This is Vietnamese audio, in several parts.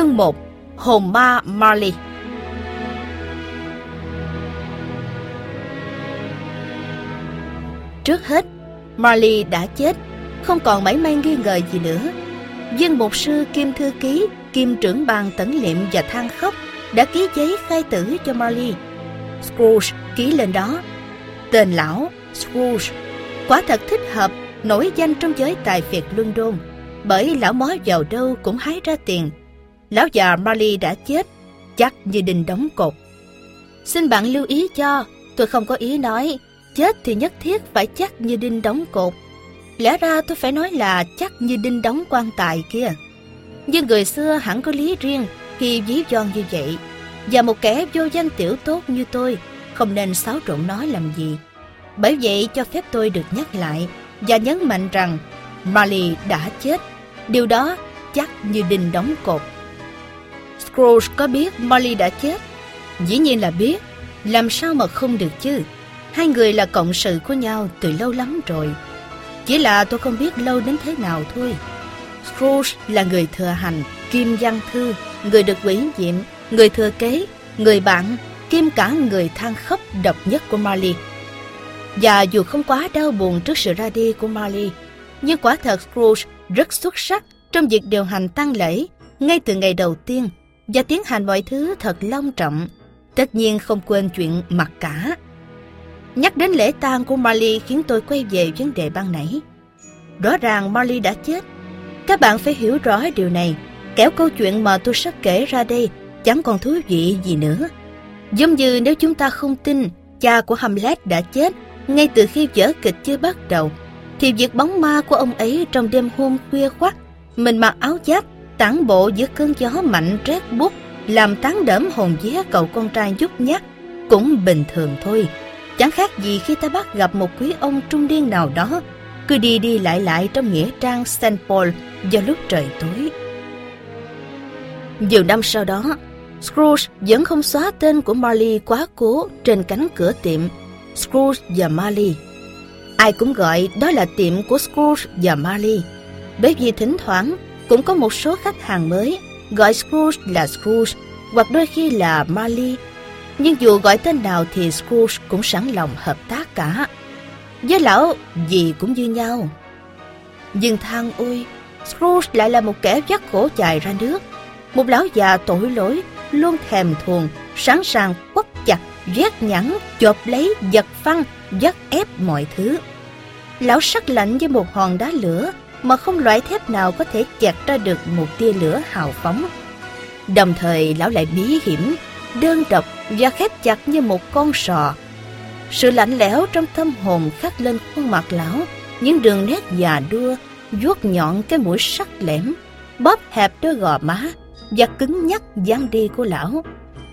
Chương 1 Hồn ma Marley Trước hết, Marley đã chết, không còn mảy may nghi ngờ gì nữa. Viên mục sư kim thư ký, kim trưởng bàn tấn liệm và than khóc đã ký giấy khai tử cho Marley. Scrooge ký lên đó. Tên lão Scrooge quả thật thích hợp nổi danh trong giới tài phiệt London bởi lão mói vào đâu cũng hái ra tiền. Lão già Marley đã chết, chắc như đình đóng cột. Xin bạn lưu ý cho, tôi không có ý nói chết thì nhất thiết phải chắc như đinh đóng cột. Lẽ ra tôi phải nói là chắc như đinh đóng quan tài kia. Nhưng người xưa hẳn có lý riêng khi ví von như vậy. Và một kẻ vô danh tiểu tốt như tôi không nên xáo trộn nói làm gì. Bởi vậy cho phép tôi được nhắc lại và nhấn mạnh rằng Marley đã chết. Điều đó chắc như đinh đóng cột. Scrooge có biết Molly đã chết? Dĩ nhiên là biết. Làm sao mà không được chứ? Hai người là cộng sự của nhau từ lâu lắm rồi. Chỉ là tôi không biết lâu đến thế nào thôi. Scrooge là người thừa hành, kim văn thư, người được ủy nhiệm, người thừa kế, người bạn, kim cả người than khóc độc nhất của Molly. Và dù không quá đau buồn trước sự ra đi của Molly, nhưng quả thật Scrooge rất xuất sắc trong việc điều hành tang lễ ngay từ ngày đầu tiên và tiến hành mọi thứ thật long trọng. Tất nhiên không quên chuyện mặc cả. Nhắc đến lễ tang của Marley khiến tôi quay về vấn đề ban nãy. Rõ ràng Marley đã chết. Các bạn phải hiểu rõ điều này. Kéo câu chuyện mà tôi sắp kể ra đây chẳng còn thú vị gì nữa. Giống như nếu chúng ta không tin cha của Hamlet đã chết ngay từ khi vở kịch chưa bắt đầu, thì việc bóng ma của ông ấy trong đêm hôm khuya khoắt, mình mặc áo giáp, tản bộ giữa cơn gió mạnh rét bút, làm tán đẫm hồn vía cậu con trai nhút nhát, cũng bình thường thôi. Chẳng khác gì khi ta bắt gặp một quý ông trung niên nào đó cứ đi đi lại lại trong nghĩa trang St. Paul vào lúc trời tối. Nhiều năm sau đó, Scrooge vẫn không xóa tên của Marley quá cố trên cánh cửa tiệm Scrooge và Marley. Ai cũng gọi đó là tiệm của Scrooge và Marley. Bởi vì thỉnh thoảng cũng có một số khách hàng mới gọi Scrooge là Scrooge hoặc đôi khi là Marley nhưng dù gọi tên nào thì Scrooge cũng sẵn lòng hợp tác cả. Với lão, gì cũng như nhau. Nhưng thang ôi, Scrooge lại là một kẻ vắt khổ chài ra nước. Một lão già tội lỗi, luôn thèm thuồng, sẵn sàng quất chặt, rét nhẵn, chộp lấy, giật phăng, dắt ép mọi thứ. Lão sắc lạnh với một hòn đá lửa mà không loại thép nào có thể chặt ra được một tia lửa hào phóng. Đồng thời lão lại bí hiểm, đơn độc và khép chặt như một con sò. Sự lạnh lẽo trong tâm hồn khắc lên khuôn mặt lão, những đường nét già đua, vuốt nhọn cái mũi sắc lẻm, bóp hẹp đôi gò má và cứng nhắc dáng đi của lão,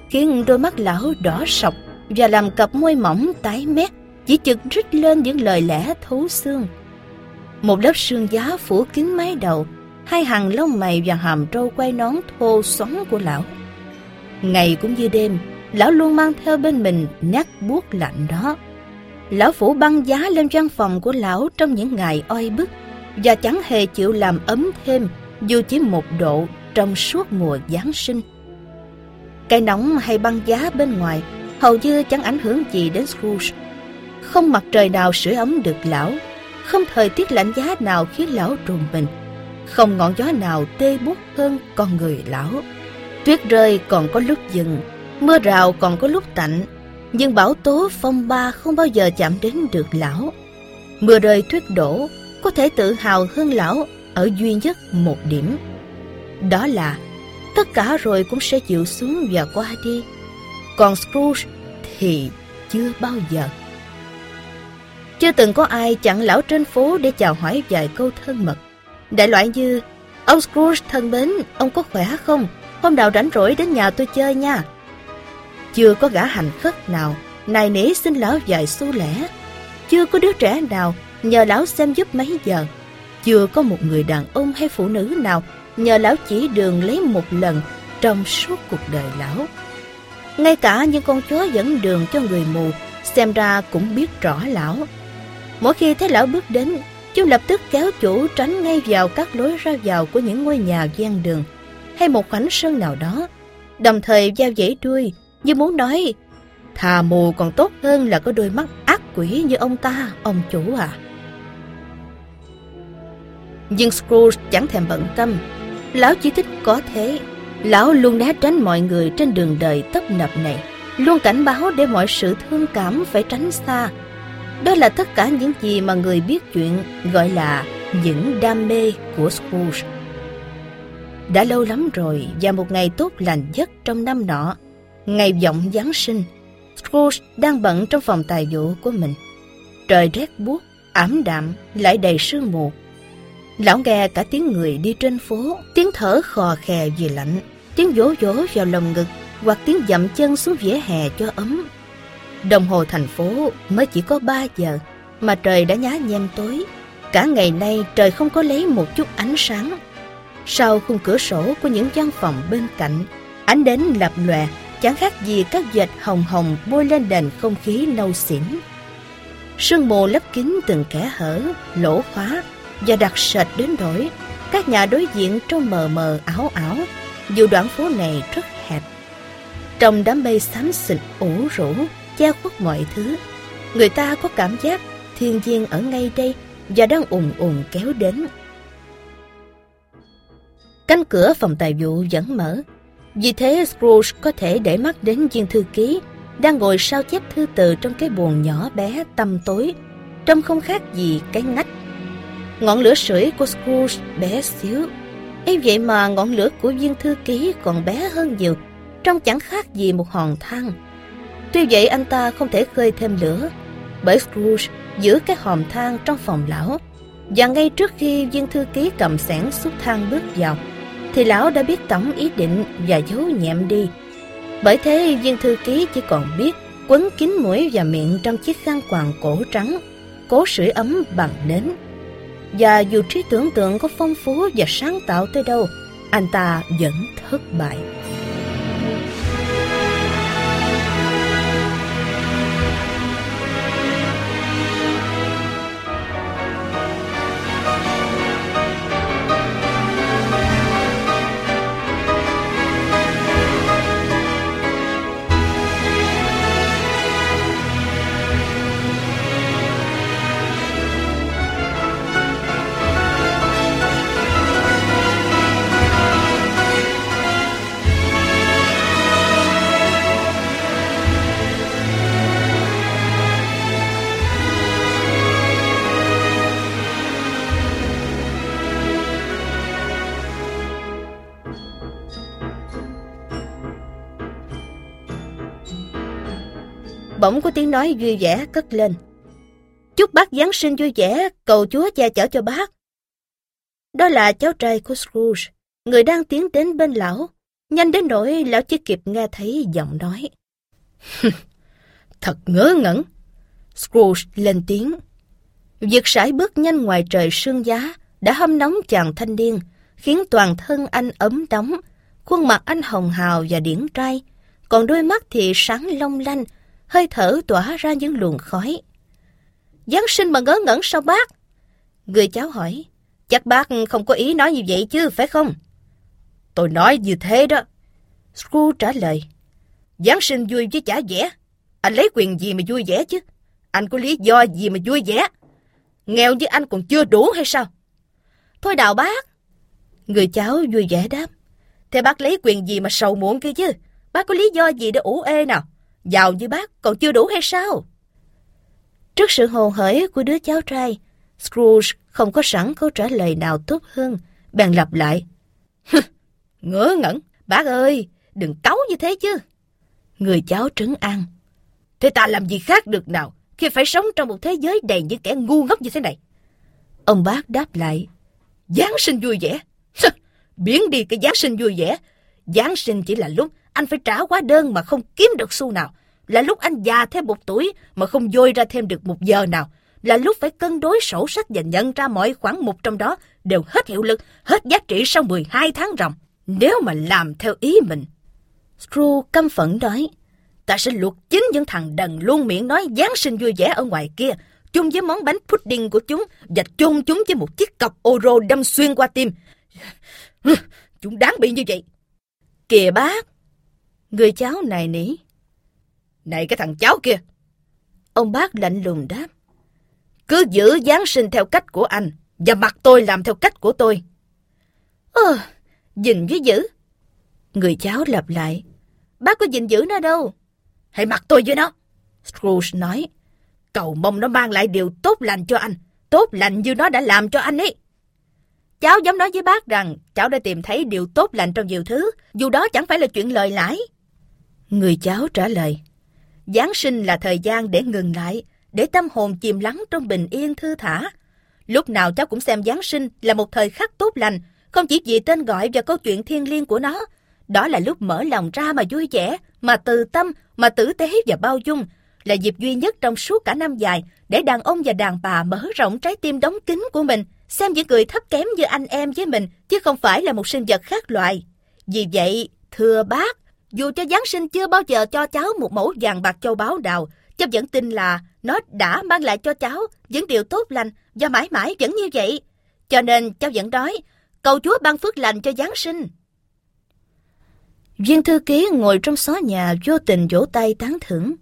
khiến đôi mắt lão đỏ sọc và làm cặp môi mỏng tái mét, chỉ chực rít lên những lời lẽ thấu xương. Một lớp sương giá phủ kín mái đầu, hai hàng lông mày và hàm trâu quay nón thô xoắn của lão. Ngày cũng như đêm, lão luôn mang theo bên mình nát buốt lạnh đó. Lão phủ băng giá lên văn phòng của lão trong những ngày oi bức và chẳng hề chịu làm ấm thêm dù chỉ một độ trong suốt mùa Giáng sinh. Cái nóng hay băng giá bên ngoài hầu như chẳng ảnh hưởng gì đến Scrooge. Không mặt trời nào sưởi ấm được lão, không thời tiết lạnh giá nào khiến lão trùng mình, không ngọn gió nào tê buốt hơn con người lão. Tuyết rơi còn có lúc dừng, mưa rào còn có lúc tạnh, nhưng bão tố phong ba không bao giờ chạm đến được lão. Mưa rơi tuyết đổ có thể tự hào hơn lão ở duy nhất một điểm. Đó là tất cả rồi cũng sẽ chịu xuống và qua đi. Còn Scrooge thì chưa bao giờ. Chưa từng có ai chặn lão trên phố để chào hỏi vài câu thân mật. Đại loại như, ông Scrooge thân mến, ông có khỏe không? Hôm nào rảnh rỗi đến nhà tôi chơi nha. Chưa có gã hành khất nào nài nỉ xin lão vài xu lẻ. Chưa có đứa trẻ nào nhờ lão xem giúp mấy giờ. Chưa có một người đàn ông hay phụ nữ nào nhờ lão chỉ đường lấy một lần trong suốt cuộc đời lão. Ngay cả những con chó dẫn đường cho người mù xem ra cũng biết rõ lão. Mỗi khi thấy lão bước đến, chúng lập tức kéo chủ tránh ngay vào các lối ra vào của những ngôi nhà gian đường hay một khoảnh sân nào đó, đồng thời giao dãy đuôi như muốn nói thà mù còn tốt hơn là có đôi mắt ác quỷ như ông ta, ông chủ à. Nhưng Scrooge chẳng thèm bận tâm, lão chỉ thích có thế. Lão luôn né tránh mọi người trên đường đời tấp nập này, luôn cảnh báo để mọi sự thương cảm phải tránh xa. Đó là tất cả những gì mà người biết chuyện gọi là những đam mê của Scrooge. Đã lâu lắm rồi và một ngày tốt lành nhất trong năm nọ, ngày vọng Giáng sinh, Scrooge đang bận trong phòng tài vụ của mình. Trời rét buốt, ảm đạm, lại đầy sương mù. Lão nghe cả tiếng người đi trên phố, tiếng thở khò khè vì lạnh, tiếng vỗ vỗ vào lồng ngực hoặc tiếng dậm chân xuống vỉa hè cho ấm. Đồng hồ thành phố mới chỉ có 3 giờ mà trời đã nhá nhem tối. Cả ngày nay trời không có lấy một chút ánh sáng. Sau khung cửa sổ của những văn phòng bên cạnh, ánh đến lập lòe chẳng khác gì các dệt hồng hồng bôi lên nền không khí nâu xỉn. Sương mù lấp kín từng kẻ hở, lỗ khóa và đặc sệt đến nỗi các nhà đối diện trông mờ mờ ảo ảo dù đoạn phố này rất hẹp. Trong đám mây xám xịt ủ rũ, che khuất mọi thứ, người ta có cảm giác thiên nhiên ở ngay đây và đang ùn ùn kéo đến. Cánh cửa phòng tài vụ vẫn mở, vì thế Scrooge có thể để mắt đến viên thư ký đang ngồi sao chép thư từ trong cái buồng nhỏ bé tăm tối, trông không khác gì cái ngách. Ngọn lửa sưởi của Scrooge bé xíu, ấy vậy mà ngọn lửa của viên thư ký còn bé hơn nhiều, trông chẳng khác gì một hòn than. Tuy vậy anh ta không thể khơi thêm lửa, bởi Scrooge giữ cái hòm than trong phòng lão, và ngay trước khi viên thư ký cầm sẻn xúc thang bước vào, thì lão đã biết tổng ý định và giấu nhẹm đi. Bởi thế viên thư ký chỉ còn biết quấn kín mũi và miệng trong chiếc khăn quàng cổ trắng, cố sưởi ấm bằng nến. Và dù trí tưởng tượng có phong phú và sáng tạo tới đâu, anh ta vẫn thất bại. Bỗng có tiếng nói vui vẻ cất lên. Chúc bác Giáng sinh vui vẻ, cầu Chúa che chở cho bác. Đó là cháu trai của Scrooge, người đang tiến đến bên lão. Nhanh đến nỗi lão chưa kịp nghe thấy giọng nói. Thật ngớ ngẩn. Scrooge lên tiếng. Việc sải bước nhanh ngoài trời sương giá đã hâm nóng chàng thanh niên, khiến toàn thân anh ấm nóng, khuôn mặt anh hồng hào và điển trai, còn đôi mắt thì sáng long lanh hơi thở tỏa ra những luồng khói. Giáng sinh mà ngớ ngẩn sao bác? Người cháu hỏi, chắc bác không có ý nói như vậy chứ, phải không? Tôi nói như thế đó. Scrooge trả lời, Giáng sinh vui chứ chả vẻ. Anh lấy quyền gì mà vui vẻ chứ? Anh có lý do gì mà vui vẻ? Nghèo như anh còn chưa đủ hay sao? Thôi đào bác. Người cháu vui vẻ đáp. Thế bác lấy quyền gì mà sầu muộn kia chứ? Bác có lý do gì để ủ ê nào? Giàu như bác còn chưa đủ hay sao? Trước sự hồ hởi của đứa cháu trai, Scrooge không có sẵn câu trả lời nào tốt hơn, bèn lặp lại. Ngớ ngẩn, bác ơi, đừng cáu như thế chứ. Người cháu trấn an. Thế ta làm gì khác được nào khi phải sống trong một thế giới đầy những kẻ ngu ngốc như thế này? Ông bác đáp lại. Giáng sinh vui vẻ. Biến đi cái Giáng sinh vui vẻ. Giáng sinh chỉ là lúc anh phải trả hóa đơn mà không kiếm được xu nào. Là lúc anh già thêm một tuổi mà không dôi ra thêm được một giờ nào. Là lúc phải cân đối sổ sách và nhận ra mọi khoản một trong đó đều hết hiệu lực, hết giá trị sau 12 tháng ròng. Nếu mà làm theo ý mình. Screw căm phẫn nói, ta sẽ luộc chính những thằng đần luôn miệng nói Giáng sinh vui vẻ ở ngoài kia, chung với món bánh pudding của chúng và chôn chúng với một chiếc cọc oro đâm xuyên qua tim. Chúng đáng bị như vậy. Kìa bác! Người cháu này nỉ. Này cái thằng cháu kia! Ông bác lạnh lùng đáp. Cứ giữ Giáng sinh theo cách của anh và mặc tôi làm theo cách của tôi. Ờ, gìn với giữ. Người cháu lặp lại. Bác có gìn giữ nó đâu. Hãy mặc tôi với nó. Scrooge nói. Cầu mong nó mang lại điều tốt lành cho anh. Tốt lành như nó đã làm cho anh ấy. Cháu dám nói với bác rằng cháu đã tìm thấy điều tốt lành trong nhiều thứ, dù đó chẳng phải là chuyện lời lãi. Người cháu trả lời. Giáng sinh là thời gian để ngừng lại, để tâm hồn chìm lắng trong bình yên thư thả. Lúc nào cháu cũng xem Giáng sinh là một thời khắc tốt lành, không chỉ vì tên gọi và câu chuyện thiêng liêng của nó. Đó là lúc mở lòng ra mà vui vẻ, mà từ tâm, mà tử tế và bao dung, là dịp duy nhất trong suốt cả năm dài để đàn ông và đàn bà mở rộng trái tim đóng kín của mình, xem những người thấp kém như anh em với mình, chứ không phải là một sinh vật khác loại. Vì vậy, thưa bác, dù cho Giáng sinh chưa bao giờ cho cháu một mẫu vàng bạc châu báu nào, cháu vẫn tin là nó đã mang lại cho cháu những điều tốt lành và mãi mãi vẫn như vậy. Cho nên cháu vẫn nói, cầu Chúa ban phước lành cho Giáng sinh. Viên thư ký ngồi trong xó nhà vô tình vỗ tay tán thưởng.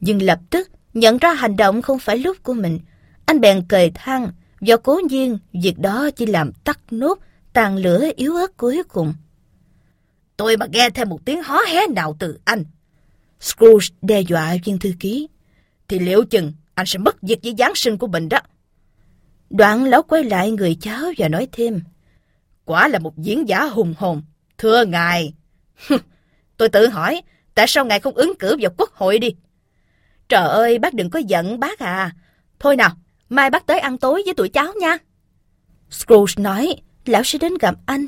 Nhưng lập tức nhận ra hành động không phải lúc của mình. Anh bèn cười thăng do cố nhiên việc đó chỉ làm tắt nốt tàn lửa yếu ớt cuối cùng. Tôi mà nghe thêm một tiếng hó hé nào từ anh. Scrooge đe dọa viên thư ký. Thì liệu chừng anh sẽ mất việc với Giáng sinh của mình đó. Đoạn lão quay lại người cháu và nói thêm. Quả là một diễn giả hùng hồn. Thưa ngài. Tôi tự hỏi, tại sao ngài không ứng cử vào quốc hội đi? Trời ơi, bác đừng có giận bác à. Thôi nào, mai bác tới ăn tối với tụi cháu nha. Scrooge nói, lão sẽ đến gặp anh.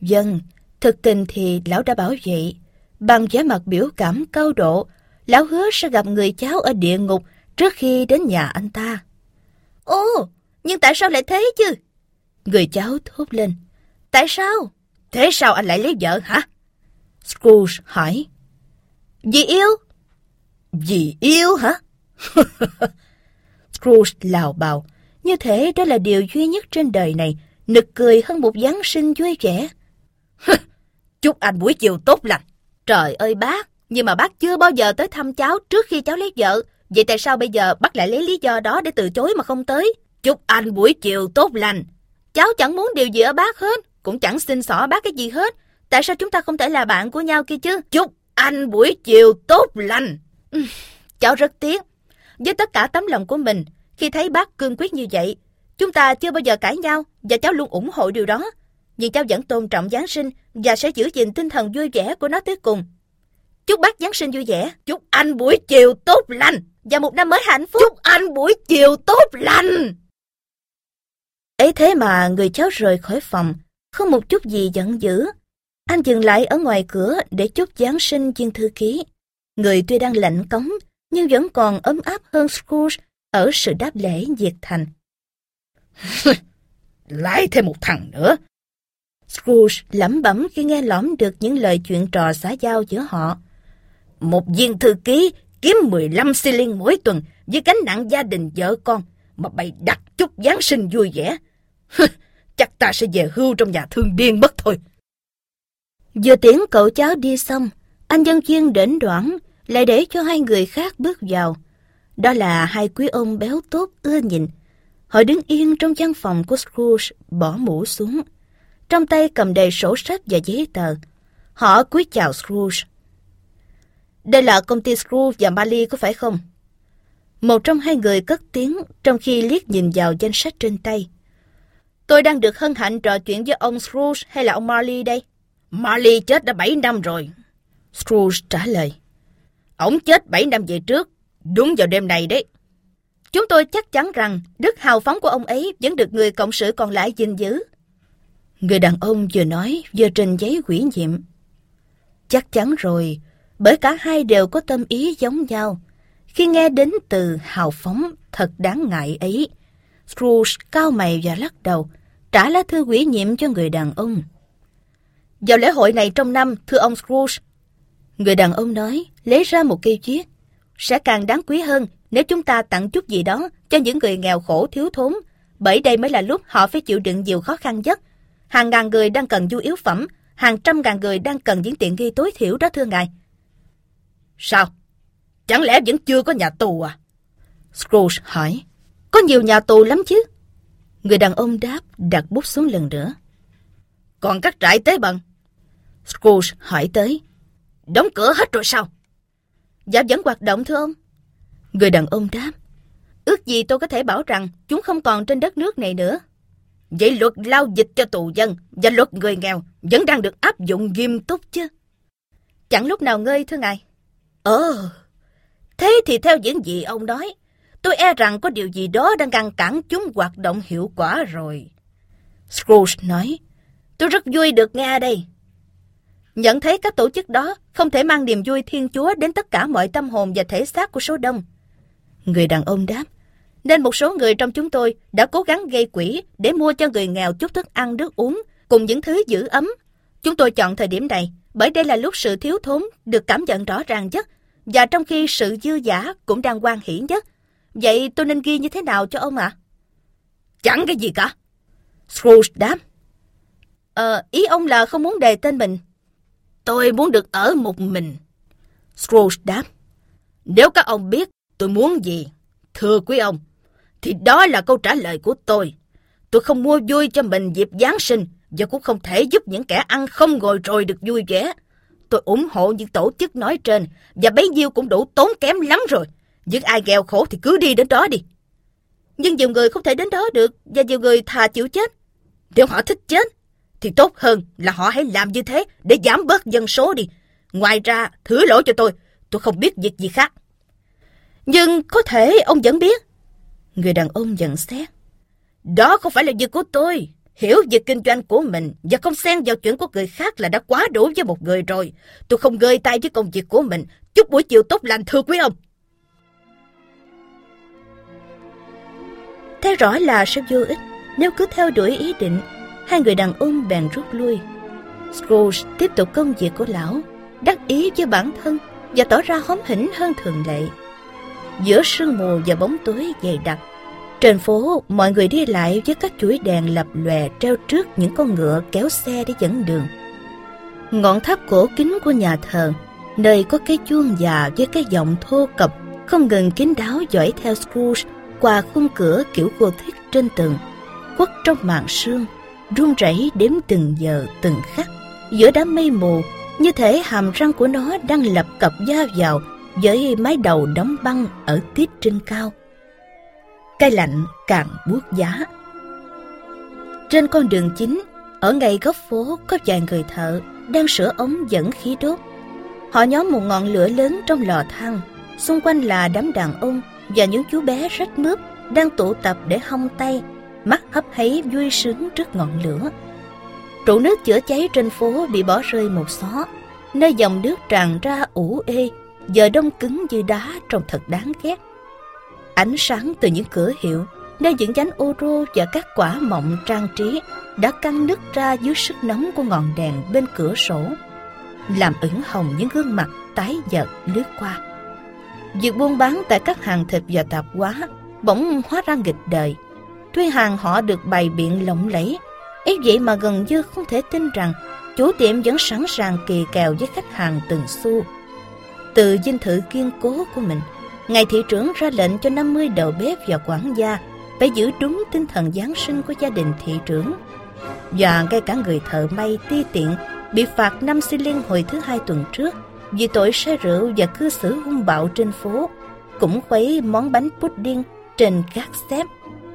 Dân, thực tình thì lão đã bảo vậy. Bằng vẻ mặt biểu cảm cao độ, lão hứa sẽ gặp người cháu ở địa ngục trước khi đến nhà anh ta. Ồ, nhưng tại sao lại thế chứ? Người cháu thốt lên. Tại sao? Thế sao anh lại lấy vợ hả? Scrooge hỏi. Vì yêu? Vì yêu hả? Scrooge lào bào. Như thế đó là điều duy nhất trên đời này nực cười hơn một Giáng sinh vui vẻ. Chúc anh buổi chiều tốt lành. Trời ơi bác, nhưng mà bác chưa bao giờ tới thăm cháu trước khi cháu lấy vợ. Vậy tại sao bây giờ bác lại lấy lý do đó để từ chối mà không tới? Chúc anh buổi chiều tốt lành. Cháu chẳng muốn điều gì ở bác hết, cũng chẳng xin xỏ bác cái gì hết. Tại sao chúng ta không thể là bạn của nhau kia chứ? Chúc anh buổi chiều tốt lành. cháu rất tiếc. Với tất cả tấm lòng của mình, khi thấy bác cương quyết như vậy, chúng ta chưa bao giờ cãi nhau và cháu luôn ủng hộ điều đó. Nhưng cháu vẫn tôn trọng Giáng sinh và sẽ giữ gìn tinh thần vui vẻ của nó tới cùng. Chúc bác Giáng sinh vui vẻ. Chúc anh buổi chiều tốt lành. Và một năm mới hạnh phúc. Chúc anh buổi chiều tốt lành. Ấy thế mà người cháu rời khỏi phòng, không một chút gì giận dữ. Anh dừng lại ở ngoài cửa để chúc Giáng sinh viên thư ký. Người tuy đang lạnh cống, nhưng vẫn còn ấm áp hơn Scrooge ở sự đáp lễ nhiệt thành. Lại thêm một thằng nữa. Scrooge lẩm bẩm khi nghe lõm được những lời chuyện trò xã giao giữa họ. Một viên thư ký kiếm 15 xi liên mỗi tuần với gánh nặng gia đình vợ con mà bày đặt chút Giáng sinh vui vẻ. Chắc ta sẽ về hưu trong nhà thương điên mất thôi. Vừa tiễn cậu cháu đi xong, anh dân chuyên đến đoạn lại để cho hai người khác bước vào. Đó là hai quý ông béo tốt ưa nhìn. Họ đứng yên trong văn phòng của Scrooge, bỏ mũ xuống. Trong tay cầm đầy sổ sách và giấy tờ. Họ cúi chào Scrooge. Đây là công ty Scrooge và Mali có phải không? Một trong hai người cất tiếng trong khi liếc nhìn vào danh sách trên tay. Tôi đang được hân hạnh trò chuyện với ông Scrooge hay là ông Marley đây? Marley chết đã 7 năm rồi. Scrooge trả lời. Ông chết 7 năm về trước, đúng vào đêm này đấy. Chúng tôi chắc chắn rằng đức hào phóng của ông ấy vẫn được người cộng sự còn lại gìn giữ. Người đàn ông vừa nói vừa trình giấy quỷ nhiệm. Chắc chắn rồi, bởi cả hai đều có tâm ý giống nhau. Khi nghe đến từ hào phóng thật đáng ngại ấy, Scrooge cao mày và lắc đầu, trả lá thư quỷ nhiệm cho người đàn ông. Vào lễ hội này trong năm, thưa ông Scrooge, người đàn ông nói, lấy ra một cây chiếc. Sẽ càng đáng quý hơn nếu chúng ta tặng chút gì đó cho những người nghèo khổ thiếu thốn, bởi đây mới là lúc họ phải chịu đựng nhiều khó khăn nhất. Hàng ngàn người đang cần du yếu phẩm, hàng trăm ngàn người đang cần những tiện nghi tối thiểu đó thưa ngài. Sao? Chẳng lẽ vẫn chưa có nhà tù à? Scrooge hỏi. Có nhiều nhà tù lắm chứ. Người đàn ông đáp đặt bút xuống lần nữa. Còn các trại tế bần? Scrooge hỏi tới. Đóng cửa hết rồi sao? Dạ vẫn hoạt động thưa ông. Người đàn ông đáp. Ước gì tôi có thể bảo rằng chúng không còn trên đất nước này nữa. Vậy luật lao dịch cho tù dân và luật người nghèo vẫn đang được áp dụng nghiêm túc chứ? Chẳng lúc nào ngơi thưa ngài. Ờ, thế thì theo những gì ông nói, tôi e rằng có điều gì đó đang ngăn cản chúng hoạt động hiệu quả rồi. Scrooge nói, tôi rất vui được nghe đây. Nhận thấy các tổ chức đó không thể mang niềm vui Thiên Chúa đến tất cả mọi tâm hồn và thể xác của số đông. Người đàn ông đáp, nên một số người trong chúng tôi đã cố gắng gây quỹ để mua cho người nghèo chút thức ăn nước uống cùng những thứ giữ ấm. Chúng tôi chọn thời điểm này bởi đây là lúc sự thiếu thốn được cảm nhận rõ ràng nhất và trong khi sự dư giả cũng đang quan hỷ nhất. Vậy tôi nên ghi như thế nào cho ông ạ? À? Chẳng cái gì cả. Scrooge đáp. Ờ, ý ông là không muốn đề tên mình. Tôi muốn được ở một mình. Scrooge đáp. Nếu các ông biết tôi muốn gì, thưa quý ông, thì đó là câu trả lời của tôi. Tôi không mua vui cho mình dịp Giáng sinh và cũng không thể giúp những kẻ ăn không ngồi rồi được vui vẻ. Tôi ủng hộ những tổ chức nói trên và bấy nhiêu cũng đủ tốn kém lắm rồi. Những ai nghèo khổ thì cứ đi đến đó đi. Nhưng nhiều người không thể đến đó được và nhiều người thà chịu chết. Nếu họ thích chết thì tốt hơn là họ hãy làm như thế để giảm bớt dân số đi. Ngoài ra, thứ lỗi cho tôi, tôi không biết việc gì khác. Nhưng có thể ông vẫn biết. Người đàn ông nhận xét. Đó không phải là việc của tôi. Hiểu việc kinh doanh của mình và không xen vào chuyện của người khác là đã quá đủ với một người rồi. Tôi không gơi tay với công việc của mình. Chúc buổi chiều tốt lành thưa quý ông. Thế rõ là sẽ vô ích nếu cứ theo đuổi ý định. Hai người đàn ông bèn rút lui. Scrooge tiếp tục công việc của lão, đắc ý với bản thân và tỏ ra hóm hỉnh hơn thường lệ. Giữa sương mù và bóng tối dày đặc, trên phố, mọi người đi lại với các chuỗi đèn lập lòe treo trước những con ngựa kéo xe để dẫn đường. Ngọn tháp cổ kính của nhà thờ, nơi có cái chuông già với cái giọng thô cập, không ngừng kín đáo dõi theo Scrooge qua khung cửa kiểu Gothic trên tường, quất trong màn sương, run rẩy đếm từng giờ từng khắc. Giữa đám mây mù, như thể hàm răng của nó đang lập cập da vào với mái đầu đóng băng ở tiết trên cao cái lạnh càng buốt giá. Trên con đường chính, ở ngay góc phố có vài người thợ đang sửa ống dẫn khí đốt. Họ nhóm một ngọn lửa lớn trong lò than, xung quanh là đám đàn ông và những chú bé rách mướp đang tụ tập để hong tay, mắt hấp háy vui sướng trước ngọn lửa. Trụ nước chữa cháy trên phố bị bỏ rơi một xó, nơi dòng nước tràn ra ủ ê, giờ đông cứng như đá trông thật đáng ghét. Ánh sáng từ những cửa hiệu, nơi những nhánh ô rô và các quả mọng trang trí đã căng nứt ra dưới sức nóng của ngọn đèn bên cửa sổ, làm ửng hồng những gương mặt tái nhợt lướt qua. Việc buôn bán tại các hàng thịt và tạp hóa bỗng hóa ra nghịch đời. Tuy hàng họ được bày biện lộng lẫy, ấy vậy mà gần như không thể tin rằng chủ tiệm vẫn sẵn sàng kỳ kèo với khách hàng từng xu. Từ dinh thự kiên cố của mình, Ngài thị trưởng ra lệnh cho 50 đầu bếp và quản gia phải giữ đúng tinh thần Giáng sinh của gia đình thị trưởng. Và ngay cả người thợ may ti tiện bị phạt 5 xi liên hồi thứ hai tuần trước vì tội say rượu và cư xử hung bạo trên phố, cũng khuấy món bánh pudding trên gác xếp,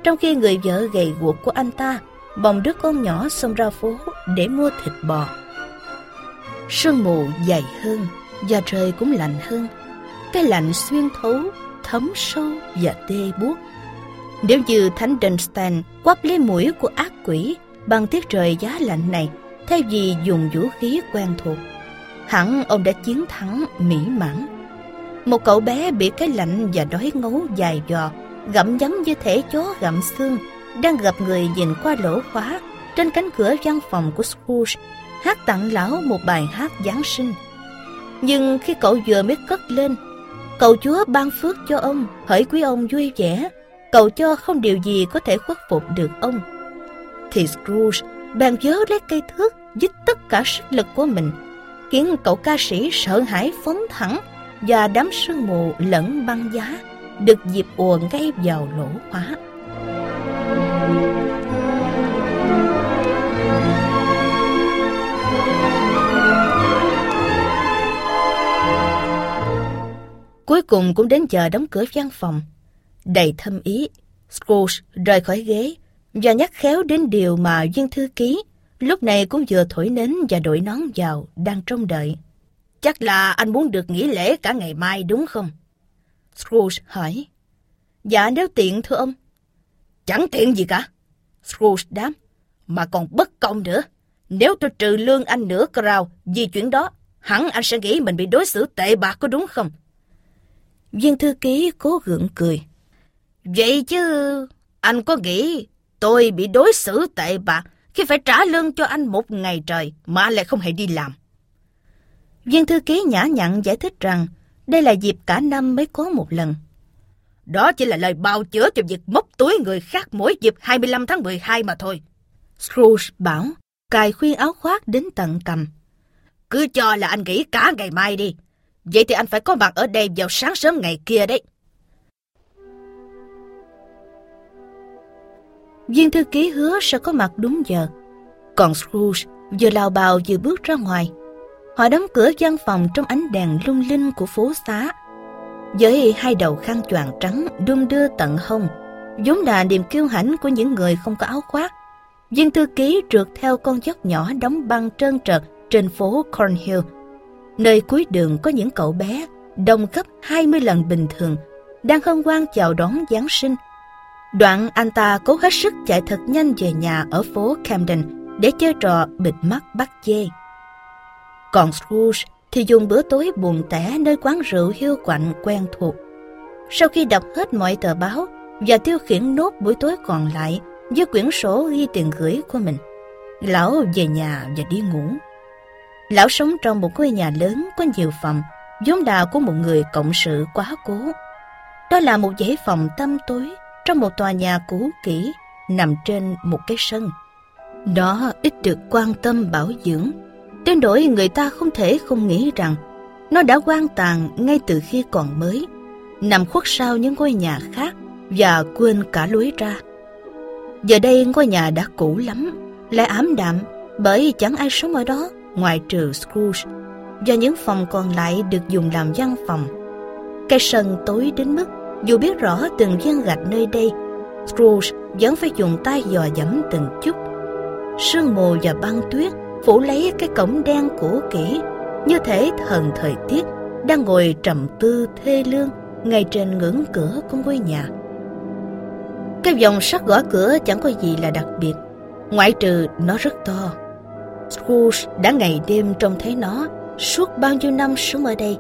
trong khi người vợ gầy guộc của anh ta bồng đứa con nhỏ xông ra phố để mua thịt bò. Sương mù dày hơn và trời cũng lạnh hơn cái lạnh xuyên thấu, thấm sâu và tê buốt. Nếu như Thánh Dunstan quắp lấy mũi của ác quỷ bằng tiết trời giá lạnh này, thay vì dùng vũ khí quen thuộc, hẳn ông đã chiến thắng mỹ mãn. Một cậu bé bị cái lạnh và đói ngấu dài dò, gặm nhấm như thể chó gặm xương, đang gặp người nhìn qua lỗ khóa trên cánh cửa văn phòng của Scrooge, hát tặng lão một bài hát Giáng sinh. Nhưng khi cậu vừa mới cất lên Cầu Chúa ban phước cho ông, hỡi quý ông vui vẻ, cầu cho không điều gì có thể khuất phục được ông. Thì Scrooge bèn vớ lấy cây thước dứt tất cả sức lực của mình, khiến cậu ca sĩ sợ hãi phóng thẳng và đám sương mù lẫn băng giá được dịp ùa ngay vào lỗ khóa. Cuối cùng cũng đến giờ đóng cửa văn phòng. Đầy thâm ý, Scrooge rời khỏi ghế và nhắc khéo đến điều mà viên thư ký lúc này cũng vừa thổi nến và đội nón vào đang trông đợi. Chắc là anh muốn được nghỉ lễ cả ngày mai đúng không? Scrooge hỏi. Dạ nếu tiện thưa ông. Chẳng tiện gì cả. Scrooge đáp. Mà còn bất công nữa. Nếu tôi trừ lương anh nửa crown vì chuyện đó, hẳn anh sẽ nghĩ mình bị đối xử tệ bạc có đúng không? Viên thư ký cố gượng cười. Vậy chứ, anh có nghĩ tôi bị đối xử tệ bạc khi phải trả lương cho anh một ngày trời mà lại không hề đi làm? Viên thư ký nhã nhặn giải thích rằng đây là dịp cả năm mới có một lần. Đó chỉ là lời bào chữa cho việc móc túi người khác mỗi dịp 25 tháng 12 mà thôi. Scrooge bảo, cài khuyên áo khoác đến tận cầm. Cứ cho là anh nghỉ cả ngày mai đi. Vậy thì anh phải có mặt ở đây vào sáng sớm ngày kia đấy. Viên thư ký hứa sẽ có mặt đúng giờ. Còn Scrooge vừa lao bào vừa bước ra ngoài. Họ đóng cửa văn phòng trong ánh đèn lung linh của phố xá. Với hai đầu khăn choàng trắng đung đưa tận hông, vốn là niềm kiêu hãnh của những người không có áo khoác. Viên thư ký trượt theo con dốc nhỏ đóng băng trơn trật trên phố Cornhill Nơi cuối đường có những cậu bé đông gấp 20 lần bình thường đang hân hoan chào đón Giáng sinh. Đoạn anh ta cố hết sức chạy thật nhanh về nhà ở phố Camden để chơi trò bịt mắt bắt dê. Còn Scrooge thì dùng bữa tối buồn tẻ nơi quán rượu hiu quạnh quen thuộc. Sau khi đọc hết mọi tờ báo và tiêu khiển nốt buổi tối còn lại với quyển sổ ghi tiền gửi của mình, lão về nhà và đi ngủ. Lão sống trong một ngôi nhà lớn có nhiều phòng, vốn là của một người cộng sự quá cố. Đó là một dãy phòng tăm tối trong một tòa nhà cũ kỹ nằm trên một cái sân. Nó ít được quan tâm bảo dưỡng, đến nỗi người ta không thể không nghĩ rằng nó đã quan tàn ngay từ khi còn mới, nằm khuất sau những ngôi nhà khác và quên cả lối ra. Giờ đây ngôi nhà đã cũ lắm, lại ám đạm bởi chẳng ai sống ở đó ngoại trừ Scrooge, do những phòng còn lại được dùng làm văn phòng. Cái sân tối đến mức dù biết rõ từng viên gạch nơi đây, Scrooge vẫn phải dùng tay dò dẫm từng chút. Sương mù và băng tuyết phủ lấy cái cổng đen cũ kỹ, như thể thần thời tiết đang ngồi trầm tư thê lương ngay trên ngưỡng cửa của ngôi nhà. Cái vòng sắt gõ cửa chẳng có gì là đặc biệt, ngoại trừ nó rất to Scrooge đã ngày đêm trông thấy nó suốt bao nhiêu năm sống ở đây.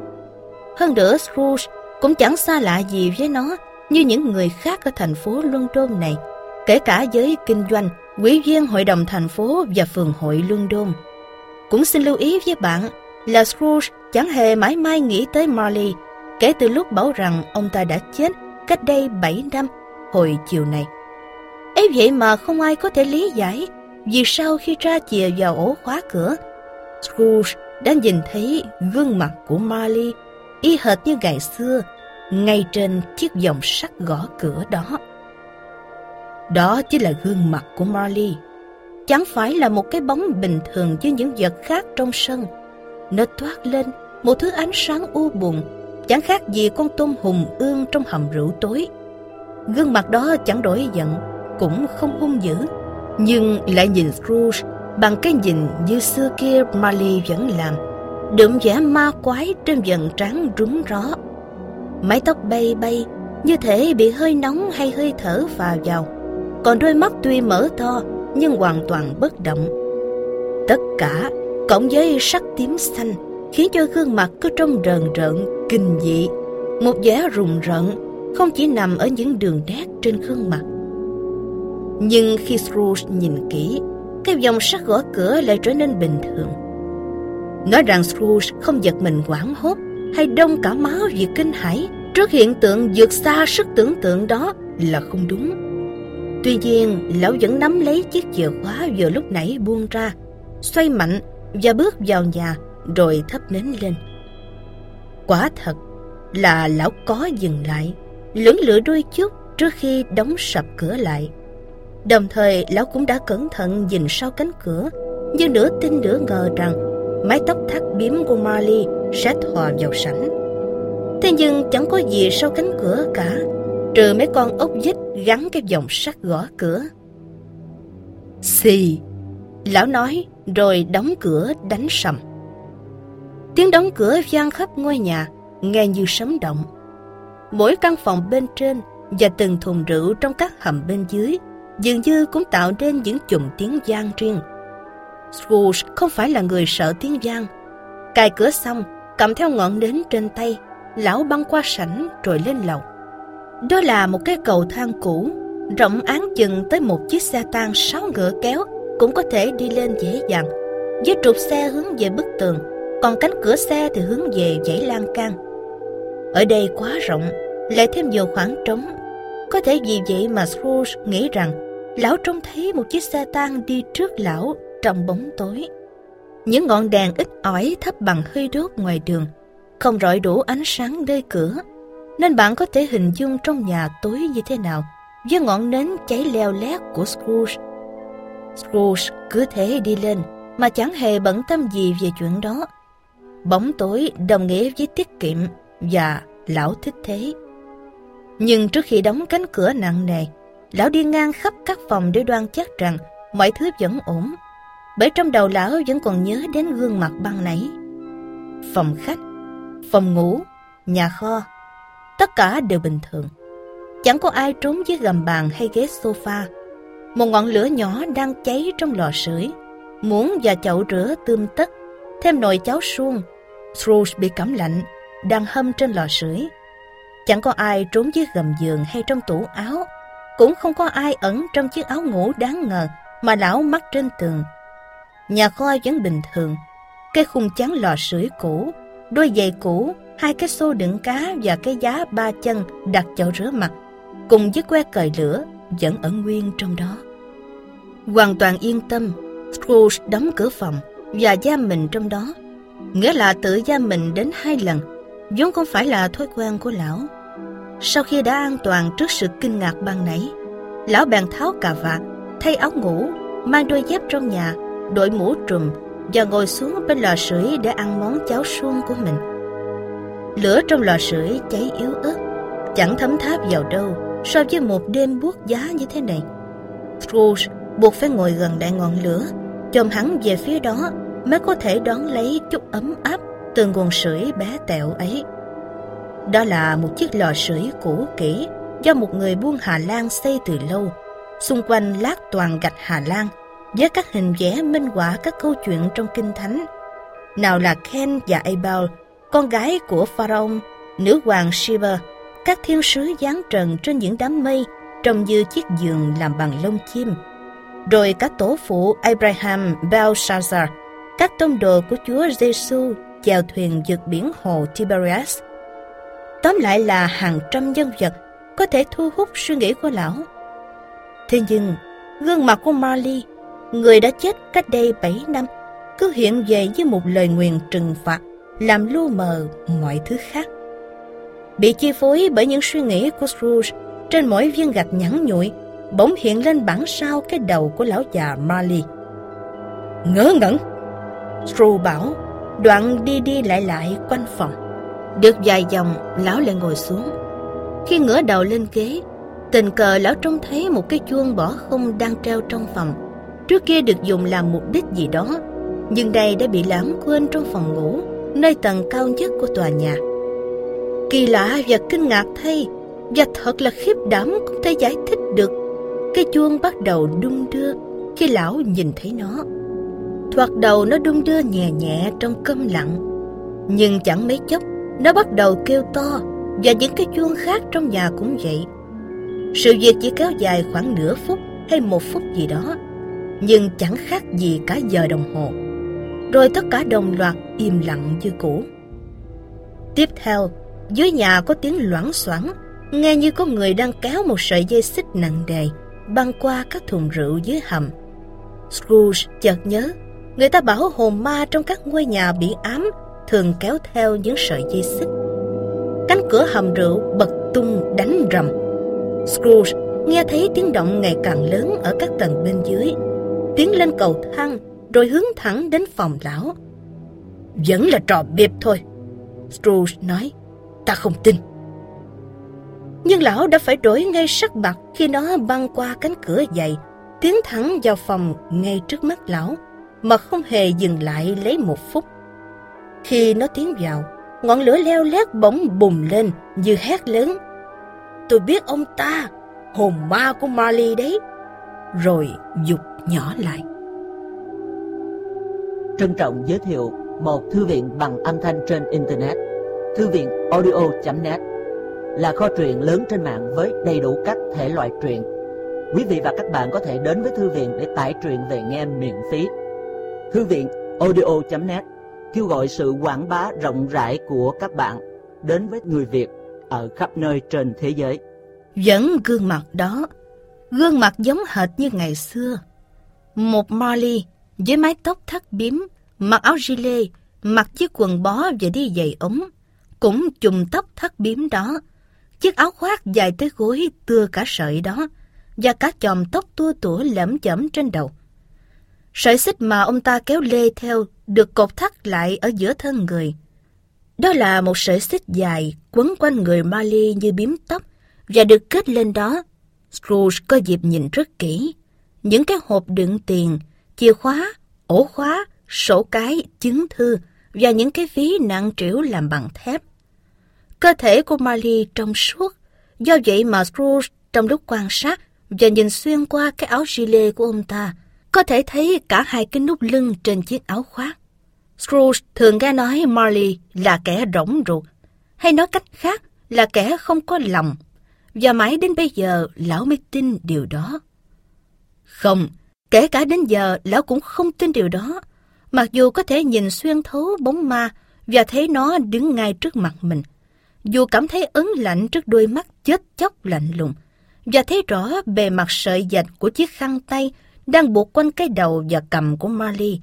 Hơn nữa Scrooge cũng chẳng xa lạ gì với nó như những người khác ở thành phố London này, kể cả giới kinh doanh, quỹ viên hội đồng thành phố và phường hội London. Cũng xin lưu ý với bạn là Scrooge chẳng hề mãi mai nghĩ tới Marley kể từ lúc bảo rằng ông ta đã chết cách đây 7 năm hồi chiều này. ấy vậy mà không ai có thể lý giải vì sau khi ra chìa vào ổ khóa cửa, Scrooge đã nhìn thấy gương mặt của Marley y hệt như ngày xưa, ngay trên chiếc vòng sắt gõ cửa đó. Đó chính là gương mặt của Marley. Chẳng phải là một cái bóng bình thường với những vật khác trong sân. Nó toát lên một thứ ánh sáng u buồn, chẳng khác gì con tôm hùm ương trong hầm rượu tối. Gương mặt đó chẳng đổi giận, cũng không hung dữ, nhưng lại nhìn Scrooge bằng cái nhìn như xưa kia Marley vẫn làm, đượm vẻ ma quái trên dần trán rúng ró. Mái tóc bay bay, như thể bị hơi nóng hay hơi thở phà vào, còn đôi mắt tuy mở to nhưng hoàn toàn bất động. Tất cả cộng với sắc tím xanh khiến cho gương mặt cứ trông rờn rợn, kinh dị, một vẻ rùng rợn không chỉ nằm ở những đường nét trên gương mặt nhưng khi Scrooge nhìn kỹ, cái dòng sắt gõ cửa lại trở nên bình thường. Nói rằng Scrooge không giật mình quảng hốt hay đông cả máu vì kinh hãi trước hiện tượng vượt xa sức tưởng tượng đó là không đúng. Tuy nhiên, lão vẫn nắm lấy chiếc chìa khóa vừa lúc nãy buông ra, xoay mạnh và bước vào nhà rồi thấp nến lên. Quả thật là lão có dừng lại, lưỡng lựa đôi chút trước khi đóng sập cửa lại. Đồng thời lão cũng đã cẩn thận nhìn sau cánh cửa, nhưng nửa tin nửa ngờ rằng mái tóc thắt biếm của Marley sẽ thò vào sảnh. Thế nhưng chẳng có gì sau cánh cửa cả, trừ mấy con ốc vít gắn cái vòng sắt gõ cửa. Xì, lão nói rồi đóng cửa đánh sầm. Tiếng đóng cửa vang khắp ngôi nhà, nghe như sấm động. Mỗi căn phòng bên trên và từng thùng rượu trong các hầm bên dưới dường như cũng tạo nên những chùm tiếng vang riêng. Scrooge không phải là người sợ tiếng vang. Cài cửa xong, cầm theo ngọn nến trên tay, lão băng qua sảnh rồi lên lầu. Đó là một cái cầu thang cũ, rộng án chừng tới một chiếc xe tang sáu ngựa kéo cũng có thể đi lên dễ dàng. Với trục xe hướng về bức tường, còn cánh cửa xe thì hướng về dãy lan can. Ở đây quá rộng, lại thêm nhiều khoảng trống. Có thể vì vậy mà Scrooge nghĩ rằng lão trông thấy một chiếc xe tang đi trước lão trong bóng tối. Những ngọn đèn ít ỏi thấp bằng hơi đốt ngoài đường, không rọi đủ ánh sáng nơi cửa, nên bạn có thể hình dung trong nhà tối như thế nào với ngọn nến cháy leo lét của Scrooge. Scrooge cứ thế đi lên mà chẳng hề bận tâm gì về chuyện đó. Bóng tối đồng nghĩa với tiết kiệm và lão thích thế. Nhưng trước khi đóng cánh cửa nặng nề, lão đi ngang khắp các phòng để đoan chắc rằng mọi thứ vẫn ổn. Bởi trong đầu lão vẫn còn nhớ đến gương mặt băng nãy. Phòng khách, phòng ngủ, nhà kho, tất cả đều bình thường. Chẳng có ai trốn dưới gầm bàn hay ghế sofa. Một ngọn lửa nhỏ đang cháy trong lò sưởi, muỗng và chậu rửa tươm tất, thêm nồi cháo suông. Scrooge bị cảm lạnh, đang hâm trên lò sưởi. Chẳng có ai trốn dưới gầm giường hay trong tủ áo, cũng không có ai ẩn trong chiếc áo ngủ đáng ngờ mà lão mắc trên tường. Nhà kho vẫn bình thường, cái khung chắn lò sưởi cũ, đôi giày cũ, hai cái xô đựng cá và cái giá ba chân đặt chậu rửa mặt, cùng với que cời lửa vẫn ở nguyên trong đó. Hoàn toàn yên tâm, Scrooge đóng cửa phòng và giam mình trong đó, nghĩa là tự giam mình đến hai lần, vốn không phải là thói quen của lão. Sau khi đã an toàn trước sự kinh ngạc ban nãy, lão bèn tháo cà vạt, thay áo ngủ, mang đôi dép trong nhà, đội mũ trùm và ngồi xuống bên lò sưởi để ăn món cháo suông của mình. Lửa trong lò sưởi cháy yếu ớt, chẳng thấm tháp vào đâu so với một đêm buốt giá như thế này. Scrooge buộc phải ngồi gần đại ngọn lửa, chồm hắn về phía đó mới có thể đón lấy chút ấm áp từ nguồn sưởi bé tẹo ấy. Đó là một chiếc lò sưởi cũ kỹ do một người buôn Hà Lan xây từ lâu, xung quanh lát toàn gạch Hà Lan với các hình vẽ minh họa các câu chuyện trong kinh thánh. Nào là Ken và Abel, con gái của Pharaoh, nữ hoàng Sheba, các thiên sứ giáng trần trên những đám mây trông như chiếc giường làm bằng lông chim. Rồi các tổ phụ Abraham, Belshazzar, các tông đồ của Chúa Giêsu chèo thuyền vượt biển hồ Tiberias. Tóm lại là hàng trăm nhân vật có thể thu hút suy nghĩ của lão. Thế nhưng, gương mặt của Marley, người đã chết cách đây 7 năm, cứ hiện về với một lời nguyền trừng phạt, làm lu mờ mọi thứ khác. Bị chi phối bởi những suy nghĩ của Scrooge, trên mỗi viên gạch nhẵn nhụi, bỗng hiện lên bản sao cái đầu của lão già Marley. Ngớ ngẩn! Scrooge bảo, đoạn đi đi lại lại quanh phòng. Được vài vòng, lão lại ngồi xuống. Khi ngửa đầu lên ghế, tình cờ lão trông thấy một cái chuông bỏ không đang treo trong phòng. Trước kia được dùng làm mục đích gì đó, nhưng đây đã bị lãng quên trong phòng ngủ, nơi tầng cao nhất của tòa nhà. Kỳ lạ và kinh ngạc thay, và thật là khiếp đảm không thể giải thích được. Cái chuông bắt đầu đung đưa khi lão nhìn thấy nó. Thoạt đầu nó đung đưa nhẹ nhẹ trong câm lặng, nhưng chẳng mấy chốc nó bắt đầu kêu to và những cái chuông khác trong nhà cũng vậy. Sự việc chỉ kéo dài khoảng nửa phút hay một phút gì đó, nhưng chẳng khác gì cả giờ đồng hồ. Rồi tất cả đồng loạt im lặng như cũ. Tiếp theo, dưới nhà có tiếng loãng xoảng, nghe như có người đang kéo một sợi dây xích nặng đề, băng qua các thùng rượu dưới hầm. Scrooge chợt nhớ, người ta bảo hồn ma trong các ngôi nhà bị ám thường kéo theo những sợi dây xích. Cánh cửa hầm rượu bật tung đánh rầm. Scrooge nghe thấy tiếng động ngày càng lớn ở các tầng bên dưới. Tiến lên cầu thang rồi hướng thẳng đến phòng lão. Vẫn là trò bịp thôi. Scrooge nói, ta không tin. Nhưng lão đã phải đổi ngay sắc mặt khi nó băng qua cánh cửa dày, tiến thẳng vào phòng ngay trước mắt lão, mà không hề dừng lại lấy một phút. Khi nó tiến vào, ngọn lửa leo lét bỗng bùng lên như hét lớn. Tôi biết ông ta, hồn ma của Mali đấy. Rồi dục nhỏ lại. Trân trọng giới thiệu một thư viện bằng âm thanh trên Internet. Thư viện audio.net là kho truyện lớn trên mạng với đầy đủ các thể loại truyện. Quý vị và các bạn có thể đến với thư viện để tải truyện về nghe miễn phí. Thư viện audio.net kêu gọi sự quảng bá rộng rãi của các bạn đến với người Việt ở khắp nơi trên thế giới. Vẫn gương mặt đó, gương mặt giống hệt như ngày xưa. Một Marley với mái tóc thắt bím, mặc áo gilet, mặc chiếc quần bó và đi giày ống, cũng chùm tóc thắt bím đó, chiếc áo khoác dài tới gối tưa cả sợi đó, và cả chòm tóc tua tủa lẫm chẩm trên đầu. Sợi xích mà ông ta kéo lê theo được cột thắt lại ở giữa thân người. Đó là một sợi xích dài quấn quanh người Mali như biếm tóc và được kết lên đó. Scrooge có dịp nhìn rất kỹ. Những cái hộp đựng tiền, chìa khóa, ổ khóa, sổ cái, chứng thư và những cái ví nặng trĩu làm bằng thép. Cơ thể của Marley trong suốt, do vậy mà Scrooge trong lúc quan sát và nhìn xuyên qua cái áo gilet của ông ta, có thể thấy cả hai cái nút lưng trên chiếc áo khoác. Scrooge thường nghe nói Marley là kẻ rỗng ruột, hay nói cách khác là kẻ không có lòng, và mãi đến bây giờ lão mới tin điều đó. Không, kể cả đến giờ lão cũng không tin điều đó, mặc dù có thể nhìn xuyên thấu bóng ma và thấy nó đứng ngay trước mặt mình. Dù cảm thấy ấn lạnh trước đôi mắt chết chóc lạnh lùng, và thấy rõ bề mặt sợi dạch của chiếc khăn tay đang buộc quanh cái đầu và cầm của Marley,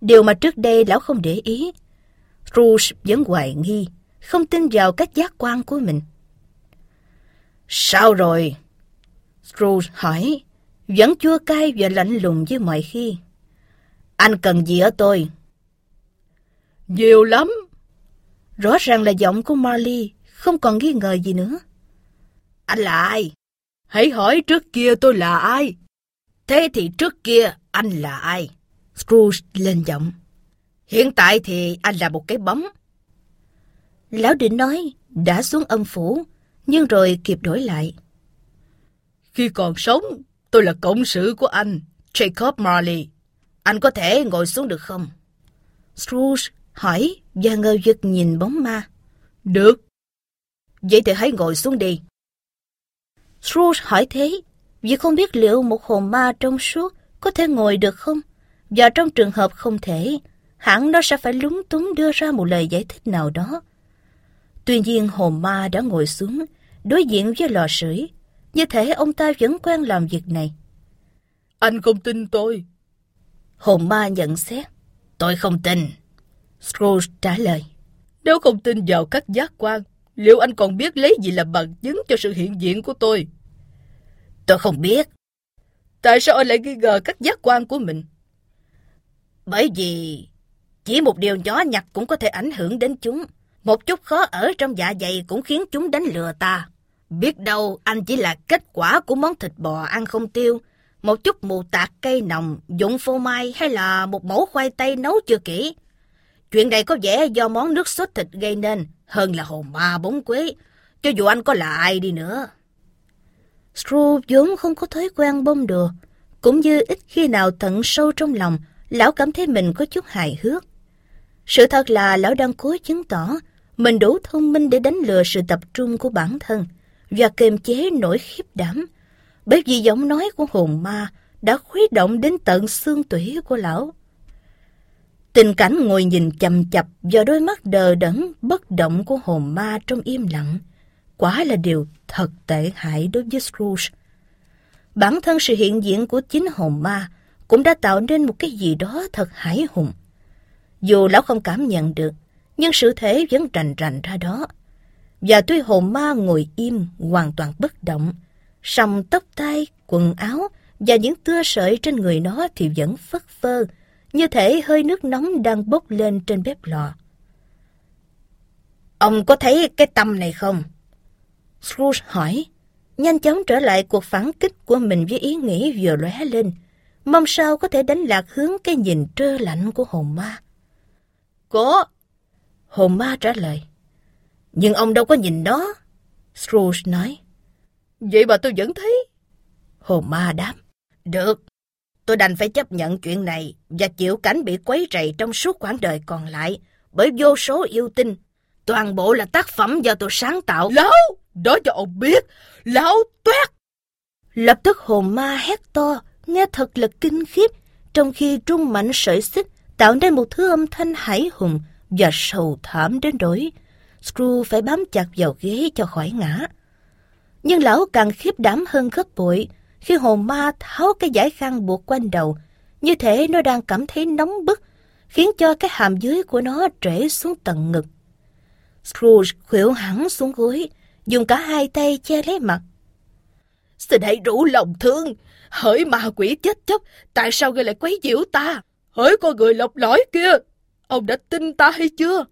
điều mà trước đây lão không để ý. Rouge vẫn hoài nghi, không tin vào các giác quan của mình. Sao rồi? Rouge hỏi, vẫn chua cay và lạnh lùng như mọi khi. Anh cần gì ở tôi? Nhiều lắm. Rõ ràng là giọng của Marley, không còn nghi ngờ gì nữa. Anh là ai? Hãy hỏi trước kia tôi là ai? Thế thì trước kia anh là ai? Scrooge lên giọng. Hiện tại thì anh là một cái bóng. Lão định nói đã xuống âm phủ, nhưng rồi kịp đổi lại. Khi còn sống, tôi là cộng sự của anh, Jacob Marley. Anh có thể ngồi xuống được không? Scrooge hỏi và ngơ vực nhìn bóng ma. Được. Vậy thì hãy ngồi xuống đi. Scrooge hỏi thế vì không biết liệu một hồn ma trong suốt có thể ngồi được không? Và trong trường hợp không thể, hẳn nó sẽ phải lúng túng đưa ra một lời giải thích nào đó. Tuy nhiên hồn ma đã ngồi xuống, đối diện với lò sưởi, như thể ông ta vẫn quen làm việc này. Anh không tin tôi. Hồn ma nhận xét. Tôi không tin. Scrooge trả lời. Nếu không tin vào các giác quan, liệu anh còn biết lấy gì làm bằng chứng cho sự hiện diện của tôi? Tôi không biết. Tại sao anh lại nghi ngờ các giác quan của mình? Bởi vì chỉ một điều nhỏ nhặt cũng có thể ảnh hưởng đến chúng. Một chút khó ở trong dạ dày cũng khiến chúng đánh lừa ta. Biết đâu anh chỉ là kết quả của món thịt bò ăn không tiêu, một chút mù tạt cây nồng, dụng phô mai hay là một mẫu khoai tây nấu chưa kỹ. Chuyện này có vẻ do món nước sốt thịt gây nên, hơn là hồn ma bóng quế, cho dù anh có là ai đi nữa. Scrooge vốn không có thói quen bông đùa, cũng như ít khi nào tận sâu trong lòng, lão cảm thấy mình có chút hài hước. Sự thật là lão đang cố chứng tỏ mình đủ thông minh để đánh lừa sự tập trung của bản thân và kiềm chế nỗi khiếp đảm, bởi vì giọng nói của hồn ma đã khuấy động đến tận xương tủy của lão. Tình cảnh ngồi nhìn chầm chập vào đôi mắt đờ đẫn, bất động của hồn ma trong im lặng, quả là điều thật tệ hại đối với Scrooge. bản thân sự hiện diện của chính hồn ma cũng đã tạo nên một cái gì đó thật hải hùng. Dù lão không cảm nhận được, nhưng sự thể vẫn rành rành ra đó. Và tuy hồn ma ngồi im, hoàn toàn bất động, song tóc tai, quần áo và những tưa sợi trên người nó thì vẫn phất phơ, như thể hơi nước nóng đang bốc lên trên bếp lò. Ông có thấy cái tâm này không? Scrooge hỏi, nhanh chóng trở lại cuộc phản kích của mình với ý nghĩ vừa lóe lên, mong sao có thể đánh lạc hướng cái nhìn trơ lạnh của hồn ma. Có. Hồn ma trả lời. Nhưng ông đâu có nhìn đó. Scrooge nói. Vậy mà tôi vẫn thấy. Hồn ma đáp. Được. Tôi đành phải chấp nhận chuyện này và chịu cảnh bị quấy rầy trong suốt quãng đời còn lại bởi vô số yêu tinh. Toàn bộ là tác phẩm do tôi sáng tạo. Lão! Đó cho ông biết. Lão toét! Lập tức hồn ma hét to, nghe thật là kinh khiếp, trong khi trung mạnh sợi xích tạo nên một thứ âm thanh hải hùng và sầu thảm đến đổi Screw phải bám chặt vào ghế cho khỏi ngã. Nhưng lão càng khiếp đảm hơn gấp bội khi hồn ma tháo cái giải khăn buộc quanh đầu, như thể nó đang cảm thấy nóng bức, khiến cho cái hàm dưới của nó trễ xuống tận ngực. Scrooge khuỵu hẳn xuống gối, dùng cả hai tay che lấy mặt. Xin hãy rủ lòng thương, hỡi ma quỷ chết chóc, tại sao ngươi lại quấy nhiễu ta? Hỡi con người lọc lõi kia, ông đã tin ta hay chưa?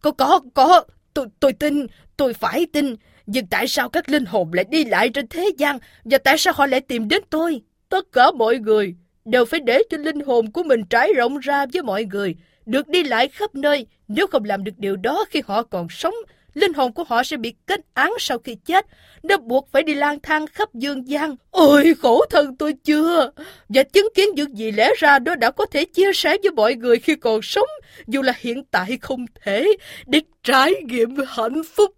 Có, có, có, tôi, tôi tin, tôi phải tin, nhưng tại sao các linh hồn lại đi lại trên thế gian và tại sao họ lại tìm đến tôi? Tất cả mọi người đều phải để cho linh hồn của mình trải rộng ra với mọi người, được đi lại khắp nơi. Nếu không làm được điều đó khi họ còn sống, linh hồn của họ sẽ bị kết án sau khi chết. Nó buộc phải đi lang thang khắp dương gian. Ôi khổ thân tôi chưa! Và chứng kiến những gì lẽ ra đó đã có thể chia sẻ với mọi người khi còn sống, dù là hiện tại không thể, để trải nghiệm hạnh phúc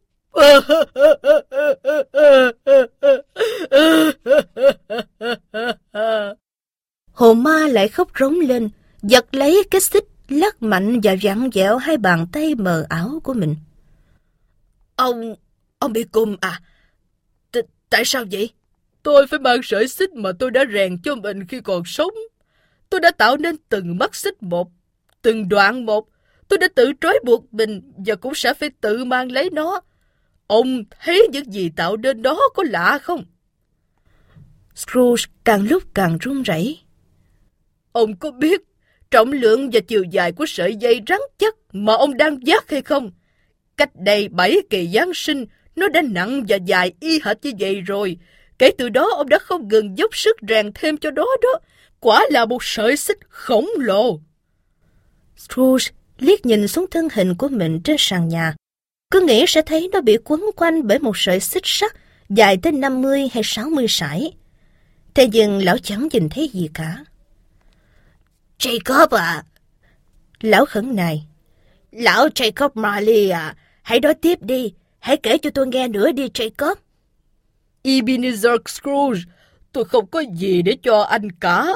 Hồn ma lại khóc rống lên, giật lấy cái xích lắc mạnh và vặn vẹo hai bàn tay mờ ảo của mình. Ông, ông bị cùm à? T tại sao vậy? Tôi phải mang sợi xích mà tôi đã rèn cho mình khi còn sống. Tôi đã tạo nên từng mắt xích một, từng đoạn một. Tôi đã tự trói buộc mình và cũng sẽ phải tự mang lấy nó. Ông thấy những gì tạo nên đó có lạ không? Scrooge càng lúc càng run rẩy. Ông có biết trọng lượng và chiều dài của sợi dây rắn chắc mà ông đang dắt hay không? Cách đây bảy kỳ Giáng sinh, nó đã nặng và dài y hệt như vậy rồi. Kể từ đó ông đã không ngừng dốc sức rèn thêm cho đó đó. Quả là một sợi xích khổng lồ. Scrooge liếc nhìn xuống thân hình của mình trên sàn nhà. Cứ nghĩ sẽ thấy nó bị quấn quanh bởi một sợi xích sắt dài tới 50 hay 60 sải. Thế nhưng lão chẳng nhìn thấy gì cả. Jacob à! Lão khẩn này. Lão Jacob Marley à! Hãy nói tiếp đi. Hãy kể cho tôi nghe nữa đi Jacob. Ebenezer Scrooge, tôi không có gì để cho anh cả.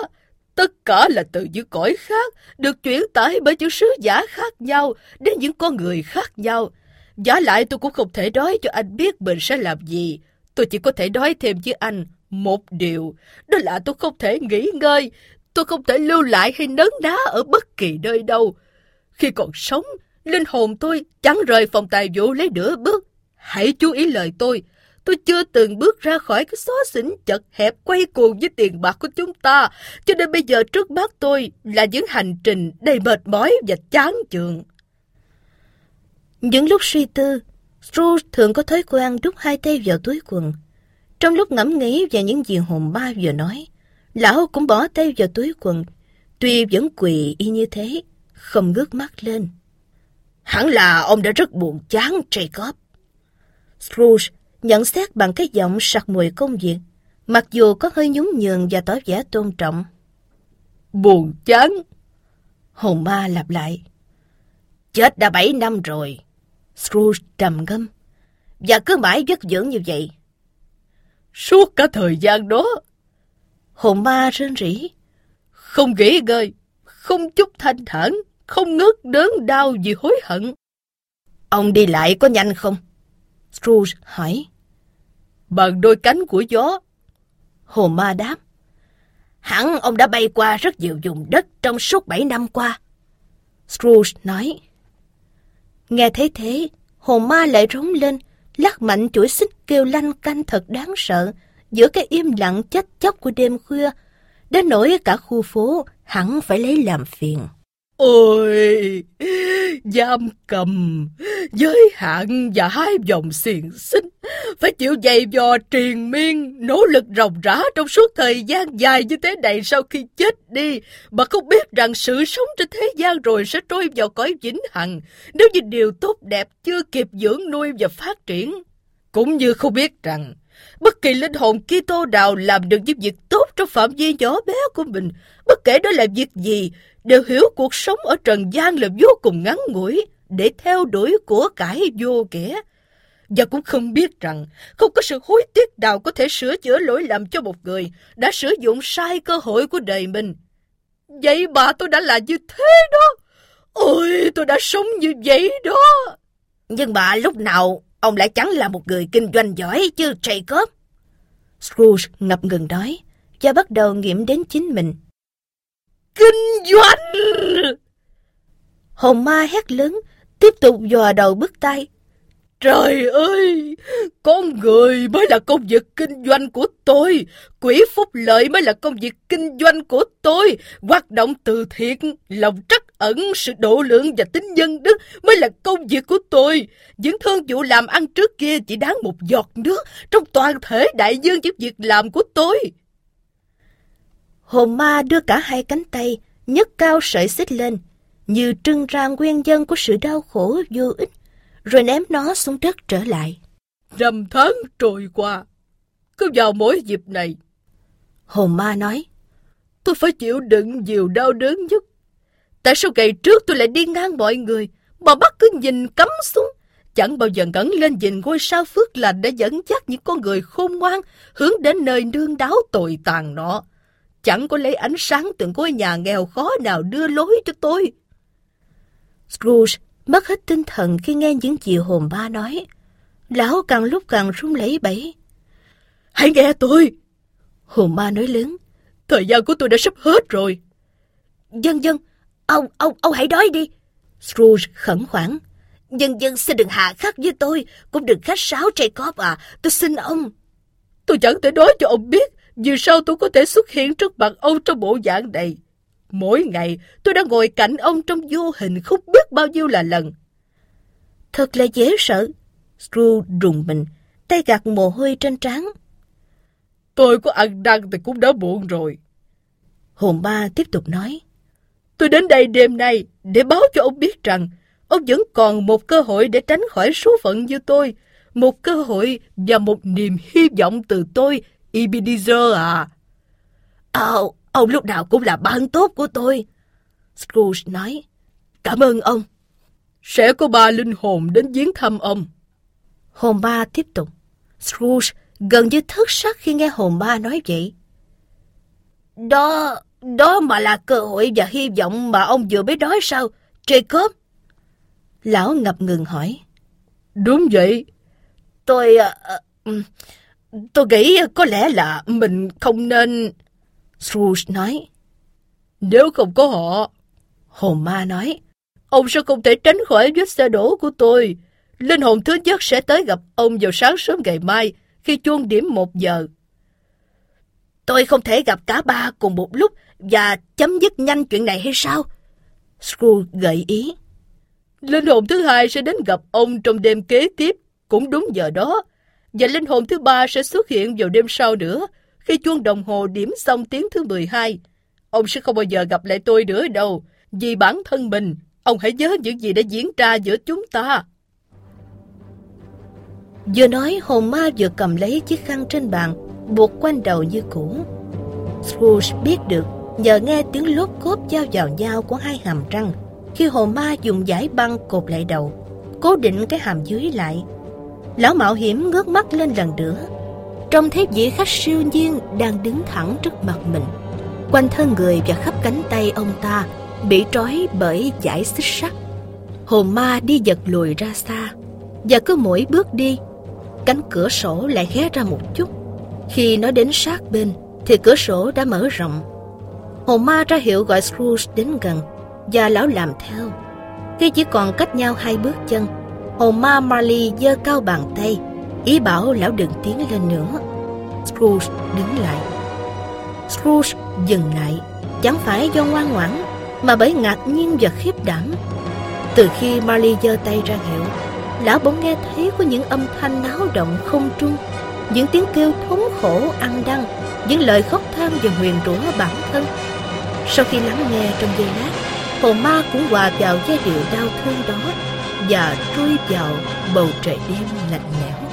Tất cả là từ những cõi khác, được chuyển tải bởi những sứ giả khác nhau đến những con người khác nhau. Giả lại tôi cũng không thể nói cho anh biết mình sẽ làm gì. Tôi chỉ có thể nói thêm với anh một điều, đó là tôi không thể nghỉ ngơi, tôi không thể lưu lại hay nấn đá ở bất kỳ nơi đâu. Khi còn sống, linh hồn tôi chẳng rời phòng tài vụ lấy nửa bước. Hãy chú ý lời tôi, tôi chưa từng bước ra khỏi cái xó xỉnh chật hẹp quay cuồng với tiền bạc của chúng ta, cho nên bây giờ trước mắt tôi là những hành trình đầy mệt mỏi và chán chường. Những lúc suy tư, Stru thường có thói quen đút hai tay vào túi quần. Trong lúc ngẫm nghĩ về những gì hồn ba vừa nói, lão cũng bỏ tay vào túi quần, tuy vẫn quỳ y như thế, không ngước mắt lên. Hẳn là ông đã rất buồn chán, Jacob. Scrooge nhận xét bằng cái giọng sặc mùi công việc, mặc dù có hơi nhún nhường và tỏ vẻ tôn trọng. Buồn chán. Hồn ma lặp lại. Chết đã bảy năm rồi. Scrooge trầm ngâm. Và cứ mãi vất dưỡng như vậy. Suốt cả thời gian đó. Hồn ma rên rỉ. Không nghỉ ngơi, không chút thanh thản, không ngớt đớn đau vì hối hận. Ông đi lại có nhanh không? Scrooge hỏi. Bằng đôi cánh của gió. Hồ Ma đáp. Hẳn ông đã bay qua rất nhiều vùng đất trong suốt bảy năm qua. Scrooge nói. Nghe thấy thế, Hồ Ma lại rống lên, lắc mạnh chuỗi xích kêu lanh canh thật đáng sợ giữa cái im lặng chết chóc của đêm khuya, đến nỗi cả khu phố hẳn phải lấy làm phiền. Ôi, giam cầm, giới hạn và hai dòng xiềng xích, phải chịu dày dò triền miên, nỗ lực ròng rã trong suốt thời gian dài như thế này sau khi chết đi, mà không biết rằng sự sống trên thế gian rồi sẽ trôi vào cõi vĩnh hằng, nếu như điều tốt đẹp chưa kịp dưỡng nuôi và phát triển. Cũng như không biết rằng, bất kỳ linh hồn Kitô nào làm được những việc tốt trong phạm vi nhỏ bé của mình, bất kể đó là việc gì, đều hiểu cuộc sống ở trần gian là vô cùng ngắn ngủi để theo đuổi của cải vô nghĩa. Và cũng không biết rằng không có sự hối tiếc nào có thể sửa chữa lỗi lầm cho một người đã sử dụng sai cơ hội của đời mình. Vậy mà tôi đã là như thế đó. Ôi, tôi đã sống như vậy đó. Nhưng mà lúc nào ông lại chẳng là một người kinh doanh giỏi chứ Jacob. Scrooge ngập ngừng nói và bắt đầu nghiệm đến chính mình. Kinh doanh! Hồn ma hét lớn, tiếp tục dò đầu bước tay. Trời ơi, con người mới là công việc kinh doanh của tôi, quỹ phúc lợi mới là công việc kinh doanh của tôi, hoạt động từ thiện, lòng trắc ẩn, sự độ lượng và tính nhân đức mới là công việc của tôi. Những thương vụ làm ăn trước kia chỉ đáng một giọt nước trong toàn thể đại dương những việc làm của tôi. Hồn ma đưa cả hai cánh tay, nhấc cao sợi xích lên, như trưng ra nguyên nhân của sự đau khổ vô ích, rồi ném nó xuống đất trở lại. Năm tháng trôi qua, cứ vào mỗi dịp này. Hồn ma nói, tôi phải chịu đựng nhiều đau đớn nhất. Tại sao ngày trước tôi lại đi ngang mọi người, mà bắt cứ nhìn cắm xuống, chẳng bao giờ ngẩng lên nhìn ngôi sao phước lành để dẫn dắt những con người khôn ngoan hướng đến nơi nương đáo tồi tàn nọ chẳng có lấy ánh sáng từ ngôi nhà nghèo khó nào đưa lối cho tôi. Scrooge mất hết tinh thần khi nghe những gì hồn ba nói. Lão càng lúc càng run lẩy bẩy. Hãy nghe tôi! Hồn ba nói lớn. Thời gian của tôi đã sắp hết rồi. Dân dân, ông, ông, ông hãy nói đi. Scrooge khẩn khoản. Dân dân xin đừng hạ khắc với tôi, cũng đừng khách sáo Jacob à, tôi xin ông. Tôi chẳng thể nói cho ông biết vì sao tôi có thể xuất hiện trước mặt ông trong bộ dạng này? Mỗi ngày tôi đã ngồi cạnh ông trong vô hình không biết bao nhiêu là lần. Thật là dễ sợ. Screw rùng mình, tay gạt mồ hôi trên trán. Tôi có ăn năn thì cũng đã muộn rồi. Hồn ba tiếp tục nói. Tôi đến đây đêm nay để báo cho ông biết rằng ông vẫn còn một cơ hội để tránh khỏi số phận như tôi. Một cơ hội và một niềm hy vọng từ tôi Ebenezer à? Ồ, ông lúc nào cũng là bạn tốt của tôi. Scrooge nói. Cảm ơn ông. Sẽ có ba linh hồn đến viếng thăm ông. Hồn ba tiếp tục. Scrooge gần như thất sắc khi nghe hồn ba nói vậy. Đó, đó mà là cơ hội và hy vọng mà ông vừa mới nói sao, Jacob? Lão ngập ngừng hỏi. Đúng vậy. Tôi... Uh, Tôi nghĩ có lẽ là mình không nên... Scrooge nói. Nếu không có họ... Hồn ma nói. Ông sẽ không thể tránh khỏi vết xe đổ của tôi. Linh hồn thứ nhất sẽ tới gặp ông vào sáng sớm ngày mai khi chuông điểm một giờ. Tôi không thể gặp cả ba cùng một lúc và chấm dứt nhanh chuyện này hay sao? Scrooge gợi ý. Linh hồn thứ hai sẽ đến gặp ông trong đêm kế tiếp, cũng đúng giờ đó và linh hồn thứ ba sẽ xuất hiện vào đêm sau nữa, khi chuông đồng hồ điểm xong tiếng thứ 12. Ông sẽ không bao giờ gặp lại tôi nữa đâu, vì bản thân mình, ông hãy nhớ những gì đã diễn ra giữa chúng ta. Vừa nói hồn ma vừa cầm lấy chiếc khăn trên bàn, buộc quanh đầu như cũ. Scrooge biết được nhờ nghe tiếng lốp cốp giao vào nhau của hai hàm răng khi hồn ma dùng giải băng cột lại đầu, cố định cái hàm dưới lại Lão mạo hiểm ngước mắt lên lần nữa Trông thấy vị khách siêu nhiên đang đứng thẳng trước mặt mình Quanh thân người và khắp cánh tay ông ta Bị trói bởi giải xích sắt Hồn ma đi giật lùi ra xa Và cứ mỗi bước đi Cánh cửa sổ lại hé ra một chút Khi nó đến sát bên thì cửa sổ đã mở rộng. Hồn ma ra hiệu gọi Scrooge đến gần và lão làm theo. Khi chỉ còn cách nhau hai bước chân, hồn ma Marley giơ cao bàn tay, ý bảo lão đừng tiến lên nữa. Scrooge đứng lại. Scrooge dừng lại, chẳng phải do ngoan ngoãn, mà bởi ngạc nhiên và khiếp đảm. Từ khi Marley giơ tay ra hiệu, lão bỗng nghe thấy có những âm thanh náo động không trung, những tiếng kêu thống khổ ăn đăng, những lời khóc than và nguyền rủa bản thân. Sau khi lắng nghe trong giây lát, hồn ma cũng hòa vào giai điệu đau thương đó và trôi vào bầu trời đêm lạnh lẽo.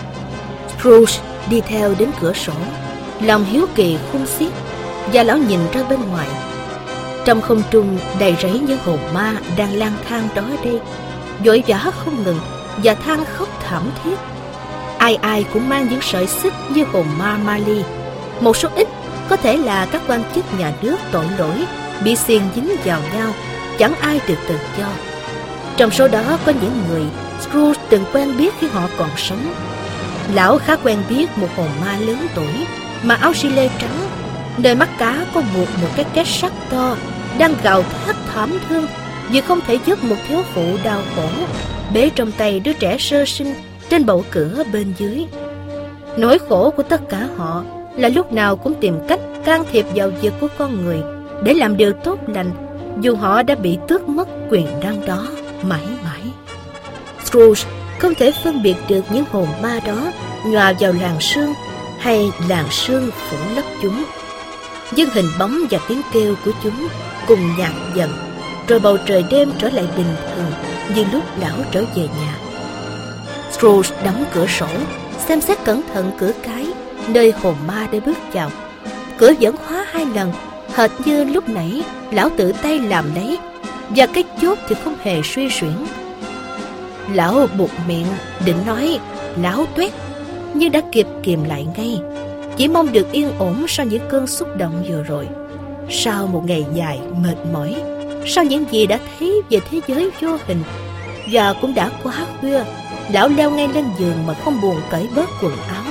Scrooge đi theo đến cửa sổ, lòng hiếu kỳ khung xiết và lão nhìn ra bên ngoài. Trong không trung đầy rẫy những hồn ma đang lang thang đó đây, vội vã không ngừng và than khóc thảm thiết. Ai ai cũng mang những sợi xích như hồn ma Mali. Một số ít có thể là các quan chức nhà nước tội lỗi bị xiên dính vào nhau, chẳng ai được tự do. Trong số đó có những người Scrooge từng quen biết khi họ còn sống. Lão khá quen biết một hồn ma lớn tuổi mà áo xi lê trắng, nơi mắt cá có buộc một cái két sắt to, đang gào thét thảm thương vì không thể giúp một thiếu phụ đau khổ, bế trong tay đứa trẻ sơ sinh trên bậu cửa bên dưới. Nỗi khổ của tất cả họ là lúc nào cũng tìm cách can thiệp vào việc của con người để làm điều tốt lành dù họ đã bị tước mất quyền năng đó mãi mãi. Scrooge không thể phân biệt được những hồn ma đó nhòa vào làng sương hay làng sương phủ lấp chúng. Nhưng hình bóng và tiếng kêu của chúng cùng nhạt dần, rồi bầu trời đêm trở lại bình thường như lúc lão trở về nhà. Scrooge đóng cửa sổ, xem xét cẩn thận cửa cái nơi hồn ma đã bước vào. Cửa vẫn khóa hai lần, hệt như lúc nãy lão tự tay làm lấy, và cái chốt thì không hề suy xuyển. Lão buộc miệng định nói lão tuét, nhưng đã kịp kìm lại ngay. Chỉ mong được yên ổn sau những cơn xúc động vừa rồi. Sau một ngày dài mệt mỏi, sau những gì đã thấy về thế giới vô hình, và cũng đã quá khuya, lão leo ngay lên giường mà không buồn cởi bớt quần áo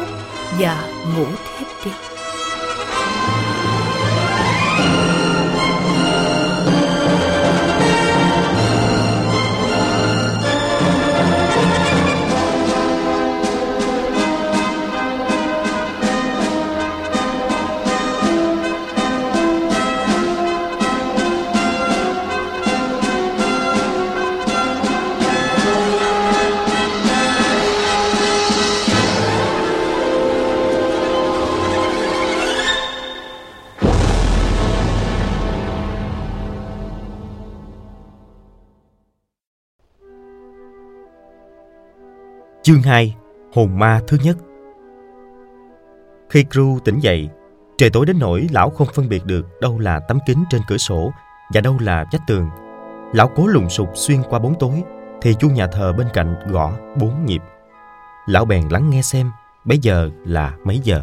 và ngủ thiếp đi. Chương 2 Hồn ma thứ nhất Khi Gru tỉnh dậy, trời tối đến nỗi lão không phân biệt được đâu là tấm kính trên cửa sổ và đâu là vách tường. Lão cố lùng sục xuyên qua bóng tối, thì chuông nhà thờ bên cạnh gõ bốn nhịp. Lão bèn lắng nghe xem bây giờ là mấy giờ.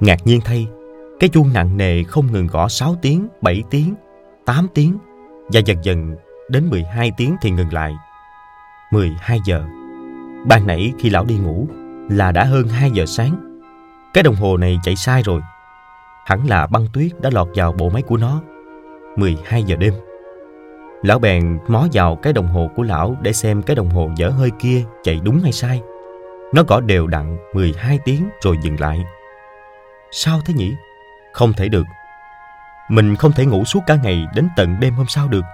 Ngạc nhiên thay, cái chuông nặng nề không ngừng gõ 6 tiếng, 7 tiếng, 8 tiếng và dần dần đến 12 tiếng thì ngừng lại 12 giờ. Ban nãy khi lão đi ngủ là đã hơn 2 giờ sáng. Cái đồng hồ này chạy sai rồi. Hẳn là băng tuyết đã lọt vào bộ máy của nó. 12 giờ đêm. Lão bèn mó vào cái đồng hồ của lão để xem cái đồng hồ dở hơi kia chạy đúng hay sai. Nó gõ đều đặn 12 tiếng rồi dừng lại. Sao thế nhỉ? Không thể được. Mình không thể ngủ suốt cả ngày đến tận đêm hôm sau được.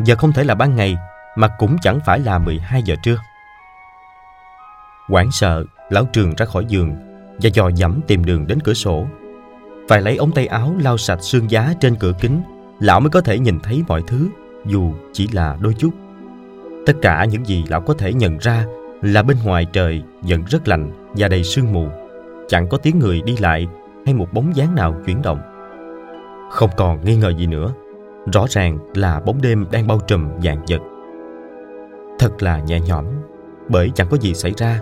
Giờ không thể là ban ngày mà cũng chẳng phải là 12 giờ trưa. Quảng sợ, lão trường ra khỏi giường và dò dẫm tìm đường đến cửa sổ. Phải lấy ống tay áo lau sạch xương giá trên cửa kính, lão mới có thể nhìn thấy mọi thứ, dù chỉ là đôi chút. Tất cả những gì lão có thể nhận ra là bên ngoài trời vẫn rất lạnh và đầy sương mù. Chẳng có tiếng người đi lại hay một bóng dáng nào chuyển động. Không còn nghi ngờ gì nữa. Rõ ràng là bóng đêm đang bao trùm dạng vật thật là nhẹ nhõm bởi chẳng có gì xảy ra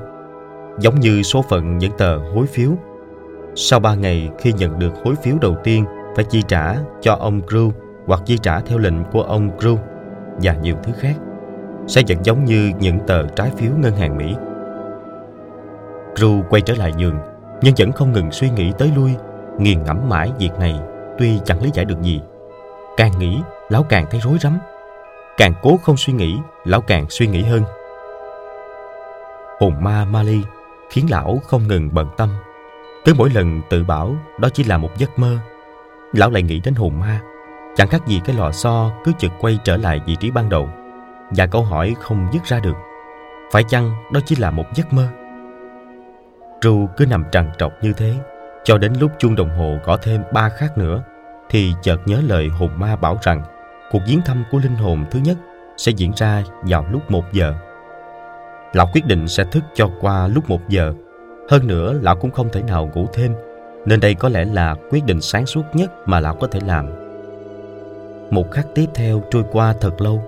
giống như số phận những tờ hối phiếu sau ba ngày khi nhận được hối phiếu đầu tiên phải chi trả cho ông Crew hoặc chi trả theo lệnh của ông Crew và nhiều thứ khác sẽ vẫn giống như những tờ trái phiếu ngân hàng Mỹ. Crew quay trở lại giường nhưng vẫn không ngừng suy nghĩ tới lui, nghiền ngẫm mãi việc này tuy chẳng lý giải được gì. Càng nghĩ, lão càng thấy rối rắm. Càng cố không suy nghĩ, lão càng suy nghĩ hơn. Hồn ma Mali khiến lão không ngừng bận tâm. Cứ mỗi lần tự bảo đó chỉ là một giấc mơ, lão lại nghĩ đến hồn ma. Chẳng khác gì cái lò xo cứ chực quay trở lại vị trí ban đầu. Và câu hỏi không dứt ra được. Phải chăng đó chỉ là một giấc mơ? Tru cứ nằm trằn trọc như thế, cho đến lúc chuông đồng hồ gõ thêm ba khắc nữa, thì chợt nhớ lời hồn ma bảo rằng cuộc viếng thăm của linh hồn thứ nhất sẽ diễn ra vào lúc một giờ. Lão quyết định sẽ thức cho qua lúc một giờ. Hơn nữa, lão cũng không thể nào ngủ thêm, nên đây có lẽ là quyết định sáng suốt nhất mà lão có thể làm. Một khắc tiếp theo trôi qua thật lâu.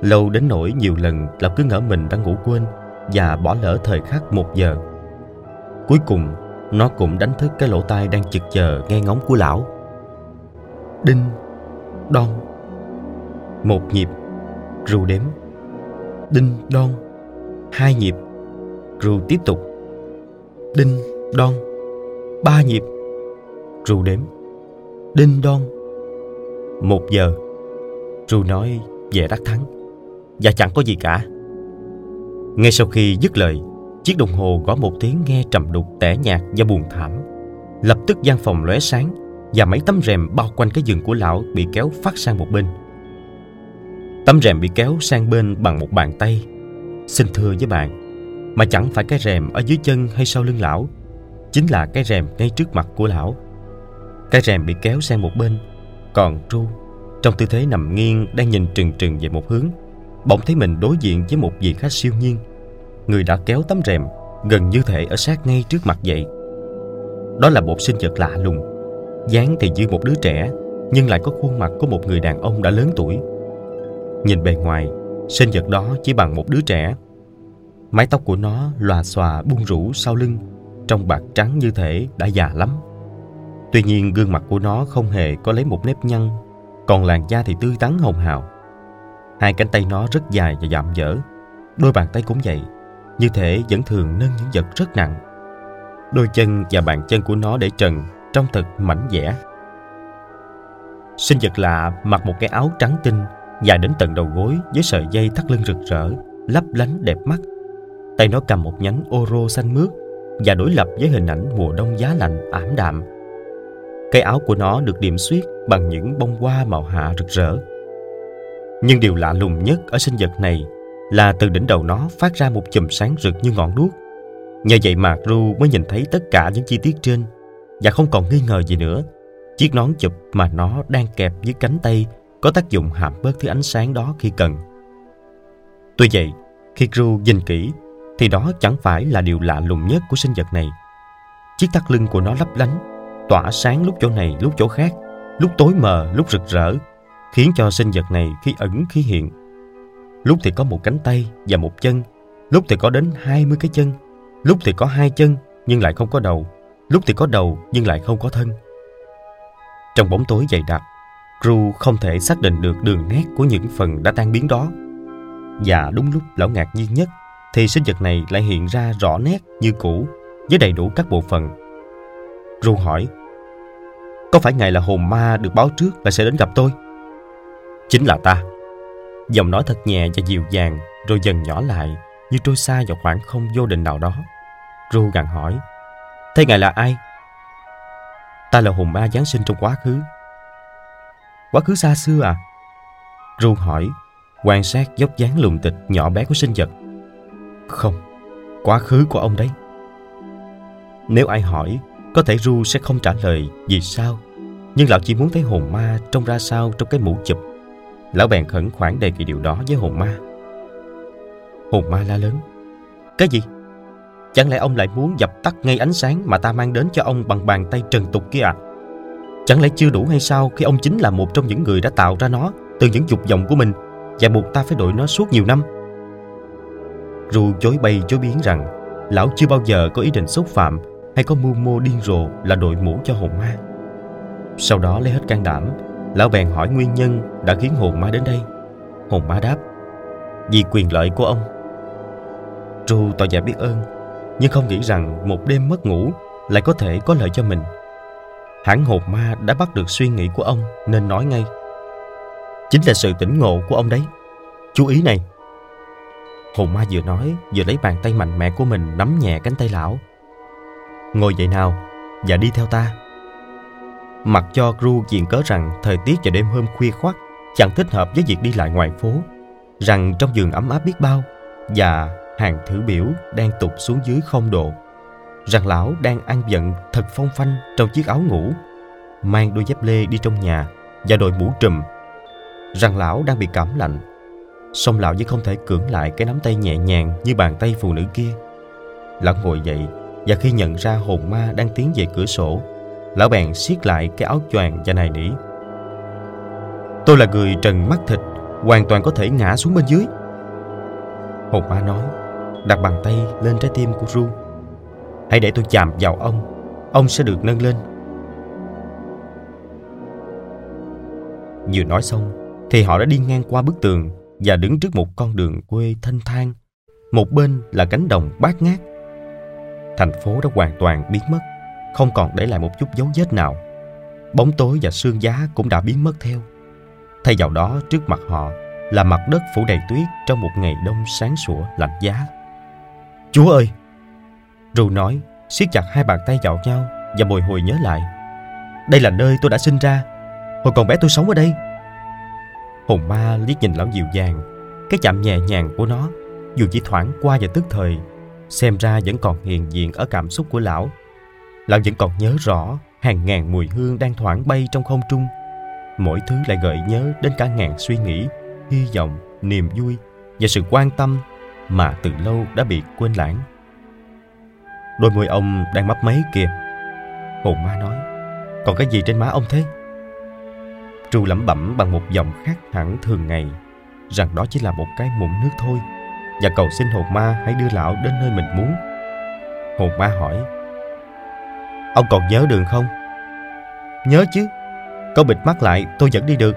Lâu đến nỗi nhiều lần lão cứ ngỡ mình đang ngủ quên và bỏ lỡ thời khắc một giờ. Cuối cùng, nó cũng đánh thức cái lỗ tai đang chực chờ nghe ngóng của lão. Đinh, đon. Một nhịp, rù đếm. Đinh, đon. Hai nhịp, rù tiếp tục. Đinh, đon. Ba nhịp, rù đếm. Đinh, đon. Một giờ, rù nói về đắc thắng. Và chẳng có gì cả. Ngay sau khi dứt lời, Chiếc đồng hồ gõ một tiếng nghe trầm đục tẻ nhạt và buồn thảm. Lập tức gian phòng lóe sáng và mấy tấm rèm bao quanh cái giường của lão bị kéo phát sang một bên. Tấm rèm bị kéo sang bên bằng một bàn tay. Xin thưa với bạn, mà chẳng phải cái rèm ở dưới chân hay sau lưng lão, chính là cái rèm ngay trước mặt của lão. Cái rèm bị kéo sang một bên, còn tru trong tư thế nằm nghiêng đang nhìn trừng trừng về một hướng, bỗng thấy mình đối diện với một vị khách siêu nhiên người đã kéo tấm rèm gần như thể ở sát ngay trước mặt vậy. Đó là một sinh vật lạ lùng, dáng thì như một đứa trẻ, nhưng lại có khuôn mặt của một người đàn ông đã lớn tuổi. Nhìn bề ngoài, sinh vật đó chỉ bằng một đứa trẻ. Mái tóc của nó lòa xòa buông rủ sau lưng, trong bạc trắng như thể đã già lắm. Tuy nhiên gương mặt của nó không hề có lấy một nếp nhăn, còn làn da thì tươi tắn hồng hào. Hai cánh tay nó rất dài và dạm dở, đôi bàn tay cũng vậy như thể vẫn thường nâng những vật rất nặng. Đôi chân và bàn chân của nó để trần, trông thật mảnh dẻ. Sinh vật lạ mặc một cái áo trắng tinh dài đến tận đầu gối với sợi dây thắt lưng rực rỡ, lấp lánh đẹp mắt. Tay nó cầm một nhánh ô rô xanh mướt và đối lập với hình ảnh mùa đông giá lạnh ảm đạm. Cái áo của nó được điểm xuyết bằng những bông hoa màu hạ rực rỡ. Nhưng điều lạ lùng nhất ở sinh vật này là từ đỉnh đầu nó phát ra một chùm sáng rực như ngọn đuốc. Nhờ vậy mà Ru mới nhìn thấy tất cả những chi tiết trên và không còn nghi ngờ gì nữa. Chiếc nón chụp mà nó đang kẹp dưới cánh tay có tác dụng hạm bớt thứ ánh sáng đó khi cần. Tuy vậy, khi Crew nhìn kỹ thì đó chẳng phải là điều lạ lùng nhất của sinh vật này. Chiếc thắt lưng của nó lấp lánh, tỏa sáng lúc chỗ này lúc chỗ khác, lúc tối mờ lúc rực rỡ, khiến cho sinh vật này khi ẩn khi hiện Lúc thì có một cánh tay và một chân, lúc thì có đến 20 cái chân, lúc thì có hai chân nhưng lại không có đầu, lúc thì có đầu nhưng lại không có thân. Trong bóng tối dày đặc, Ru không thể xác định được đường nét của những phần đã tan biến đó. Và đúng lúc lão ngạc nhiên nhất, thì sinh vật này lại hiện ra rõ nét như cũ, với đầy đủ các bộ phận. Ru hỏi, có phải ngài là hồn ma được báo trước là sẽ đến gặp tôi? Chính là ta. Giọng nói thật nhẹ và dịu dàng rồi dần nhỏ lại như trôi xa vào khoảng không vô định nào đó. Ru gằn hỏi Thế ngài là ai? Ta là hồn ma Giáng sinh trong quá khứ. Quá khứ xa xưa à? Ru hỏi quan sát dốc dáng lùn tịch nhỏ bé của sinh vật. Không, quá khứ của ông đấy. Nếu ai hỏi, có thể Ru sẽ không trả lời vì sao. Nhưng lão chỉ muốn thấy hồn ma trông ra sao trong cái mũ chụp Lão bèn khẩn khoản đề nghị điều đó với hồn ma Hồn ma la lớn Cái gì? Chẳng lẽ ông lại muốn dập tắt ngay ánh sáng mà ta mang đến cho ông bằng bàn tay trần tục kia à? Chẳng lẽ chưa đủ hay sao khi ông chính là một trong những người đã tạo ra nó từ những dục vọng của mình và buộc ta phải đội nó suốt nhiều năm? Ru chối bay chối biến rằng lão chưa bao giờ có ý định xúc phạm hay có mưu mô điên rồ là đội mũ cho hồn ma. Sau đó lấy hết can đảm, Lão bèn hỏi nguyên nhân đã khiến hồn ma đến đây. Hồn ma đáp, vì quyền lợi của ông. Tru tỏ vẻ biết ơn, nhưng không nghĩ rằng một đêm mất ngủ lại có thể có lợi cho mình. Hãng hồn ma đã bắt được suy nghĩ của ông nên nói ngay. Chính là sự tỉnh ngộ của ông đấy. Chú ý này. Hồn ma vừa nói vừa lấy bàn tay mạnh mẽ của mình nắm nhẹ cánh tay lão. Ngồi dậy nào và đi theo ta. Mặc cho Gru diện cớ rằng thời tiết vào đêm hôm khuya khoắt chẳng thích hợp với việc đi lại ngoài phố, rằng trong giường ấm áp biết bao và hàng thử biểu đang tụt xuống dưới không độ, rằng lão đang ăn giận thật phong phanh trong chiếc áo ngủ, mang đôi dép lê đi trong nhà và đội mũ trùm, rằng lão đang bị cảm lạnh, song lão vẫn không thể cưỡng lại cái nắm tay nhẹ nhàng như bàn tay phụ nữ kia. Lão ngồi dậy và khi nhận ra hồn ma đang tiến về cửa sổ, lão bèn siết lại cái áo choàng và nài nỉ. Tôi là người trần mắt thịt, hoàn toàn có thể ngã xuống bên dưới. Hồn ma nói, đặt bàn tay lên trái tim của Ru. Hãy để tôi chạm vào ông, ông sẽ được nâng lên. Vừa nói xong, thì họ đã đi ngang qua bức tường và đứng trước một con đường quê thanh thang. Một bên là cánh đồng bát ngát. Thành phố đã hoàn toàn biến mất, không còn để lại một chút dấu vết nào. Bóng tối và sương giá cũng đã biến mất theo. Thay vào đó trước mặt họ là mặt đất phủ đầy tuyết trong một ngày đông sáng sủa lạnh giá. Chúa ơi! Ru nói, siết chặt hai bàn tay vào nhau và bồi hồi nhớ lại. Đây là nơi tôi đã sinh ra. Hồi còn bé tôi sống ở đây. Hồn ma liếc nhìn lão dịu dàng. Cái chạm nhẹ nhàng của nó, dù chỉ thoảng qua và tức thời, xem ra vẫn còn hiện diện ở cảm xúc của lão. Lão vẫn còn nhớ rõ hàng ngàn mùi hương đang thoảng bay trong không trung. Mỗi thứ lại gợi nhớ đến cả ngàn suy nghĩ, hy vọng, niềm vui và sự quan tâm mà từ lâu đã bị quên lãng. Đôi môi ông đang mấp máy kìa. Hồn ma nói, còn cái gì trên má ông thế? Tru lẩm bẩm bằng một giọng khác hẳn thường ngày, rằng đó chỉ là một cái mụn nước thôi, và cầu xin hồn ma hãy đưa lão đến nơi mình muốn. Hồn ma hỏi, Ông còn nhớ đường không? Nhớ chứ, có bịt mắt lại tôi vẫn đi được.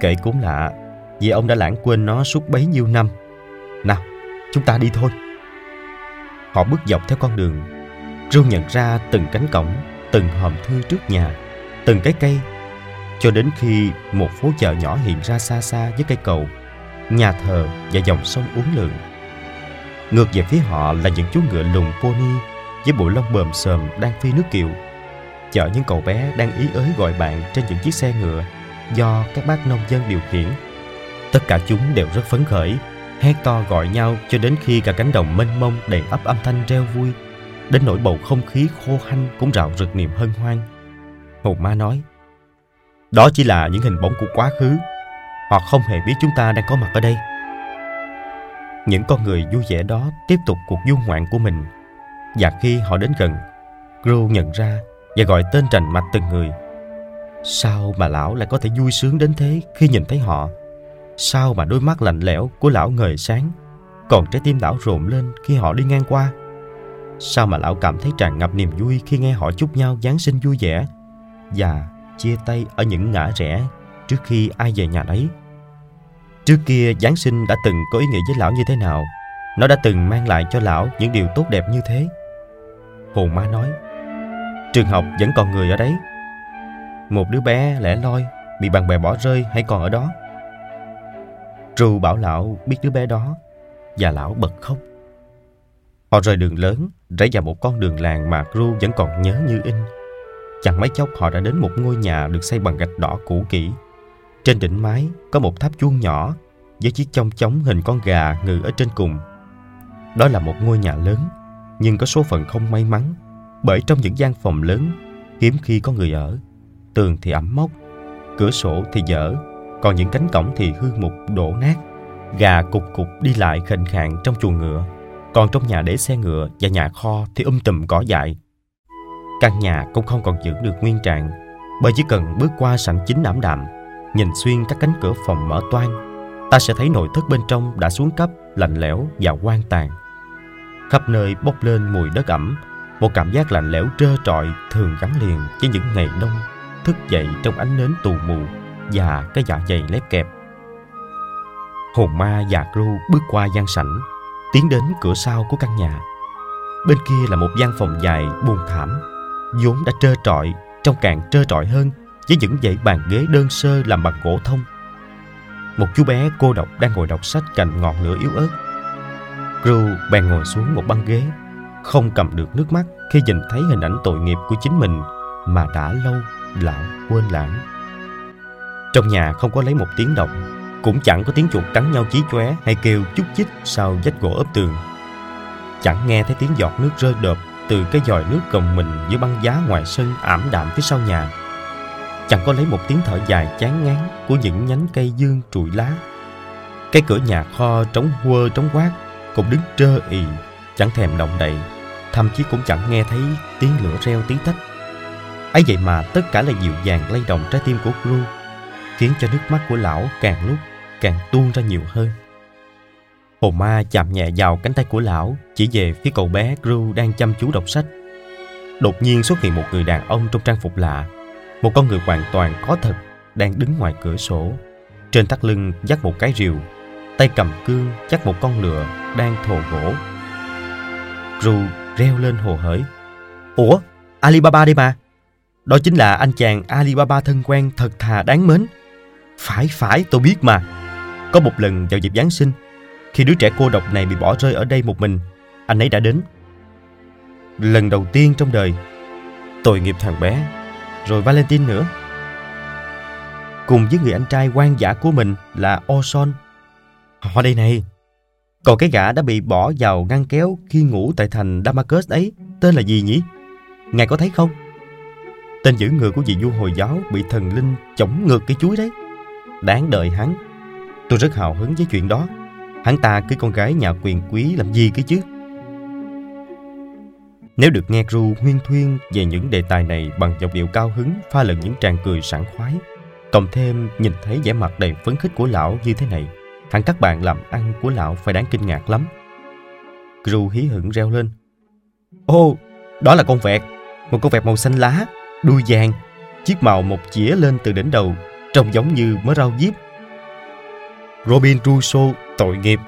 Kệ cũng lạ, vì ông đã lãng quên nó suốt bấy nhiêu năm. Nào, chúng ta đi thôi. Họ bước dọc theo con đường. Ru nhận ra từng cánh cổng, từng hòm thư trước nhà, từng cái cây, cho đến khi một phố chợ nhỏ hiện ra xa xa với cây cầu, nhà thờ và dòng sông uốn lượn. Ngược về phía họ là những chú ngựa lùn pony với bộ lông bờm sờm đang phi nước kiệu. Chở những cậu bé đang ý ới gọi bạn trên những chiếc xe ngựa do các bác nông dân điều khiển. Tất cả chúng đều rất phấn khởi hét to gọi nhau cho đến khi cả cánh đồng mênh mông đầy ấp âm thanh reo vui. Đến nỗi bầu không khí khô hanh cũng rạo rực niềm hân hoan. Hồn ma nói, đó chỉ là những hình bóng của quá khứ. Họ không hề biết chúng ta đang có mặt ở đây. Những con người vui vẻ đó tiếp tục cuộc du ngoạn của mình. Và khi họ đến gần, Gru nhận ra và gọi tên rành mạch từng người. Sao mà lão lại có thể vui sướng đến thế khi nhìn thấy họ? Sao mà đôi mắt lạnh lẽo của lão ngời sáng? Còn trái tim lão rộn lên khi họ đi ngang qua. Sao mà lão cảm thấy tràn ngập niềm vui khi nghe họ chúc nhau Giáng sinh vui vẻ Và chia tay ở những ngã rẽ trước khi ai về nhà đấy Trước kia Giáng sinh đã từng có ý nghĩa với lão như thế nào? Nó đã từng mang lại cho lão những điều tốt đẹp như thế. Hồn ma nói, Trường học vẫn còn người ở đấy. Một đứa bé lẻ loi Bị bạn bè bỏ rơi hay còn ở đó. Ru bảo lão biết đứa bé đó và lão bật khóc. Họ rời đường lớn, rẽ vào một con đường làng mà Ru vẫn còn nhớ như in. Chẳng mấy chốc họ đã đến một ngôi nhà được xây bằng gạch đỏ cũ kỹ. Trên đỉnh mái có một tháp chuông nhỏ với chiếc chong chóng hình con gà ngự ở trên cùng. Đó là một ngôi nhà lớn, nhưng có số phận không may mắn, bởi trong những gian phòng lớn hiếm khi có người ở. Tường thì ẩm mốc, cửa sổ thì dở, còn những cánh cổng thì hư mục đổ nát. Gà cục cục đi lại khệnh khạng trong chuồng ngựa. Còn trong nhà để xe ngựa và nhà kho thì um tùm cỏ dại. Căn nhà cũng không còn giữ được nguyên trạng, bởi chỉ cần bước qua sảnh chính ảm đạm, nhìn xuyên các cánh cửa phòng mở toang, ta sẽ thấy nội thất bên trong đã xuống cấp, lạnh lẽo và hoang tàn. Khắp nơi bốc lên mùi đất ẩm, một cảm giác lạnh lẽo trơ trọi thường gắn liền với những ngày đông thức dậy trong ánh nến tù mù và cái dạ dày lép kẹp. Hồn ma và Gru bước qua gian sảnh, tiến đến cửa sau của căn nhà. Bên kia là một gian phòng dài buồn thảm, vốn đã trơ trọi, trong càng trơ trọi hơn với những dãy bàn ghế đơn sơ làm bằng gỗ thông. Một chú bé cô độc đang ngồi đọc sách cạnh ngọn lửa yếu ớt. Gru bèn ngồi xuống một băng ghế, không cầm được nước mắt khi nhìn thấy hình ảnh tội nghiệp của chính mình mà đã lâu lão quên lãng. Trong nhà không có lấy một tiếng động, cũng chẳng có tiếng chuột cắn nhau chí chóe hay kêu chúc chích sau vách gỗ ốp tường. Chẳng nghe thấy tiếng giọt nước rơi đợp từ cái giòi nước gồng mình dưới băng giá ngoài sân ảm đạm phía sau nhà. Chẳng có lấy một tiếng thở dài chán ngán của những nhánh cây dương trụi lá. Cái cửa nhà kho trống quơ trống quát cũng đứng trơ ì, chẳng thèm động đậy, thậm chí cũng chẳng nghe thấy tiếng lửa reo tí tách. ấy vậy mà tất cả là dịu dàng lay động trái tim của Blue khiến cho nước mắt của lão càng lúc càng tuôn ra nhiều hơn. Hồn ma chạm nhẹ vào cánh tay của lão, chỉ về phía cậu bé Gru đang chăm chú đọc sách. Đột nhiên xuất hiện một người đàn ông trong trang phục lạ, một con người hoàn toàn có thật đang đứng ngoài cửa sổ. Trên thắt lưng dắt một cái rìu, tay cầm cương chắc một con lừa đang thồ gỗ. Gru reo lên hồ hởi. Ủa, Alibaba đây mà. Đó chính là anh chàng Alibaba thân quen thật thà đáng mến. Phải phải tôi biết mà. Có một lần vào dịp Giáng sinh, khi đứa trẻ cô độc này bị bỏ rơi ở đây một mình, anh ấy đã đến. Lần đầu tiên trong đời, tội nghiệp thằng bé, rồi Valentine nữa. Cùng với người anh trai quan giả của mình là Orson. Họ đây này. Còn cái gã đã bị bỏ vào ngăn kéo khi ngủ tại thành Damascus ấy, tên là gì nhỉ? Ngài có thấy không? Tên giữ người của vị vua Hồi giáo bị thần linh chổng ngược cái chuối đấy. Đáng đợi hắn. Tôi rất hào hứng với chuyện đó. Hắn ta cưới con gái nhà quyền quý làm gì cái chứ? Nếu được nghe Ru huyên thuyên về những đề tài này bằng giọng điệu cao hứng pha lẫn những tràng cười sảng khoái, cộng thêm nhìn thấy vẻ mặt đầy phấn khích của lão như thế này, hẳn các bạn làm ăn của lão phải đáng kinh ngạc lắm. Ru hí hửng reo lên. Ô, đó là con vẹt, một con vẹt màu xanh lá, đuôi vàng, chiếc màu một chĩa lên từ đỉnh đầu, trông giống như mớ rau diếp. Robin Crusoe tội nghiệp.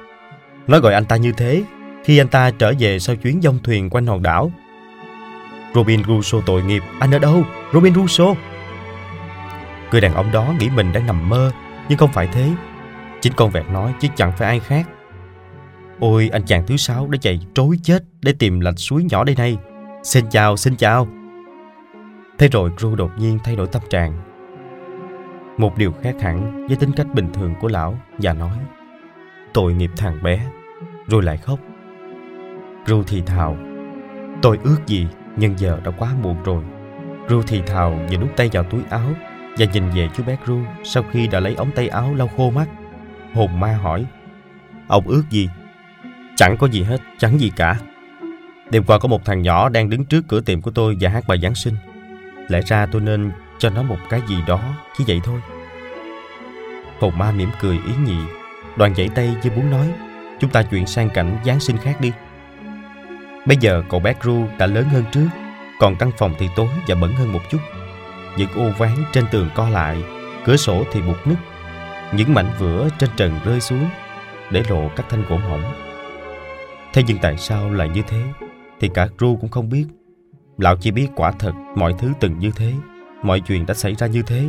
Nó gọi anh ta như thế khi anh ta trở về sau chuyến dông thuyền quanh hòn đảo. Robin Crusoe tội nghiệp, anh ở đâu? Robin Crusoe. Người đàn ông đó nghĩ mình đang nằm mơ, nhưng không phải thế. Chính con vẹt nói chứ chẳng phải ai khác. Ôi, anh chàng thứ sáu đã chạy trối chết để tìm lạch suối nhỏ đây này. Xin chào, xin chào. Thế rồi Gru đột nhiên thay đổi tâm trạng. Một điều khác hẳn với tính cách bình thường của lão và nói. Tội nghiệp thằng bé, rồi lại khóc. Ru thì thào Tôi ước gì nhưng giờ đã quá muộn rồi. Ru thì thào và đút tay vào túi áo Và nhìn về chú bé Ru Sau khi đã lấy ống tay áo lau khô mắt. Hồn ma hỏi Ông ước gì? Chẳng có gì hết, chẳng gì cả. Đêm qua có một thằng nhỏ đang đứng trước cửa tiệm của tôi Và hát bài Giáng sinh. Lẽ ra tôi nên cho nó một cái gì đó Chỉ vậy thôi Hồn ma mỉm cười ý nhị Đoàn dãy tay như muốn nói Chúng ta chuyển sang cảnh Giáng sinh khác đi Bây giờ cậu bé Ru đã lớn hơn trước, còn căn phòng thì tối và bẩn hơn một chút. Những ô ván trên tường co lại, cửa sổ thì bụt nứt. Những mảnh vữa trên trần rơi xuống, để lộ các thanh gỗ mỏng. Thế nhưng tại sao lại như thế, thì cả Ru cũng không biết. Lão chỉ biết quả thật mọi thứ từng như thế, mọi chuyện đã xảy ra như thế.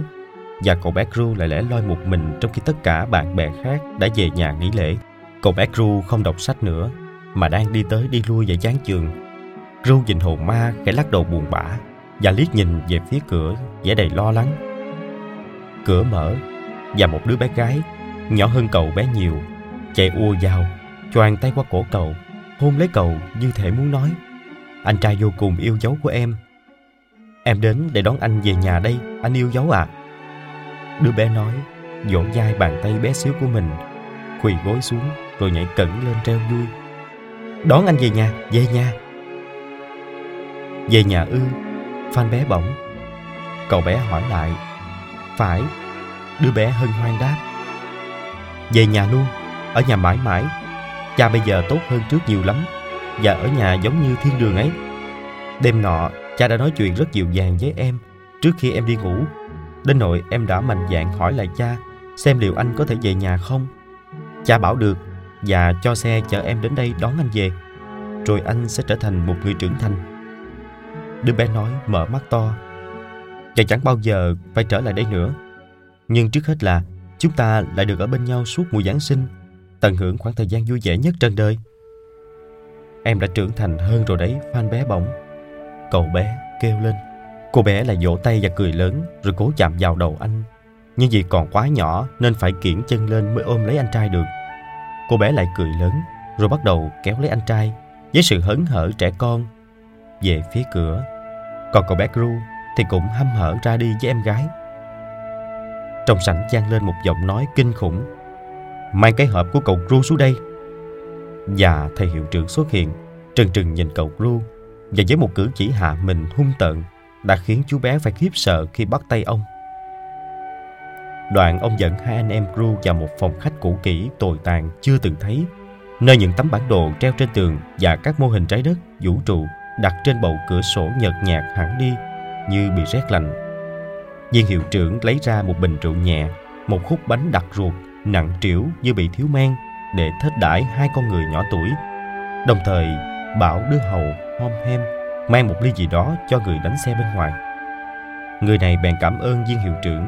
Và cậu bé Crew lại lẻ loi một mình trong khi tất cả bạn bè khác đã về nhà nghỉ lễ. Cậu bé Crew không đọc sách nữa, mà đang đi tới đi lui và chán trường. Crew nhìn hồn ma khẽ lắc đầu buồn bã và liếc nhìn về phía cửa, vẻ đầy lo lắng. Cửa mở, và một đứa bé gái, nhỏ hơn cậu bé nhiều, chạy ùa vào, choàng tay qua cổ cậu, hôn lấy cậu như thể muốn nói, anh trai vô cùng yêu dấu của em em đến để đón anh về nhà đây anh yêu dấu à. Đứa bé nói vỗ vai bàn tay bé xíu của mình quỳ gối xuống rồi nhảy cẩn lên treo vui. Đón anh về nhà, về nhà. Về nhà ư Phan bé bỗng. Cậu bé hỏi lại Phải. Đứa bé hân hoan đáp Về nhà luôn Ở nhà mãi mãi. Cha bây giờ tốt hơn trước nhiều lắm Và ở nhà giống như thiên đường ấy. Đêm nọ cha đã nói chuyện rất dịu dàng với em Trước khi em đi ngủ Đến nỗi em đã mạnh dạn hỏi lại cha Xem liệu anh có thể về nhà không Cha bảo được và cho xe chở em đến đây đón anh về. rồi anh sẽ trở thành một người trưởng thành. Đứa bé nói mở mắt to. Và chẳng bao giờ phải trở lại đây nữa. Nhưng trước hết là chúng ta lại được ở bên nhau suốt mùa Giáng sinh, tận hưởng khoảng thời gian vui vẻ nhất trên đời. Em đã trưởng thành hơn rồi đấy, Phan bé bỏng. Cậu bé kêu lên. Cô bé lại vỗ tay và cười lớn rồi cố chạm vào đầu anh. Nhưng vì còn quá nhỏ nên phải kiển chân lên mới ôm lấy anh trai được. Cô bé lại cười lớn rồi bắt đầu kéo lấy anh trai với sự hớn hở trẻ con về phía cửa. Còn cậu bé Gru thì cũng hăm hở ra đi với em gái. Trong sảnh vang lên một giọng nói kinh khủng. Mang cái hộp của cậu Gru xuống đây. Và thầy hiệu trưởng xuất hiện, trừng trừng nhìn cậu Gru và với một cử chỉ hạ mình hung tợn đã khiến chú bé phải khiếp sợ khi bắt tay ông. Đoạn ông dẫn hai anh em Gru vào một phòng khách cũ kỹ tồi tàn chưa từng thấy, nơi những tấm bản đồ treo trên tường và các mô hình trái đất, vũ trụ đặt trên bầu cửa sổ nhợt nhạt hẳn đi như bị rét lạnh. Viên hiệu trưởng lấy ra một bình rượu nhẹ, một khúc bánh đặc ruột nặng trĩu như bị thiếu men để thết đãi hai con người nhỏ tuổi. Đồng thời bảo đứa hầu hom hem mang một ly gì đó cho người đánh xe bên ngoài. Người này bèn cảm ơn viên hiệu trưởng,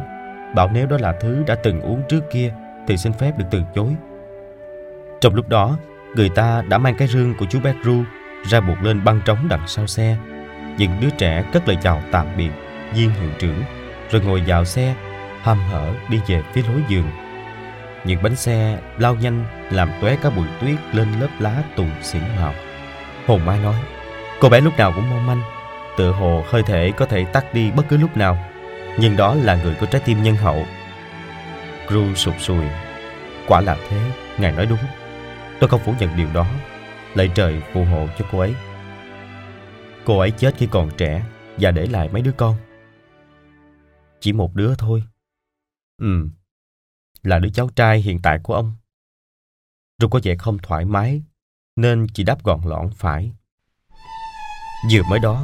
bảo nếu đó là thứ đã từng uống trước kia thì xin phép được từ chối. Trong lúc đó, người ta đã mang cái rương của chú bé Ru ra buộc lên băng trống đằng sau xe. Những đứa trẻ cất lời chào tạm biệt viên hiệu trưởng, rồi ngồi vào xe, hăm hở đi về phía lối giường. Những bánh xe lao nhanh làm tóe cả bụi tuyết lên lớp lá tùng xỉn màu. Hồn Mai nói, cô bé lúc nào cũng mong manh, tự hồ hơi thể có thể tắt đi bất cứ lúc nào, nhưng đó là người có trái tim nhân hậu. Gru sụp sùi, quả là thế, ngài nói đúng. Tôi không phủ nhận điều đó, lạy trời phù hộ cho cô ấy. Cô ấy chết khi còn trẻ và để lại mấy đứa con. Chỉ một đứa thôi. Ừ, là đứa cháu trai hiện tại của ông. Rồi có vẻ không thoải mái nên chỉ đáp gọn lõn phải. Vừa mới đó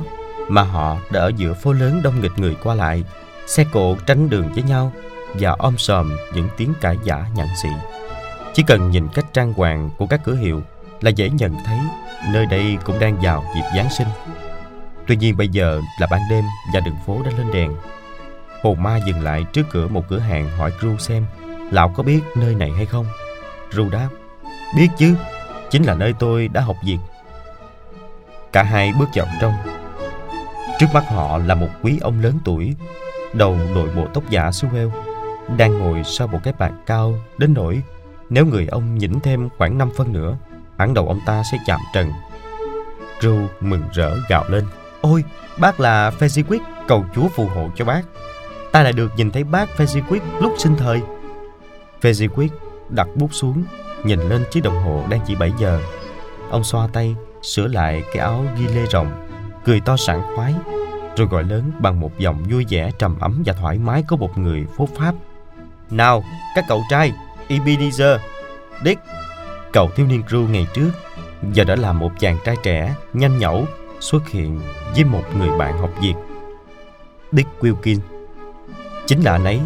mà họ đã ở giữa phố lớn đông nghịch người qua lại, xe cộ tránh đường với nhau và om sòm những tiếng cãi giả nhặn xị. Chỉ cần nhìn cách trang hoàng của các cửa hiệu là dễ nhận thấy nơi đây cũng đang vào dịp Giáng sinh. Tuy nhiên bây giờ là ban đêm và đường phố đã lên đèn. hồ ma dừng lại trước cửa một cửa hàng hỏi Ru xem lão có biết nơi này hay không. Ru đáp, biết chứ, chính là nơi tôi đã học việc. Cả hai bước vào trong. Trước mắt họ là một quý ông lớn tuổi, đầu đội bộ tóc giả xu heo, đang ngồi sau một cái bàn cao đến nỗi nếu người ông nhỉnh thêm khoảng 5 phân nữa, hẳn đầu ông ta sẽ chạm trần. Ru mừng rỡ gào lên. Ôi, bác là Fezziquit, cầu chúa phù hộ cho bác. Ta lại được nhìn thấy bác Fezziquit lúc sinh thời. Fezziquit đặt bút xuống, nhìn lên chiếc đồng hồ đang chỉ 7 giờ. Ông xoa tay, sửa lại cái áo ghi lê rộng, cười to sảng khoái, rồi gọi lớn bằng một giọng vui vẻ trầm ấm và thoải mái của một người phố Pháp. Nào, các cậu trai, Ebenezer, Dick, cậu thiếu niên crew ngày trước, giờ đã là một chàng trai trẻ, nhanh nhẩu, xuất hiện với một người bạn học việc. Dick Wilkin. Chính là anh ấy.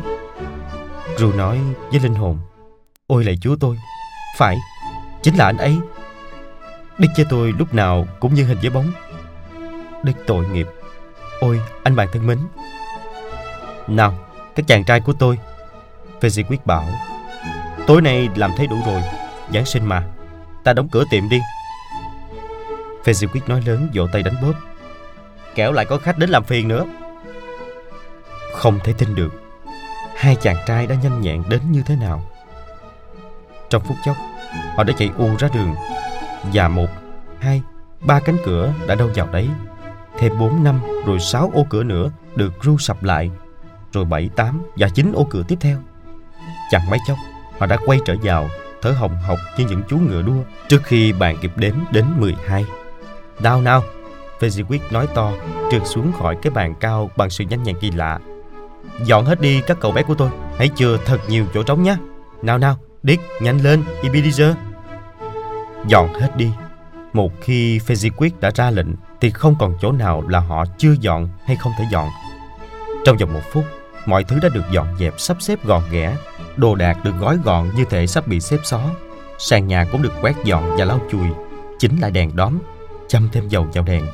crew nói với linh hồn. Ôi lạy chúa tôi, phải, chính là anh ấy. Đức cha tôi lúc nào cũng như hình với bóng. Đức tội nghiệp. Ôi, anh bạn thân mến. Nào, các chàng trai của tôi. Phê Di quyết bảo. Tối nay làm thấy đủ rồi. Giáng sinh mà. Ta đóng cửa tiệm đi. Phê Di quyết nói lớn vỗ tay đánh bóp. Kẻo lại có khách đến làm phiền nữa. Không thể tin được. Hai chàng trai đã nhanh nhẹn đến như thế nào. Trong phút chốc, họ đã chạy u ra đường. Và một, hai, ba cánh cửa đã đâu vào đấy. Thêm bốn năm rồi sáu ô cửa nữa được ru sập lại. Rồi bảy, tám và chín ô cửa tiếp theo. Chẳng mấy chốc, họ đã quay trở vào, thở hồng hộc như những chú ngựa đua trước khi bạn kịp đếm đến 12. Nào nào, Fezziwig nói to, trượt xuống khỏi cái bàn cao bằng sự nhanh nhẹn kỳ lạ. Dọn hết đi các cậu bé của tôi, hãy chừa thật nhiều chỗ trống nhé. Nào nào, Dick, nhanh lên, Ebenezer. Dọn hết đi. Một khi Fezziquid đã ra lệnh thì không còn chỗ nào là họ chưa dọn hay không thể dọn. Trong vòng một phút, mọi thứ đã được dọn dẹp sắp xếp gọn ghẽ, đồ đạc được gói gọn như thể sắp bị xếp xó. Sàn nhà cũng được quét dọn và lau chùi, chính là đèn đóm. châm thêm dầu vào đèn.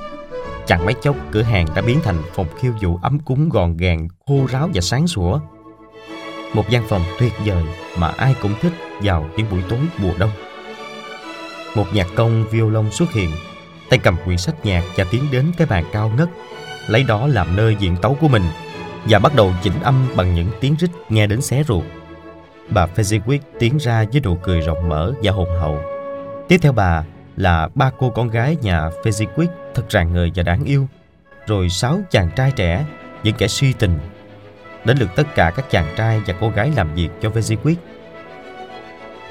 Chẳng mấy chốc, cửa hàng đã biến thành phòng khiêu vũ ấm cúng gọn gàng, khô ráo và sáng sủa. Một gian phòng tuyệt vời mà ai cũng thích vào những buổi tối mùa đông. Một nhạc công violon xuất hiện, tay cầm quyển sách nhạc và tiến đến cái bàn cao ngất, lấy đó làm nơi diễn tấu của mình và bắt đầu chỉnh âm bằng những tiếng rít nghe đến xé ruột. Bà Fezziwig tiến ra với nụ cười rộng mở và hồn hậu. Tiếp theo bà là ba cô con gái nhà Fezziwig thật rạng ngời và đáng yêu, rồi sáu chàng trai trẻ, những kẻ suy tình. Đến lượt tất cả các chàng trai và cô gái làm việc cho Fezziwig.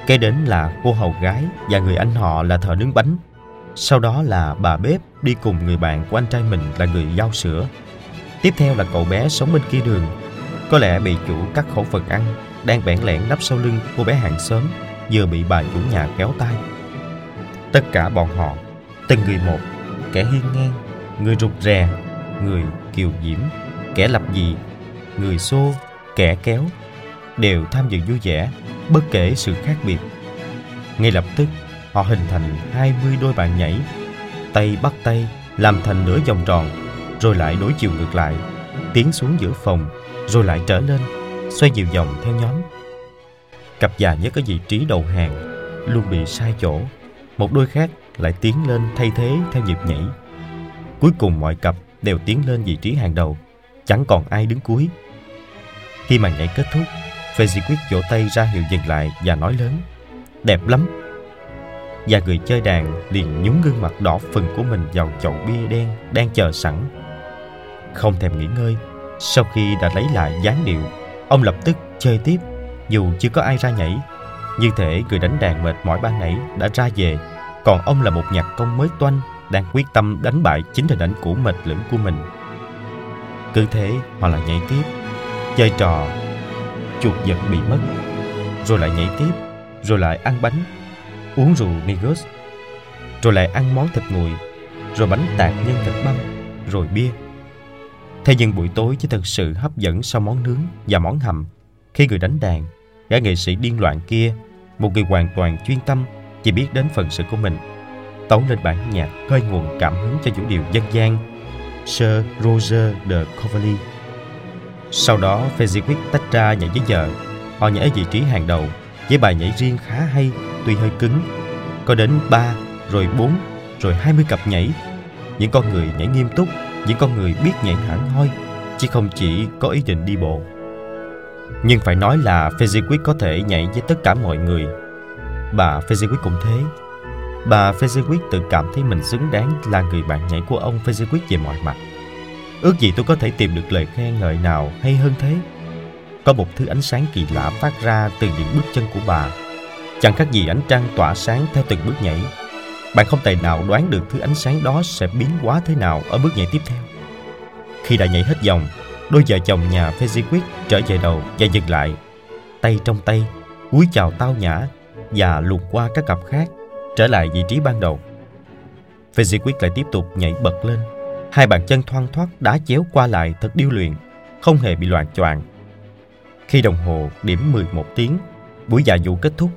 Kế đến là cô hầu gái và người anh họ là thợ nướng bánh. Sau đó là bà bếp đi cùng người bạn của anh trai mình là người giao sữa. Tiếp theo là cậu bé sống bên kia đường. Có lẽ bị chủ cắt khẩu phần ăn, đang bẽn lẽn nấp sau lưng cô bé hàng xóm, vừa bị bà chủ nhà kéo tay. Tất cả bọn họ, từng người một, kẻ hiên ngang, người rụt rè, người kiều diễm, kẻ lập dị, người xô, kẻ kéo, đều tham dự vui vẻ, bất kể sự khác biệt. Ngay lập tức, họ hình thành 20 đôi bạn nhảy, tay bắt tay làm thành nửa vòng tròn, rồi lại đối chiều ngược lại, tiến xuống giữa phòng, rồi lại trở lên, xoay nhiều vòng theo nhóm. Cặp già nhất ở vị trí đầu hàng, luôn bị sai chỗ, một đôi khác lại tiến lên thay thế theo nhịp nhảy. Cuối cùng mọi cặp đều tiến lên vị trí hàng đầu, chẳng còn ai đứng cuối. Khi màn nhảy kết thúc, Fezi quyết vỗ tay ra hiệu dừng lại và nói lớn, đẹp lắm. Và người chơi đàn liền nhúng gương mặt đỏ phần của mình vào chậu bia đen đang chờ sẵn. Không thèm nghỉ ngơi, sau khi đã lấy lại dáng điệu, ông lập tức chơi tiếp dù chưa có ai ra nhảy. Như thể người đánh đàn mệt mỏi ban nãy đã ra về, còn ông là một nhạc công mới toanh đang quyết tâm đánh bại chính hình ảnh cũ mệt lửng của mình. Cứ thế họ lại nhảy tiếp, chơi trò chuột giật bị mất, rồi lại nhảy tiếp, rồi lại ăn bánh, uống rượu negus, rồi lại ăn món thịt nguội, rồi bánh tạt nhân thịt băm, rồi bia. Thế nhưng buổi tối chỉ thật sự hấp dẫn sau món nướng và món hầm khi người đánh đàn, gã nghệ sĩ điên loạn kia, một người hoàn toàn chuyên tâm chỉ biết đến phần sự của mình, tấu lên bản nhạc khơi nguồn cảm hứng cho vũ điệu dân gian Sir Roger de Coverley. Sau đó, Fezziwig tách ra nhảy với vợ, Họ nhảy ở vị trí hàng đầu, với bài nhảy riêng khá hay, tuy hơi cứng. Có đến 3, rồi 4, rồi 20 cặp nhảy. Những con người nhảy nghiêm túc, những con người biết nhảy hẳn hoi, chứ không chỉ có ý định đi bộ. Nhưng phải nói là Fezziwig có thể nhảy với tất cả mọi người. Bà Fezziwig cũng thế. Bà Fezziwig tự cảm thấy mình xứng đáng là người bạn nhảy của ông Fezziwig về mọi mặt. Ước gì tôi có thể tìm được lời khen ngợi nào hay hơn thế. Có một thứ ánh sáng kỳ lạ phát ra từ những bước chân của bà. Chẳng khác gì ánh trăng tỏa sáng theo từng bước nhảy. Bạn không tài nào đoán được thứ ánh sáng đó sẽ biến hóa thế nào ở bước nhảy tiếp theo. Khi đã nhảy hết vòng, đôi vợ chồng nhà Fezziquick trở về đầu và dừng lại. Tay trong tay, cúi chào tao nhã và lùn qua các cặp khác, trở lại vị trí ban đầu. Fezziquick lại tiếp tục nhảy bật lên. Hai bàn chân thoăn thoát đá chéo qua lại thật điêu luyện, không hề bị loạn choạng. Khi đồng hồ điểm 11 tiếng, buổi dạ dụ kết thúc.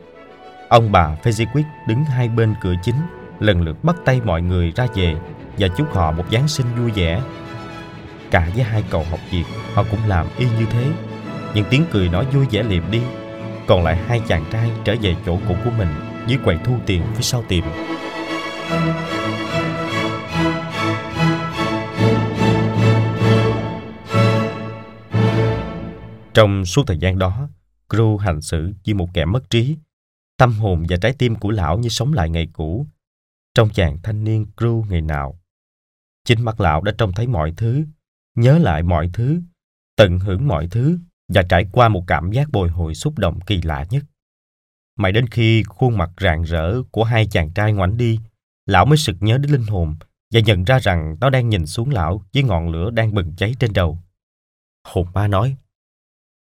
Ông bà Fezziquick đứng hai bên cửa chính, lần lượt bắt tay mọi người ra về và chúc họ một Giáng sinh vui vẻ Cả với hai cậu học việc Họ cũng làm y như thế những tiếng cười nói vui vẻ liệm đi Còn lại hai chàng trai trở về chỗ cũ của mình Dưới quầy thu tiền phía sau tiệm Trong suốt thời gian đó Gru hành xử như một kẻ mất trí Tâm hồn và trái tim của lão như sống lại ngày cũ Trong chàng thanh niên Gru ngày nào Chính mắt lão đã trông thấy mọi thứ nhớ lại mọi thứ, tận hưởng mọi thứ và trải qua một cảm giác bồi hồi xúc động kỳ lạ nhất. Mãi đến khi khuôn mặt rạng rỡ của hai chàng trai ngoảnh đi, lão mới sực nhớ đến linh hồn và nhận ra rằng nó đang nhìn xuống lão với ngọn lửa đang bừng cháy trên đầu. Hồn ma nói,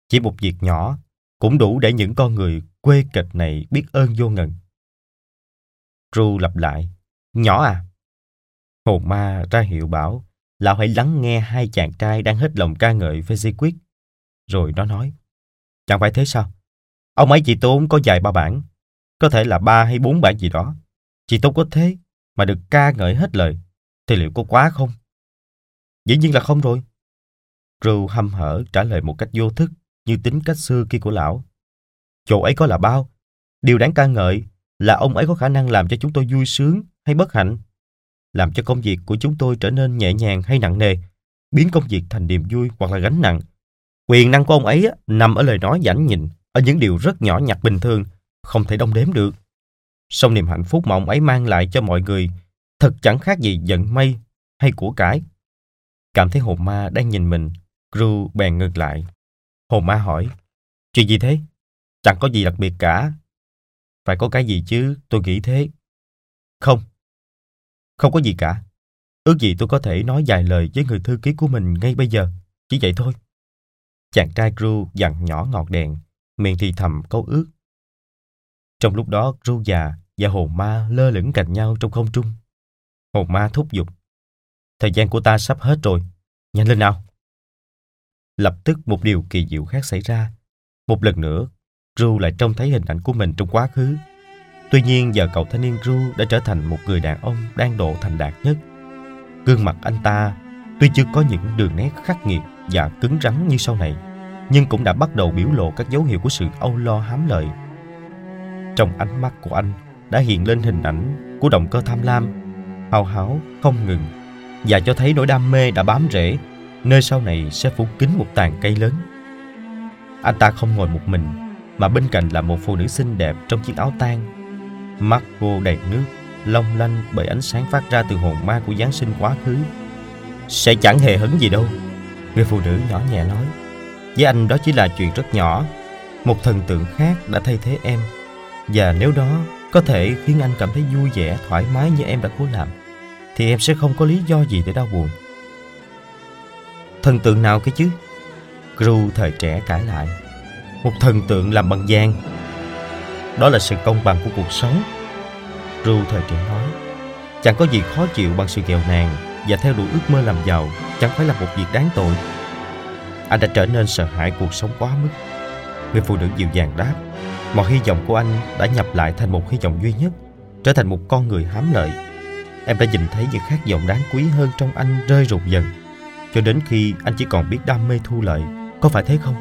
chỉ một việc nhỏ cũng đủ để những con người quê kịch này biết ơn vô ngần. Ru lặp lại, nhỏ à? Hồn ma ra hiệu bảo, lão hãy lắng nghe hai chàng trai đang hết lòng ca ngợi với Di Quyết. Rồi nó nói, chẳng phải thế sao? Ông ấy chỉ tốn có vài ba bản, có thể là ba hay bốn bản gì đó. Chỉ tốn có thế, mà được ca ngợi hết lời, thì liệu có quá không? Dĩ nhiên là không rồi. Rù hăm hở trả lời một cách vô thức như tính cách xưa kia của lão. Chỗ ấy có là bao. Điều đáng ca ngợi là ông ấy có khả năng làm cho chúng tôi vui sướng hay bất hạnh. Làm cho công việc của chúng tôi trở nên nhẹ nhàng hay nặng nề. Biến công việc thành niềm vui hoặc là gánh nặng. Quyền năng của ông ấy nằm ở lời nói giản nhịn, ở những điều rất nhỏ nhặt bình thường, không thể đong đếm được. Song niềm hạnh phúc mà ông ấy mang lại cho mọi người thật chẳng khác gì giận mây hay của cải. Cảm thấy hồn ma đang nhìn mình, Gru bèn ngừng lại. Hồ ma hỏi, chuyện gì thế? Chẳng có gì đặc biệt cả. Phải có cái gì chứ, tôi nghĩ thế. Không, không có gì cả. Ước gì tôi có thể nói vài lời với người thư ký của mình ngay bây giờ. Chỉ vậy thôi. Chàng trai Gru dặn nhỏ ngọt đèn, miệng thì thầm câu ước. Trong lúc đó, Gru già và Hồ ma lơ lửng cạnh nhau trong không trung. Hồ ma thúc giục. Thời gian của ta sắp hết rồi. Nhanh lên nào. Lập tức một điều kỳ diệu khác xảy ra. Một lần nữa, Ru lại trông thấy hình ảnh của mình trong quá khứ. Tuy nhiên giờ cậu thanh niên Ru đã trở thành một người đàn ông đang độ thành đạt nhất. Gương mặt anh ta tuy chưa có những đường nét khắc nghiệt và cứng rắn như sau này, nhưng cũng đã bắt đầu biểu lộ các dấu hiệu của sự âu lo hám lợi. Trong ánh mắt của anh đã hiện lên hình ảnh của động cơ tham lam, hào háo không ngừng và cho thấy nỗi đam mê đã bám rễ nơi sau này sẽ phủ kín một tàn cây lớn. Anh ta không ngồi một mình, mà bên cạnh là một phụ nữ xinh đẹp trong chiếc áo tang. Mắt cô đầy nước, long lanh bởi ánh sáng phát ra từ hồn ma của Giáng sinh quá khứ. Sẽ chẳng hề hấn gì đâu, người phụ nữ nhỏ nhẹ nói. Với anh đó chỉ là chuyện rất nhỏ, một thần tượng khác đã thay thế em. Và nếu đó có thể khiến anh cảm thấy vui vẻ, thoải mái như em đã cố làm, thì em sẽ không có lý do gì để đau buồn. Thần tượng nào cái chứ? Gru thời trẻ cãi lại. Một thần tượng làm bằng vàng. Đó là sự công bằng của cuộc sống. Gru thời trẻ nói. Chẳng có gì khó chịu bằng sự nghèo nàn và theo đuổi ước mơ làm giàu chẳng phải là một việc đáng tội. Anh đã trở nên sợ hãi cuộc sống quá mức. Người phụ nữ dịu dàng đáp. Mọi hy vọng của anh đã nhập lại thành một hy vọng duy nhất, trở thành một con người hám lợi. Em đã nhìn thấy những khát vọng đáng quý hơn trong anh rơi rụng dần cho đến khi anh chỉ còn biết đam mê thu lợi. Có phải thế không?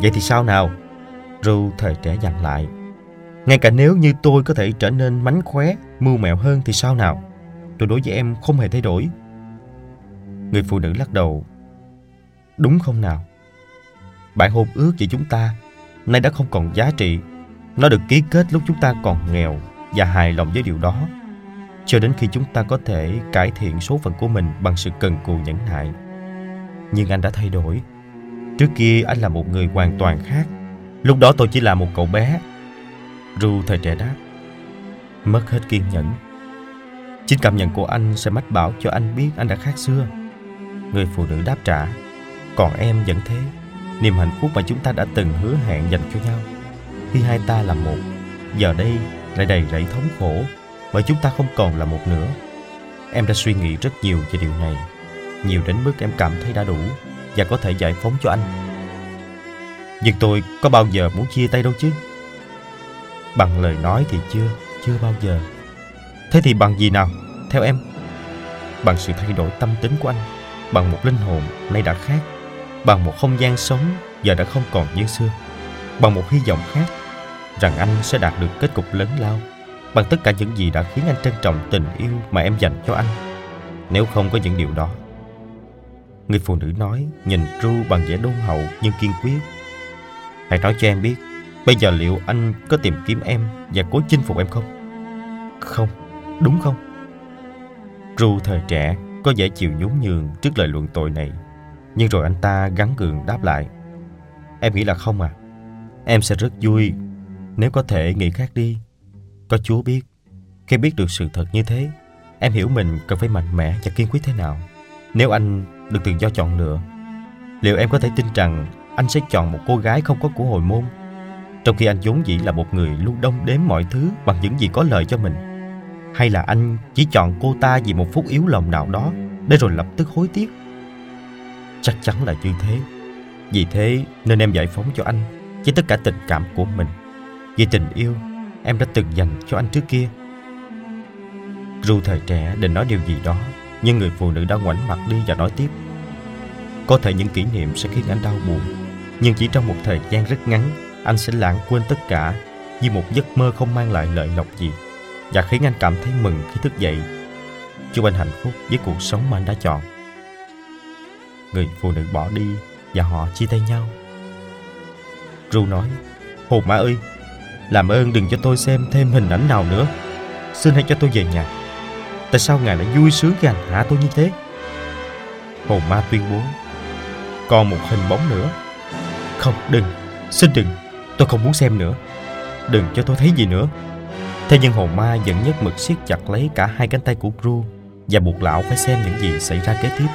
Vậy thì sao nào? Ru thời trẻ dặn lại. Ngay cả nếu như tôi có thể trở nên mánh khóe, mưu mẹo hơn thì sao nào? Tôi đối với em không hề thay đổi. Người phụ nữ lắc đầu. Đúng không nào? Bản hôn ước giữa chúng ta nay đã không còn giá trị. Nó được ký kết lúc chúng ta còn nghèo và hài lòng với điều đó cho đến khi chúng ta có thể cải thiện số phận của mình bằng sự cần cù nhẫn nại. Nhưng anh đã thay đổi. Trước kia anh là một người hoàn toàn khác. Lúc đó tôi chỉ là một cậu bé. Ru thời trẻ đáp. Mất hết kiên nhẫn. Chính cảm nhận của anh sẽ mách bảo cho anh biết anh đã khác xưa. Người phụ nữ đáp trả. Còn em vẫn thế. Niềm hạnh phúc mà chúng ta đã từng hứa hẹn dành cho nhau. Khi hai ta là một, giờ đây lại đầy rẫy thống khổ bởi chúng ta không còn là một nữa. Em đã suy nghĩ rất nhiều về điều này, nhiều đến mức em cảm thấy đã đủ và có thể giải phóng cho anh. Nhưng tôi có bao giờ muốn chia tay đâu chứ? Bằng lời nói thì chưa, chưa bao giờ. Thế thì bằng gì nào, theo em? Bằng sự thay đổi tâm tính của anh, bằng một linh hồn nay đã khác, bằng một không gian sống giờ đã không còn như xưa, bằng một hy vọng khác rằng anh sẽ đạt được kết cục lớn lao bằng tất cả những gì đã khiến anh trân trọng tình yêu mà em dành cho anh. Nếu không có những điều đó. Người phụ nữ nói, nhìn Ru bằng vẻ đôn hậu nhưng kiên quyết. Hãy nói cho em biết, bây giờ liệu anh có tìm kiếm em và cố chinh phục em không? Không, đúng không? Ru thời trẻ có vẻ chịu nhún nhường trước lời luận tội này. Nhưng rồi anh ta gắn gượng đáp lại. Em nghĩ là không à? Em sẽ rất vui nếu có thể nghĩ khác đi có Chúa biết, khi biết được sự thật như thế, em hiểu mình cần phải mạnh mẽ và kiên quyết thế nào. Nếu anh được tự do chọn lựa, liệu em có thể tin rằng anh sẽ chọn một cô gái không có của hồi môn, trong khi anh vốn dĩ là một người luôn đông đếm mọi thứ bằng những gì có lợi cho mình? Hay là anh chỉ chọn cô ta vì một phút yếu lòng nào đó để rồi lập tức hối tiếc? Chắc chắn là như thế. Vì thế nên em giải phóng cho anh với tất cả tình cảm của mình. Vì tình yêu em đã từng dành cho anh trước kia. Ru thời trẻ định nói điều gì đó, nhưng người phụ nữ đã ngoảnh mặt đi và nói tiếp. Có thể những kỷ niệm sẽ khiến anh đau buồn, nhưng chỉ trong một thời gian rất ngắn, anh sẽ lãng quên tất cả như một giấc mơ không mang lại lợi lộc gì và khiến anh cảm thấy mừng khi thức dậy. Chúc anh hạnh phúc với cuộc sống mà anh đã chọn. Người phụ nữ bỏ đi và họ chia tay nhau. Ru nói, Hồn ma ơi, làm ơn đừng cho tôi xem thêm hình ảnh nào nữa. Xin hãy cho tôi về nhà. Tại sao ngài lại vui sướng khi hành hạ tôi như thế? Hồn ma tuyên bố, còn một hình bóng nữa. Không, đừng, xin đừng, tôi không muốn xem nữa. Đừng cho tôi thấy gì nữa. Thế nhưng hồn ma vẫn nhất mực siết chặt lấy cả hai cánh tay của Gru và buộc lão phải xem những gì xảy ra kế tiếp.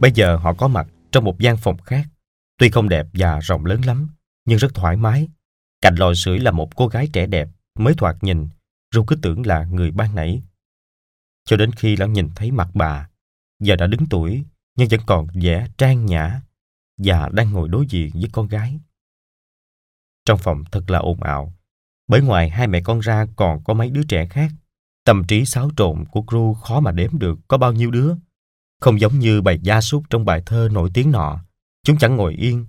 Bây giờ họ có mặt trong một gian phòng khác, tuy không đẹp và rộng lớn lắm, nhưng rất thoải mái. Cạnh lò sưởi là một cô gái trẻ đẹp, mới thoạt nhìn, Ru cứ tưởng là người ban nãy. Cho đến khi lão nhìn thấy mặt bà, giờ đã đứng tuổi, nhưng vẫn còn vẻ trang nhã, và đang ngồi đối diện với con gái. Trong phòng thật là ồn ào, bởi ngoài hai mẹ con ra còn có mấy đứa trẻ khác. Tâm trí xáo trộn của Gru khó mà đếm được có bao nhiêu đứa. Không giống như bầy gia súc trong bài thơ nổi tiếng nọ. Chúng chẳng ngồi yên,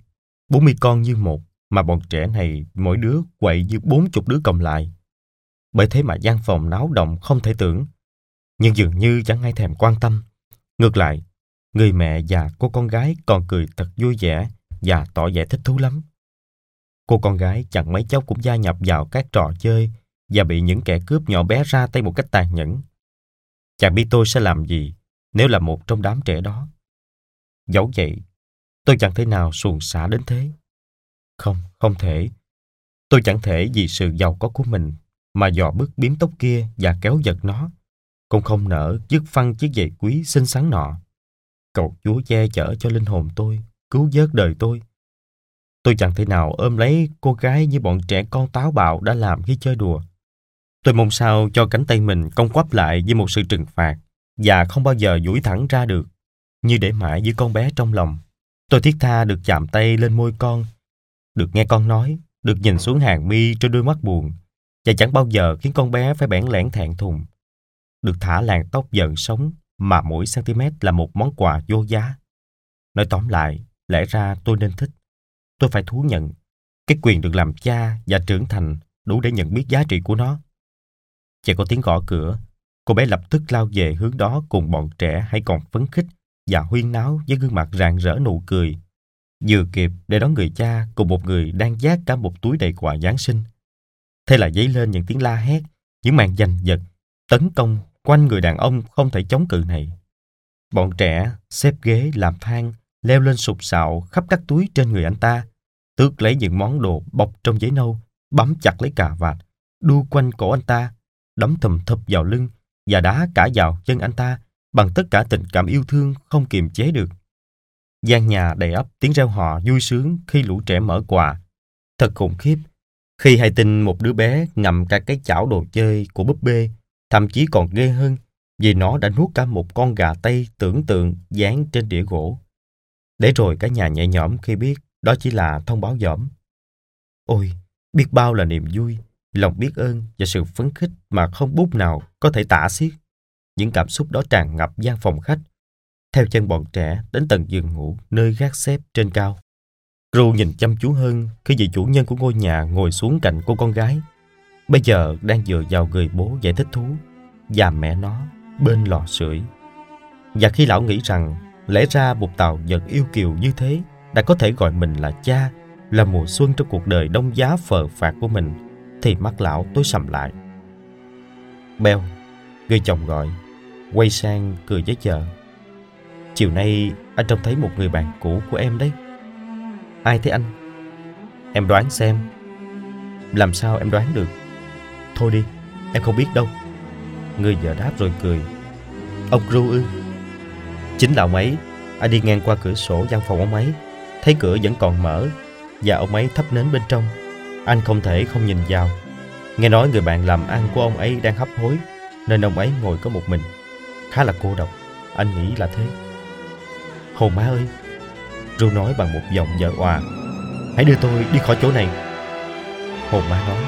bốn mươi con như một, mà bọn trẻ này mỗi đứa quậy như bốn chục đứa cộng lại. Bởi thế mà gian phòng náo động không thể tưởng. Nhưng dường như chẳng ai thèm quan tâm. Ngược lại, người mẹ và cô con gái còn cười thật vui vẻ và tỏ vẻ thích thú lắm. Cô con gái chẳng mấy chốc cũng gia nhập vào các trò chơi và bị những kẻ cướp nhỏ bé ra tay một cách tàn nhẫn. Chẳng biết tôi sẽ làm gì nếu là một trong đám trẻ đó. Dẫu vậy, tôi chẳng thể nào xuồng xả đến thế. Không, không thể. Tôi chẳng thể vì sự giàu có của mình mà dò bước biếm tóc kia và kéo giật nó. Cũng không nỡ dứt phăng chiếc giày quý xinh xắn nọ. Cầu Chúa che chở cho linh hồn tôi, cứu vớt đời tôi. Tôi chẳng thể nào ôm lấy cô gái như bọn trẻ con táo bạo đã làm khi chơi đùa. Tôi mong sao cho cánh tay mình cong quắp lại với một sự trừng phạt và không bao giờ duỗi thẳng ra được, như để mãi giữ con bé trong lòng. Tôi thiết tha được chạm tay lên môi con, được nghe con nói, được nhìn xuống hàng mi trên đôi mắt buồn, và chẳng bao giờ khiến con bé phải bẽn lẽn thẹn thùng. Được thả làn tóc giận sống mà mỗi cm là một món quà vô giá. Nói tóm lại, lẽ ra tôi nên thích. Tôi phải thú nhận, cái quyền được làm cha và trưởng thành đủ để nhận biết giá trị của nó. Chỉ có tiếng gõ cửa, cô bé lập tức lao về hướng đó cùng bọn trẻ hay còn phấn khích và huyên náo với gương mặt rạng rỡ nụ cười. Vừa kịp để đón người cha cùng một người đang giác cả một túi đầy quà Giáng sinh. Thế là dấy lên những tiếng la hét, những màn giành giật, tấn công quanh người đàn ông không thể chống cự này. Bọn trẻ xếp ghế làm thang, leo lên sụp sạo khắp các túi trên người anh ta, tước lấy những món đồ bọc trong giấy nâu, bấm chặt lấy cà vạt, đu quanh cổ anh ta, đấm thùm thụp vào lưng và đá cả vào chân anh ta bằng tất cả tình cảm yêu thương không kiềm chế được. gian nhà đầy ấp tiếng reo hò vui sướng khi lũ trẻ mở quà. Thật khủng khiếp. Khi hay tin một đứa bé ngậm cả cái chảo đồ chơi của búp bê, thậm chí còn ghê hơn vì nó đã nuốt cả một con gà tây tưởng tượng dán trên đĩa gỗ. Để rồi cả nhà nhẹ nhõm khi biết đó chỉ là thông báo dỏm. Ôi, biết bao là niềm vui, lòng biết ơn và sự phấn khích mà không bút nào có thể tả xiết. Những cảm xúc đó tràn ngập gian phòng khách, theo chân bọn trẻ đến tầng giường ngủ nơi gác xếp trên cao. Ru nhìn chăm chú hơn khi vị chủ nhân của ngôi nhà ngồi xuống cạnh cô con gái. Bây giờ đang dựa vào người bố giải thích thú và mẹ nó bên lò sưởi. Và khi lão nghĩ rằng lẽ ra một tàu vật yêu kiều như thế đã có thể gọi mình là cha, là mùa xuân trong cuộc đời đông giá phờ phạt của mình, thì mắt lão tối sầm lại. Beo, người chồng gọi, quay sang cười với vợ. Chiều nay anh trông thấy một người bạn cũ của em đấy. Ai thế anh? Em đoán xem. Làm sao em đoán được? Thôi đi, em không biết đâu. Người vợ đáp rồi cười. Ông Ru ư? Chính là ông ấy. Anh đi ngang qua cửa sổ văn phòng ông ấy, thấy cửa vẫn còn mở và ông ấy thắp nến bên trong. Anh không thể không nhìn vào. Nghe nói người bạn làm ăn của ông ấy đang hấp hối nên ông ấy ngồi có một mình. Khá là cô độc, anh nghĩ là thế. Hồn má ơi, Ru nói bằng một giọng vợ òa. Hãy đưa tôi đi khỏi chỗ này. Hồn má nói,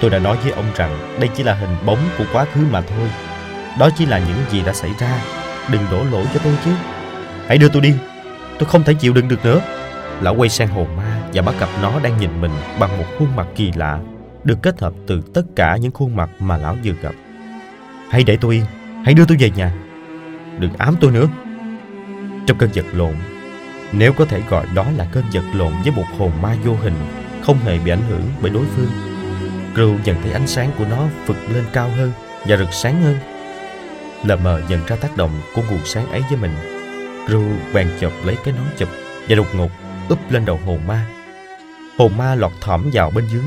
tôi đã nói với ông rằng đây chỉ là hình bóng của quá khứ mà thôi. Đó chỉ là những gì đã xảy ra. Đừng đổ lỗi cho tôi chứ. Hãy đưa tôi đi. Tôi không thể chịu đựng được nữa. Lão quay sang hồn ma và bắt gặp nó đang nhìn mình bằng một khuôn mặt kỳ lạ, được kết hợp từ tất cả những khuôn mặt mà lão vừa gặp. Hãy để tôi yên, hãy đưa tôi về nhà. Đừng ám tôi nữa. Trong cơn giật lộn, nếu có thể gọi đó là cơn giật lộn với một hồn ma vô hình, không hề bị ảnh hưởng bởi đối phương, Crew nhận thấy ánh sáng của nó vực lên cao hơn và rực sáng hơn. Lờ mờ nhận ra tác động của nguồn sáng ấy với mình. Crew bèn chộp lấy cái nón chụp và đột ngột úp lên đầu hồn ma. Hồn ma lọt thỏm vào bên dưới,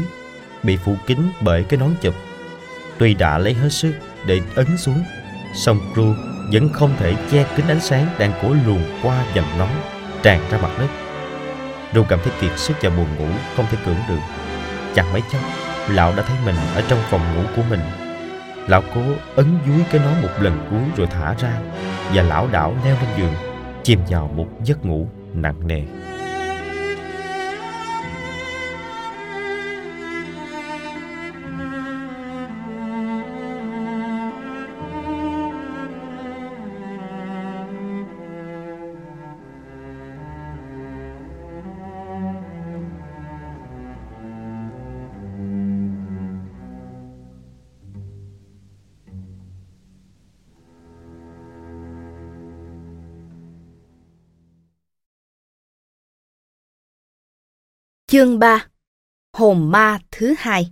bị phủ kín bởi cái nón chụp. Tuy đã lấy hết sức để ấn xuống, song Crew vẫn không thể che kín ánh sáng đang của luồn qua dầm nón, tràn ra mặt đất. Crew cảm thấy kiệt sức và buồn ngủ, không thể cưỡng được. Chẳng mấy chốc, lão đã thấy mình ở trong phòng ngủ của mình. Lão cố ấn dúi cái nón một lần cuối rồi thả ra, và lão đảo leo lên giường, chìm vào một giấc ngủ nặng nề. Chương 3 Hồn ma thứ hai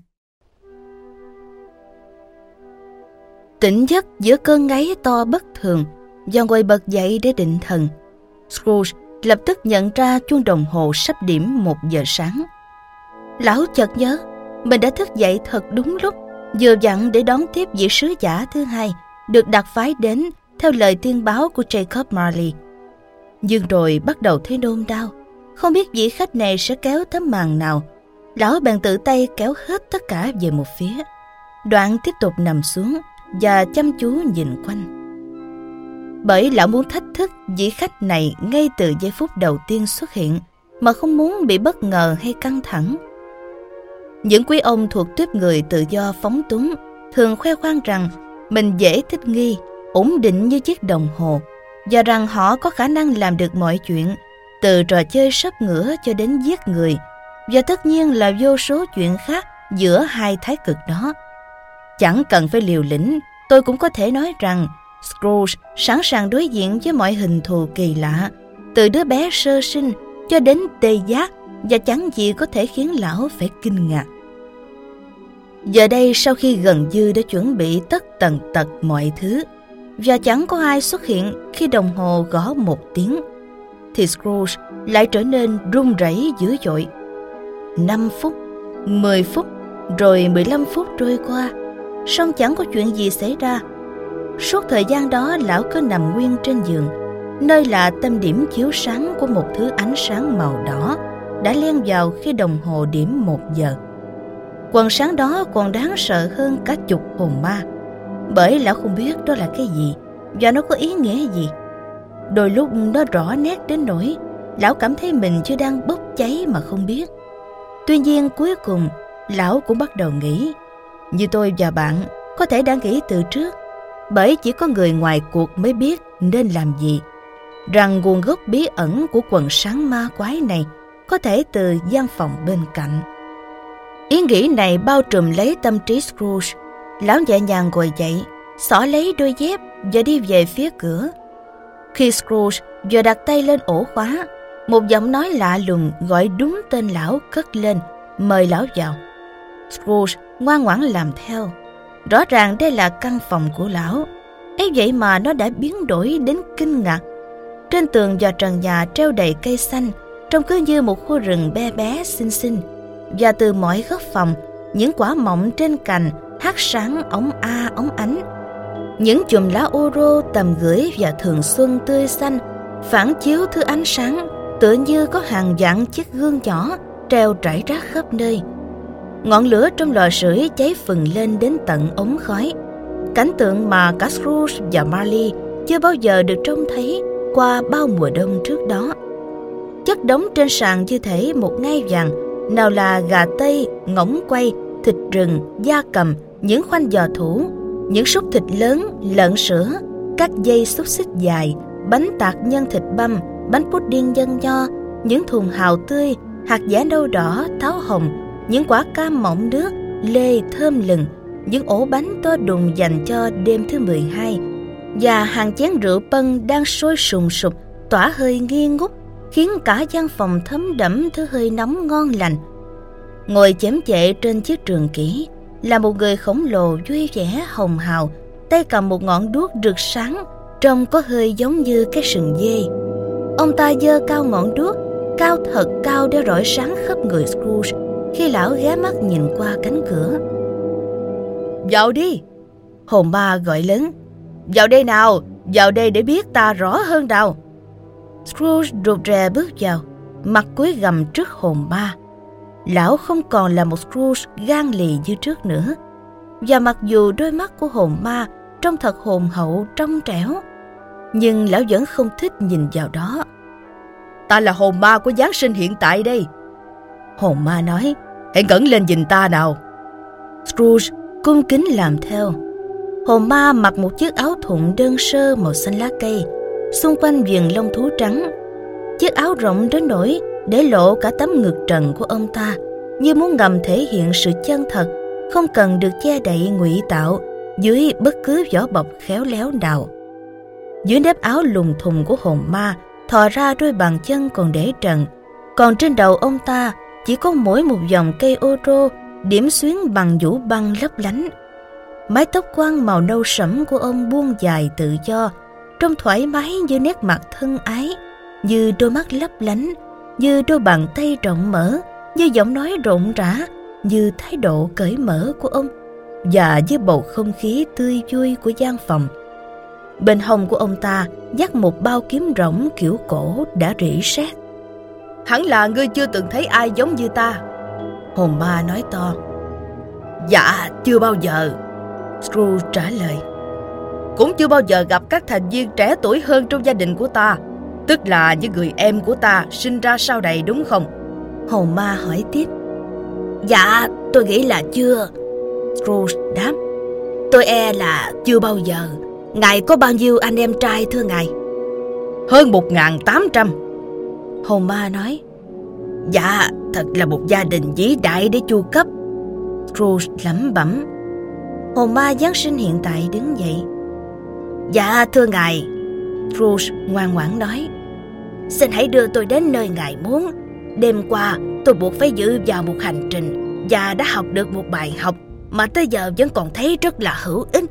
Tỉnh giấc giữa cơn ngáy to bất thường do ngồi bật dậy để định thần. Scrooge lập tức nhận ra chuông đồng hồ sắp điểm một giờ sáng. Lão chợt nhớ, mình đã thức dậy thật đúng lúc, vừa dặn để đón tiếp vị sứ giả thứ hai, được đặt phái đến theo lời tiên báo của Jacob Marley. Nhưng rồi bắt đầu thấy nôn đau, không biết vị khách này sẽ kéo tấm màn nào. Lão bèn tự tay kéo hết tất cả về một phía. Đoạn tiếp tục nằm xuống và chăm chú nhìn quanh. Bởi lão muốn thách thức vị khách này ngay từ giây phút đầu tiên xuất hiện mà không muốn bị bất ngờ hay căng thẳng. Những quý ông thuộc tuyếp người tự do phóng túng thường khoe khoang rằng mình dễ thích nghi, ổn định như chiếc đồng hồ và rằng họ có khả năng làm được mọi chuyện từ trò chơi sấp ngửa cho đến giết người và tất nhiên là vô số chuyện khác giữa hai thái cực đó. Chẳng cần phải liều lĩnh, tôi cũng có thể nói rằng Scrooge sẵn sàng đối diện với mọi hình thù kỳ lạ, từ đứa bé sơ sinh cho đến tê giác và chẳng gì có thể khiến lão phải kinh ngạc. Giờ đây sau khi gần như đã chuẩn bị tất tần tật mọi thứ và chẳng có ai xuất hiện khi đồng hồ gõ một tiếng thì Scrooge lại trở nên run rẩy dữ dội. 5 phút, 10 phút, rồi 15 phút trôi qua, song chẳng có chuyện gì xảy ra. Suốt thời gian đó lão cứ nằm nguyên trên giường, nơi là tâm điểm chiếu sáng của một thứ ánh sáng màu đỏ đã len vào khi đồng hồ điểm một giờ. Quần sáng đó còn đáng sợ hơn cả chục hồn ma, bởi lão không biết đó là cái gì và nó có ý nghĩa gì. Đôi lúc nó rõ nét đến nỗi lão cảm thấy mình chưa đang bốc cháy mà không biết. Tuy nhiên cuối cùng lão cũng bắt đầu nghĩ như tôi và bạn có thể đã nghĩ từ trước bởi chỉ có người ngoài cuộc mới biết nên làm gì rằng nguồn gốc bí ẩn của quần sáng ma quái này có thể từ gian phòng bên cạnh. Ý nghĩ này bao trùm lấy tâm trí Scrooge. Lão nhẹ nhàng ngồi dậy, xỏ lấy đôi dép và đi về phía cửa. Khi Scrooge vừa đặt tay lên ổ khóa, một giọng nói lạ lùng gọi đúng tên lão cất lên, mời lão vào. Scrooge ngoan ngoãn làm theo. Rõ ràng đây là căn phòng của lão. ấy vậy mà nó đã biến đổi đến kinh ngạc. Trên tường và trần nhà treo đầy cây xanh, trông cứ như một khu rừng bé bé xinh xinh. Và từ mọi góc phòng, những quả mọng trên cành hát sáng ống a ống ánh những chùm lá ô rô tầm gửi và thường xuân tươi xanh phản chiếu thứ ánh sáng tựa như có hàng vạn chiếc gương nhỏ treo trải rác khắp nơi. Ngọn lửa trong lò sưởi cháy phừng lên đến tận ống khói. Cảnh tượng mà cả Scrooge và Marley chưa bao giờ được trông thấy qua bao mùa đông trước đó. Chất đống trên sàn như thể một ngai vàng, nào là gà tây, ngỗng quay, thịt rừng, da cầm, những khoanh giò thủ, những xúc thịt lớn, lợn sữa, các dây xúc xích dài, bánh tạc nhân thịt băm, bánh pudding dân nho, những thùng hào tươi, hạt giả nâu đỏ, táo hồng, những quả cam mọng nước, lê thơm lừng, những ổ bánh to đùng dành cho đêm thứ 12 và hàng chén rượu pân đang sôi sùng sục, tỏa hơi nghi ngút, khiến cả gian phòng thấm đẫm thứ hơi nóng ngon lành. Ngồi chém chệ trên chiếc trường kỷ là một người khổng lồ vui vẻ hồng hào, tay cầm một ngọn đuốc rực sáng, trông có hơi giống như cái sừng dê. Ông ta giơ cao ngọn đuốc, cao thật cao để rọi sáng khắp người Scrooge khi lão ghé mắt nhìn qua cánh cửa. Vào đi! Hồn ma gọi lớn. Vào đây nào, vào đây để biết ta rõ hơn nào. Scrooge rụt rè bước vào, mặt cúi gầm trước hồn ma. Lão không còn là một Scrooge gan lì như trước nữa. Và mặc dù đôi mắt của hồn ma trông thật hồn hậu trong trẻo, nhưng lão vẫn không thích nhìn vào đó. Ta là hồn ma của Giáng sinh hiện tại đây. Hồn ma nói, hãy ngẩng lên nhìn ta nào. Scrooge cung kính làm theo. Hồn ma mặc một chiếc áo thụng đơn sơ màu xanh lá cây, xung quanh viền lông thú trắng. Chiếc áo rộng đến nỗi để lộ cả tấm ngực trần của ông ta, như muốn ngầm thể hiện sự chân thật, không cần được che đậy ngụy tạo dưới bất cứ vỏ bọc khéo léo nào. Dưới nếp áo lùng thùng của hồn ma thò ra đôi bàn chân còn để trần, còn trên đầu ông ta chỉ có mỗi một dòng cây ô rô điểm xuyến bằng vũ băng lấp lánh. Mái tóc quăn màu nâu sẫm của ông buông dài tự do, trông thoải mái như nét mặt thân ái, như đôi mắt lấp lánh, như đôi bàn tay rộng mở, như giọng nói rộn rã, như thái độ cởi mở của ông và với bầu không khí tươi vui của gian phòng. Bên hông của ông ta dắt một bao kiếm rỗng kiểu cổ đã rỉ sét. Hẳn là ngươi chưa từng thấy ai giống như ta. Hồn ma nói to. Dạ, chưa bao giờ. Scrooge trả lời. Cũng chưa bao giờ gặp các thành viên trẻ tuổi hơn trong gia đình của ta. Tức là những người em của ta sinh ra sau này đúng không? Hồn ma hỏi tiếp. Dạ, tôi nghĩ là chưa. Scrooge đáp. Tôi e là chưa bao giờ. Ngài có bao nhiêu anh em trai thưa ngài? Hơn một ngàn tám trăm. Hồn ma nói. Dạ, thật là một gia đình vĩ đại để chu cấp. Scrooge lẩm bẩm. Hồn ma Giáng sinh hiện tại đứng dậy. Dạ, thưa ngài. Rose ngoan ngoãn nói. Xin hãy đưa tôi đến nơi ngài muốn. Đêm qua, tôi buộc phải dự vào một hành trình và đã học được một bài học mà tới giờ vẫn còn thấy rất là hữu ích.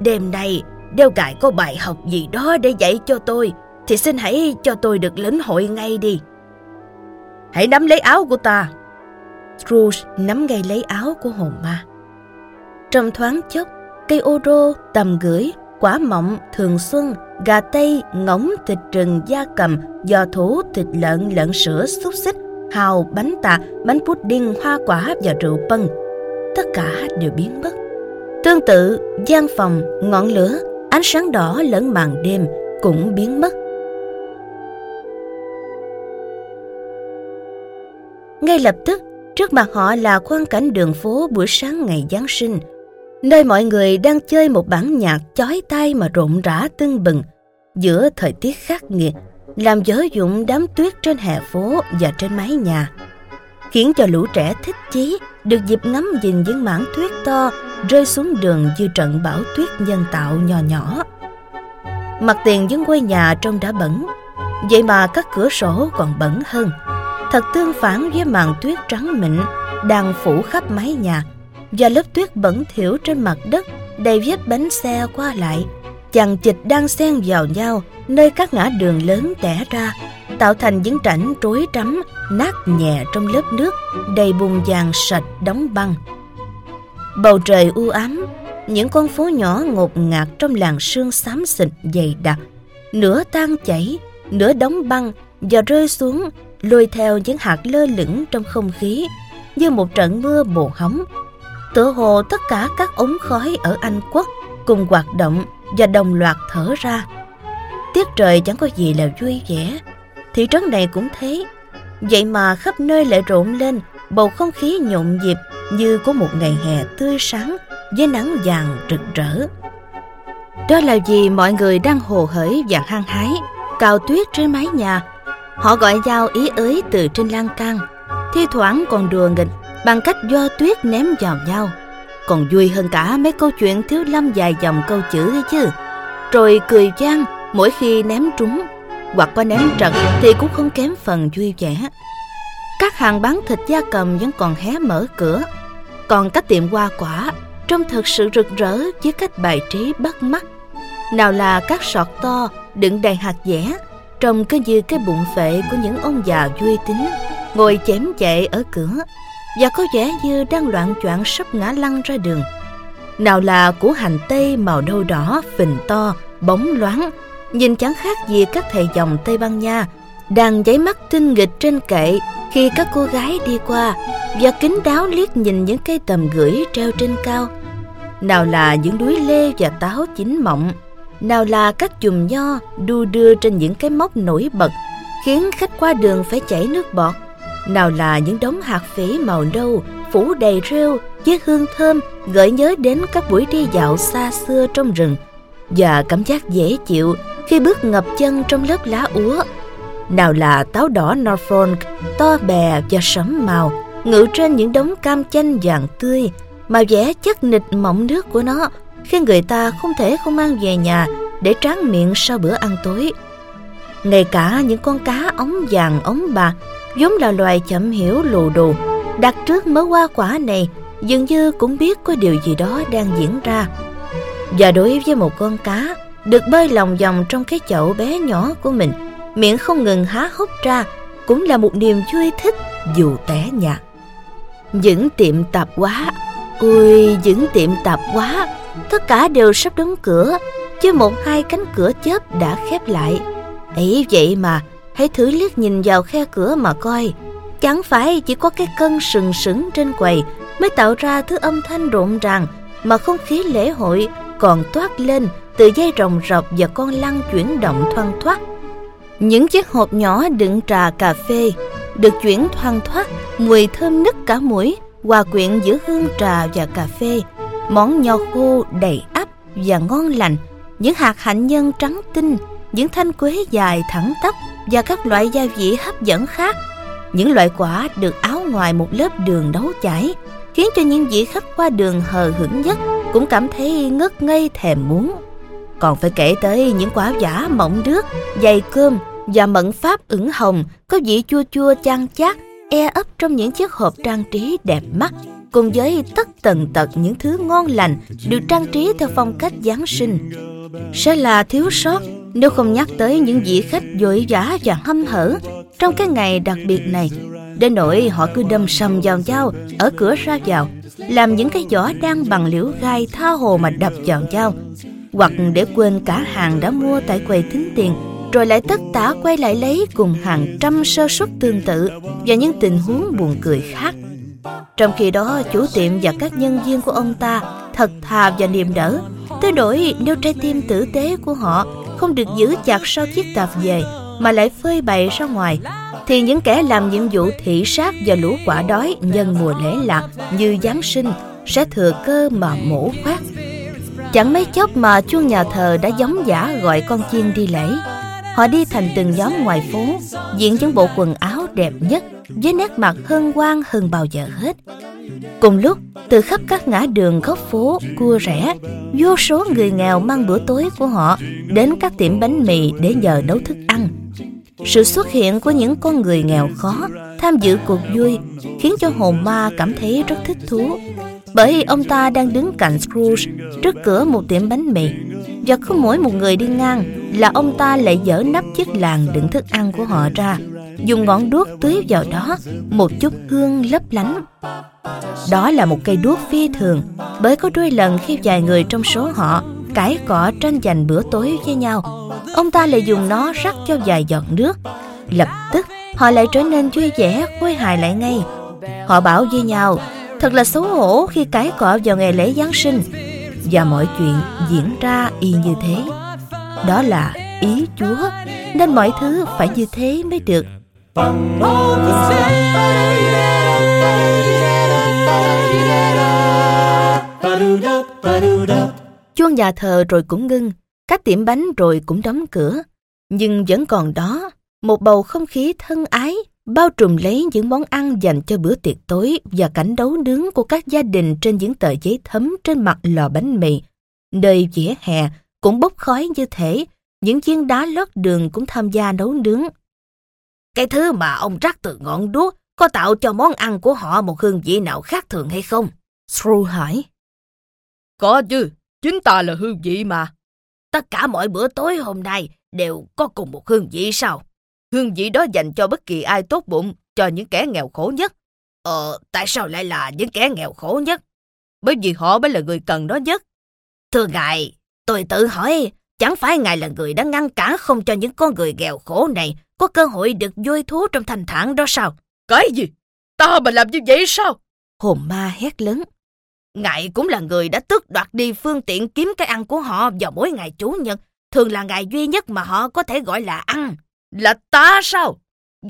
Đêm nay, đeo ngài có bài học gì đó để dạy cho tôi, thì xin hãy cho tôi được lĩnh hội ngay đi. Hãy nắm lấy áo của ta. Scrooge nắm ngay lấy áo của hồn ma. Trong thoáng chốc, cây ô rô, tầm gửi, quả mọng, thường xuân, gà tây, ngỗng, thịt rừng, da cầm, giò thủ, thịt lợn, lợn sữa, xúc xích, hào, bánh tạ, bánh pudding, hoa quả và rượu pân. Tất cả đều biến mất. Tương tự, gian phòng, ngọn lửa, ánh sáng đỏ lẫn màn đêm cũng biến mất. Ngay lập tức, trước mặt họ là quang cảnh đường phố buổi sáng ngày Giáng sinh, nơi mọi người đang chơi một bản nhạc chói tai mà rộn rã tưng bừng giữa thời tiết khắc nghiệt, làm dở dụng đám tuyết trên hè phố và trên mái nhà, khiến cho lũ trẻ thích chí được dịp ngắm nhìn những mảng tuyết to rơi xuống đường như trận bão tuyết nhân tạo nhỏ nhỏ. Mặt tiền những ngôi nhà trông đã bẩn, vậy mà các cửa sổ còn bẩn hơn. Thật tương phản với màn tuyết trắng mịn đang phủ khắp mái nhà và lớp tuyết bẩn thỉu trên mặt đất, đầy vết bánh xe qua lại. Chằng chịt đang xen vào nhau, nơi các ngã đường lớn tẻ ra, tạo thành những rãnh rối rắm, nát nhẹ trong lớp nước, đầy bùn vàng sạch đóng băng. Bầu trời u ám, những con phố nhỏ ngột ngạt trong làng sương xám xịt dày đặc. Nửa tan chảy nửa đóng băng và rơi xuống, lôi theo những hạt lơ lửng trong không khí, như một trận mưa bồ hóng. Tựa hồ tất cả các ống khói ở Anh Quốc cùng hoạt động và đồng loạt thở ra. Tiết trời chẳng có gì là vui vẻ. Thị trấn này cũng thế. Vậy mà khắp nơi lại rộn lên bầu không khí nhộn nhịp như của một ngày hè tươi sáng với nắng vàng rực rỡ. Đó là vì mọi người đang hồ hởi và hăng hái, cào tuyết trên mái nhà. Họ gọi giao ý ới từ trên lan can, thi thoảng còn đùa nghịch bằng cách do tuyết ném vào nhau. Còn vui hơn cả mấy câu chuyện thiếu lâm dài dòng câu chữ ấy chứ. Rồi cười chang mỗi khi ném trúng, hoặc có ném trật thì cũng không kém phần vui vẻ. Các hàng bán thịt gia cầm vẫn còn hé mở cửa, còn các tiệm hoa quả trông thật sự rực rỡ với cách bài trí bắt mắt. Nào là các sọt to đựng đầy hạt dẻ, trông cứ như cái bụng phệ của những ông già vui tính, ngồi chém chạy ở cửa, và có vẻ như đang loạn choạng sắp ngã lăn ra đường. Nào là củ hành tây màu nâu đỏ, phình to, bóng loáng, nhìn chẳng khác gì các thầy dòng Tây Ban Nha đang giấy mắt tinh nghịch trên kệ khi các cô gái đi qua và kính đáo liếc nhìn những cây tầm gửi treo trên cao. Nào là những đuối lê và táo chín mọng. Nào là các chùm nho đu đưa trên những cái móc nổi bật khiến khách qua đường phải chảy nước bọt nào là những đống hạt phỉ màu nâu, phủ đầy rêu, với hương thơm, gợi nhớ đến các buổi đi dạo xa xưa trong rừng, và cảm giác dễ chịu khi bước ngập chân trong lớp lá úa. Nào là táo đỏ Norfolk, to bè và sẫm màu, ngự trên những đống cam chanh vàng tươi, mà vẽ chất nịch mọng nước của nó khiến người ta không thể không mang về nhà để tráng miệng sau bữa ăn tối. Ngay cả những con cá ống vàng, ống bạc vốn là loài chậm hiểu lù đù, đặt trước mớ hoa quả này, dường như cũng biết có điều gì đó đang diễn ra. Và đối với một con cá được bơi lòng vòng trong cái chậu bé nhỏ của mình, miệng không ngừng há hốc ra cũng là một niềm vui thích dù té nhạt những tiệm tạp quá ôi, những tiệm tạp quá tất cả đều sắp đóng cửa, chứ một hai cánh cửa chớp đã khép lại. Ấy vậy mà hãy thử liếc nhìn vào khe cửa mà coi. Chẳng phải chỉ có cái cân sừng sững trên quầy mới tạo ra thứ âm thanh rộn ràng mà không khí lễ hội còn toát lên từ dây rồng rọc và con lăn chuyển động thoăn thoắt những chiếc hộp nhỏ đựng trà cà phê được chuyển thoăn thoắt mùi thơm nức cả mũi, hòa quyện giữa hương trà và cà phê. Món nho khô đầy ắp và ngon lành, những hạt hạnh nhân trắng tinh, những thanh quế dài thẳng tắp và các loại gia vị hấp dẫn khác. Những loại quả được áo ngoài một lớp đường nấu chảy, khiến cho những vị khách qua đường hờ hững nhất cũng cảm thấy ngất ngây thèm muốn. Còn phải kể tới những quả giả mọng nước dày cơm và mận pháp ửng hồng có vị chua chua chan chát e ấp trong những chiếc hộp trang trí đẹp mắt cùng với tất tần tật những thứ ngon lành được trang trí theo phong cách Giáng sinh. Sẽ là thiếu sót nếu không nhắc tới những vị khách vội vã và hâm hở trong cái ngày đặc biệt này. Đến nỗi họ cứ đâm sầm vào nhau ở cửa ra vào, làm những cái giỏ đang bằng liễu gai tha hồ mà đập vào nhau, hoặc để quên cả hàng đã mua tại quầy tính tiền rồi lại tất tả quay lại lấy cùng hàng trăm sơ suất tương tự và những tình huống buồn cười khác. Trong khi đó, chủ tiệm và các nhân viên của ông ta thật thà và niềm đỡ, tới nỗi nếu trái tim tử tế của họ không được giữ chặt sau chiếc tạp về mà lại phơi bày ra ngoài, thì những kẻ làm nhiệm vụ thị sát và lũ quả đói nhân mùa lễ lạc như Giáng sinh sẽ thừa cơ mà mổ khoát. Chẳng mấy chốc mà chuông nhà thờ đã giống giả gọi con chiên đi lễ. Họ đi thành từng nhóm ngoài phố, diện những bộ quần áo đẹp nhất với nét mặt hân hoan hơn bao giờ hết. Cùng lúc, từ khắp các ngã đường góc phố, cua rẻ, vô số người nghèo mang bữa tối của họ đến các tiệm bánh mì để nhờ nấu thức ăn. Sự xuất hiện của những con người nghèo khó tham dự cuộc vui khiến cho hồn ma cảm thấy rất thích thú. Bởi ông ta đang đứng cạnh Scrooge trước cửa một tiệm bánh mì và cứ mỗi một người đi ngang là ông ta lại dở nắp chiếc làng đựng thức ăn của họ ra dùng ngọn đuốc tưới vào đó một chút hương lấp lánh đó là một cây đuốc phi thường bởi có đôi lần khi vài người trong số họ cãi cọ tranh giành bữa tối với nhau Ông ta lại dùng nó rắc cho vài giọt nước. Lập tức, họ lại trở nên vui vẻ, khôi hài lại ngay. Họ bảo với nhau, thật là xấu hổ khi cãi cọ vào ngày lễ Giáng sinh. Và mọi chuyện diễn ra y như thế. Đó là ý Chúa, nên mọi thứ phải như thế mới được. Chuông nhà thờ rồi cũng ngưng, các tiệm bánh rồi cũng đóng cửa. Nhưng vẫn còn đó, một bầu không khí thân ái, bao trùm lấy những món ăn dành cho bữa tiệc tối và cảnh đấu nướng của các gia đình trên những tờ giấy thấm trên mặt lò bánh mì. Nơi vỉa hè cũng bốc khói như thể, những viên đá lót đường cũng tham gia nấu nướng. Cái thứ mà ông rắc từ ngọn đuốc có tạo cho món ăn của họ một hương vị nào khác thường hay không? Screw hỏi. Có chứ, chính ta là hương vị mà. Tất cả mọi bữa tối hôm nay đều có cùng một hương vị sao? Hương vị đó dành cho bất kỳ ai tốt bụng, cho những kẻ nghèo khổ nhất. Ờ, tại sao lại là những kẻ nghèo khổ nhất? Bởi vì họ mới là người cần nó nhất. Thưa ngài, tôi tự hỏi, chẳng phải ngài là người đã ngăn cản không cho những con người nghèo khổ này có cơ hội được vui thú trong thành thản đó sao? Cái gì? Ta mà làm như vậy sao? Hồn ma hét lớn. Ngài cũng là người đã tước đoạt đi phương tiện kiếm cái ăn của họ vào mỗi ngày Chủ nhật. Thường là ngày duy nhất mà họ có thể gọi là ăn. Là ta sao?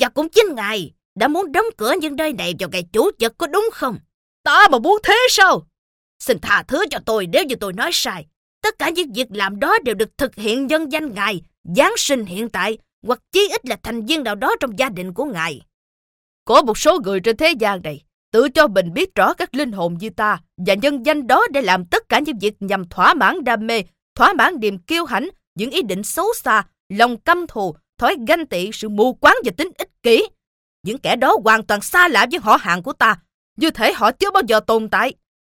Và cũng chính ngài đã muốn đóng cửa những nơi này vào ngày Chủ nhật có đúng không? Ta mà muốn thế sao? Xin tha thứ cho tôi nếu như tôi nói sai. Tất cả những việc làm đó đều được thực hiện nhân danh ngài, Giáng sinh hiện tại, hoặc chí ít là thành viên nào đó trong gia đình của ngài. Có một số người trên thế gian này tự cho mình biết rõ các linh hồn như ta và nhân danh đó để làm tất cả những việc nhằm thỏa mãn đam mê, thỏa mãn niềm kiêu hãnh, những ý định xấu xa, lòng căm thù, thói ganh tị, sự mù quáng và tính ích kỷ. Những kẻ đó hoàn toàn xa lạ với họ hàng của ta, như thể họ chưa bao giờ tồn tại.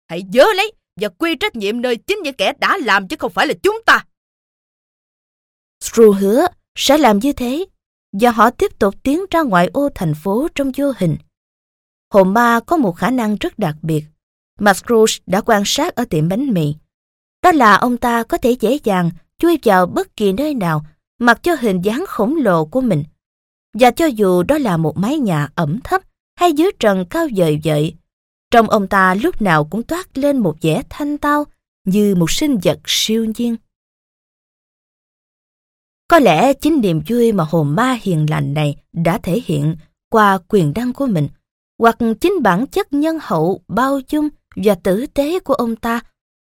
Hãy nhớ lấy và quy trách nhiệm nơi chính những kẻ đã làm chứ không phải là chúng ta. Screw hứa sẽ làm như thế, và họ tiếp tục tiến ra ngoại ô thành phố trong vô hình. Hồ ma có một khả năng rất đặc biệt, mà Scrooge đã quan sát ở tiệm bánh mì. Đó là ông ta có thể dễ dàng chui vào bất kỳ nơi nào mặc cho hình dáng khổng lồ của mình. Và cho dù đó là một mái nhà ẩm thấp hay dưới trần cao dời dậy trong ông ta lúc nào cũng toát lên một vẻ thanh tao như một sinh vật siêu nhiên. Có lẽ chính niềm vui mà hồn ma hiền lành này đã thể hiện qua quyền đăng của mình, hoặc chính bản chất nhân hậu, bao dung và tử tế của ông ta,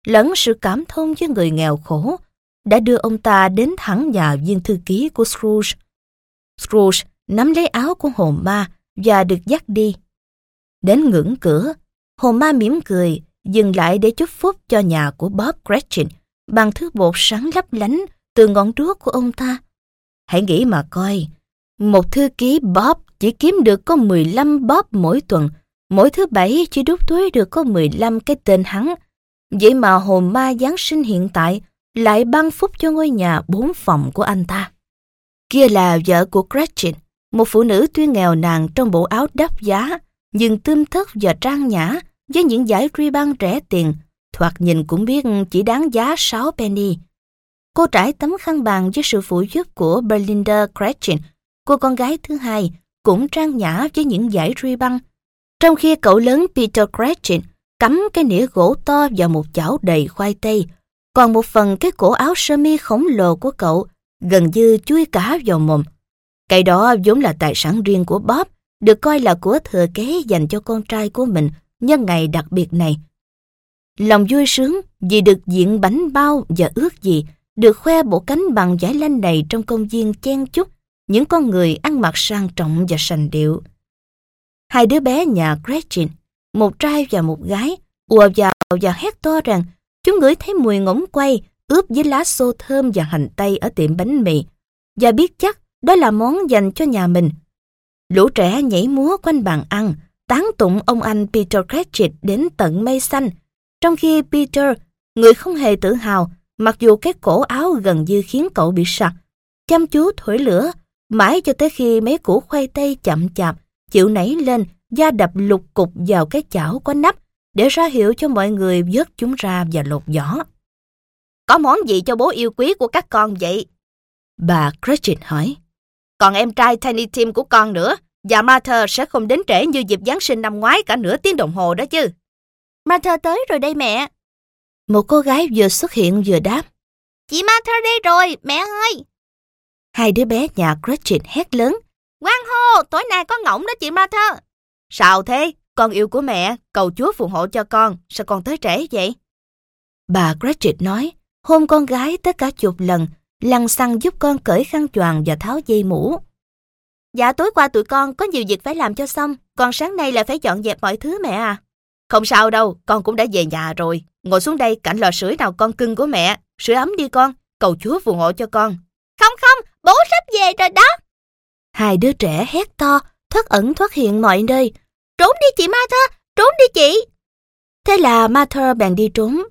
lẫn sự cảm thông với người nghèo khổ, đã đưa ông ta đến thẳng nhà viên thư ký của Scrooge. Scrooge nắm lấy áo của hồn ma và được dắt đi. Đến ngưỡng cửa, hồ ma mỉm cười, dừng lại để chúc phúc cho nhà của Bob Cratchit bằng thứ bột sáng lấp lánh từ ngọn đuốc của ông ta. Hãy nghĩ mà coi, một thư ký Bob chỉ kiếm được có 15 Bob mỗi tuần, mỗi thứ bảy chỉ đút túi được có 15 cái tên hắn. Vậy mà hồ ma Giáng sinh hiện tại lại ban phúc cho ngôi nhà bốn phòng của anh ta. Kia là vợ của Gretchen, một phụ nữ tuy nghèo nàn trong bộ áo đắp giá, nhưng tươm tất và trang nhã với những giải ruy băng rẻ tiền, thoạt nhìn cũng biết chỉ đáng giá 6 penny. Cô trải tấm khăn bàn với sự phụ giúp của Belinda Gretchen, cô con gái thứ hai, cũng trang nhã với những giải ruy băng. Trong khi cậu lớn Peter Gretchen cắm cái nĩa gỗ to vào một chảo đầy khoai tây, còn một phần cái cổ áo sơ mi khổng lồ của cậu gần như chui cả vào mồm. Cái đó vốn là tài sản riêng của Bob, được coi là của thừa kế dành cho con trai của mình nhân ngày đặc biệt này. Lòng vui sướng vì được diện bánh bao và ước gì được khoe bộ cánh bằng giải lanh này trong công viên chen chúc những con người ăn mặc sang trọng và sành điệu. Hai đứa bé nhà Gretchen, một trai và một gái, ùa vào và hét to rằng chúng ngửi thấy mùi ngỗng quay ướp với lá xô thơm và hành tây ở tiệm bánh mì và biết chắc đó là món dành cho nhà mình. Lũ trẻ nhảy múa quanh bàn ăn, tán tụng ông anh Peter Cratchit đến tận mây xanh, trong khi Peter, người không hề tự hào, mặc dù cái cổ áo gần như khiến cậu bị sặc, chăm chú thổi lửa, mãi cho tới khi mấy củ khoai tây chậm chạp, chịu nảy lên, da đập lục cục vào cái chảo có nắp, để ra hiệu cho mọi người vớt chúng ra và lột vỏ. Có món gì cho bố yêu quý của các con vậy? Bà Gretchen hỏi. Còn em trai Tiny Tim của con nữa, và Martha sẽ không đến trễ như dịp Giáng sinh năm ngoái cả nửa tiếng đồng hồ đó chứ. Martha tới rồi đây mẹ. Một cô gái vừa xuất hiện vừa đáp. Chị Martha đây rồi, mẹ ơi. Hai đứa bé nhà Gretchen hét lớn. Quang hô, tối nay có ngỗng đó chị Martha. Sao thế? Con yêu của mẹ, cầu Chúa phù hộ cho con, sao con tới trễ vậy? Bà Gretchen nói, hôn con gái tất cả chục lần, lăng xăng giúp con cởi khăn choàng và tháo dây mũ. Dạ tối qua tụi con có nhiều việc phải làm cho xong, còn sáng nay là phải dọn dẹp mọi thứ mẹ à. Không sao đâu, con cũng đã về nhà rồi. Ngồi xuống đây cạnh lò sưởi nào con cưng của mẹ. Sưởi ấm đi con, cầu Chúa phù hộ cho con. Không không, bố sắp về rồi đó. Hai đứa trẻ hét to, thoát ẩn thoát hiện mọi nơi. Trốn đi chị Martha, trốn đi chị. Thế là Martha bèn đi trốn.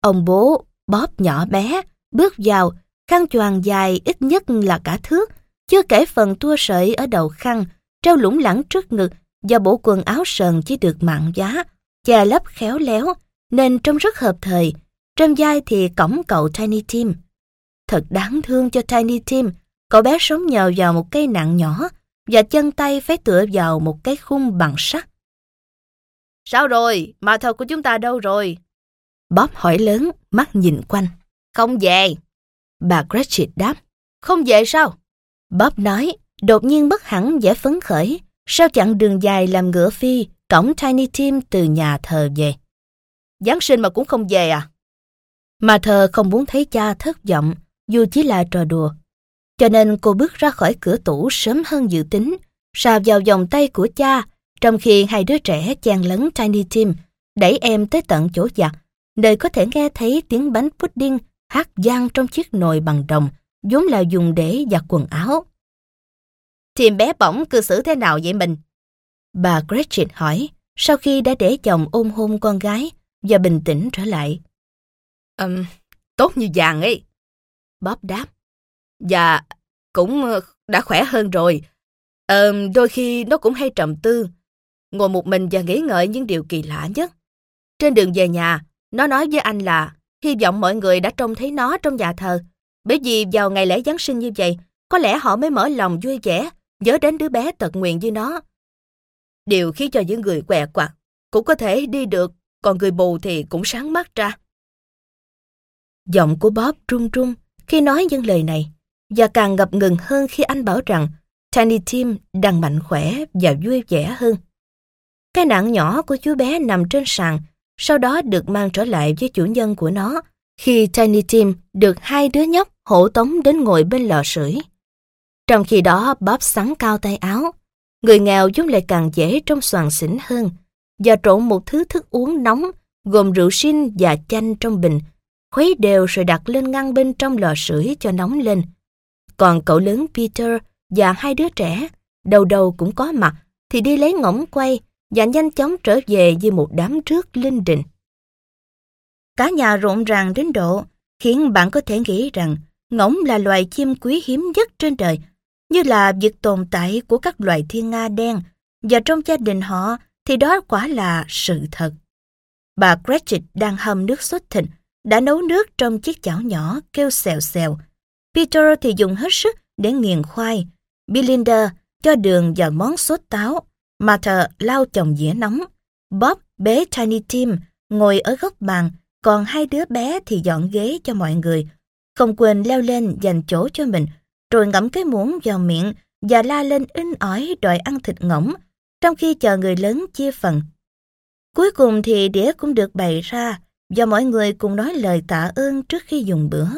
Ông bố bóp nhỏ bé, bước vào, khăn choàng dài ít nhất là cả thước, chưa kể phần tua sợi ở đầu khăn, treo lủng lẳng trước ngực và bộ quần áo sờn chỉ được mặn giá, che lấp khéo léo, nên trông rất hợp thời. Trên vai thì cổng cậu Tiny Tim. Thật đáng thương cho Tiny Tim, cậu bé sống nhờ vào một cây nặng nhỏ và chân tay phải tựa vào một cái khung bằng sắt. Sao rồi? Mà thờ của chúng ta đâu rồi? Bob hỏi lớn, mắt nhìn quanh. Không về. Bà Gretchen đáp. Không về sao? Bob nói, đột nhiên bất hẳn vẻ phấn khởi. Sau chặng đường dài làm ngựa phi, cổng Tiny Tim từ nhà thờ về. Giáng sinh mà cũng không về à? Mà thờ không muốn thấy cha thất vọng, dù chỉ là trò đùa. Cho nên cô bước ra khỏi cửa tủ sớm hơn dự tính, sào vào vòng tay của cha, trong khi hai đứa trẻ chen lấn Tiny Tim, đẩy em tới tận chỗ giặt, nơi có thể nghe thấy tiếng bánh pudding hát gian trong chiếc nồi bằng đồng, vốn là dùng để giặt quần áo. Tim bé bỏng cư xử thế nào vậy mình? Bà Gretchen hỏi, sau khi đã để chồng ôm hôn con gái và bình tĩnh trở lại. Um, tốt như vàng ấy. Bob đáp. Dạ, cũng ờ, đã khỏe hơn rồi. Um, đôi khi nó cũng hay trầm tư, ngồi một mình và nghĩ ngợi những điều kỳ lạ nhất. Trên đường về nhà, nó nói với anh là hy vọng mọi người đã trông thấy nó trong nhà thờ. Bởi vì vào ngày lễ Giáng sinh như vậy, có lẽ họ mới mở lòng vui vẻ, nhớ đến đứa bé tật nguyện như nó. Điều khiến cho những người què quặt cũng có thể đi được, còn người bù thì cũng sáng mắt ra. Giọng của Bob trung trung khi nói những lời này, và càng ngập ngừng hơn khi anh bảo rằng Tiny Tim đang mạnh khỏe và vui vẻ hơn. Cái nạn nhỏ của chú bé nằm trên sàn, sau đó được mang trở lại với chủ nhân của nó, khi Tiny Tim được hai đứa nhóc hộ tống đến ngồi bên lò sưởi. Trong khi đó bóp sắn cao tay áo, người nghèo vốn lại càng dễ trong soàn xỉn hơn, và trộn một thứ thức uống nóng gồm rượu sinh và chanh trong bình, khuấy đều rồi đặt lên ngăn bên trong lò sưởi cho nóng lên. Còn cậu lớn Peter và hai đứa trẻ, đầu đầu cũng có mặt, thì đi lấy ngỗng quay và nhanh chóng trở về như một đám rước linh đình. Cả nhà rộn ràng đến độ khiến bạn có thể nghĩ rằng ngỗng là loài chim quý hiếm nhất trên đời, như là việc tồn tại của các loài thiên nga đen, và trong gia đình họ thì đó quả là sự thật. Bà Cratchit đang hầm nước sốt thịt, đã nấu nước trong chiếc chảo nhỏ kêu xèo xèo. Peter thì dùng hết sức để nghiền khoai. Belinda cho đường vào món sốt táo. Martha lau chồng dĩa nóng. Bob bế Tiny Tim ngồi ở góc bàn, còn hai đứa bé thì dọn ghế cho mọi người. Không quên leo lên dành chỗ cho mình, rồi ngẫm cái muỗng vào miệng và la lên in ỏi đòi ăn thịt ngỗng, trong khi chờ người lớn chia phần. Cuối cùng thì đĩa cũng được bày ra, và mọi người cùng nói lời tạ ơn trước khi dùng bữa.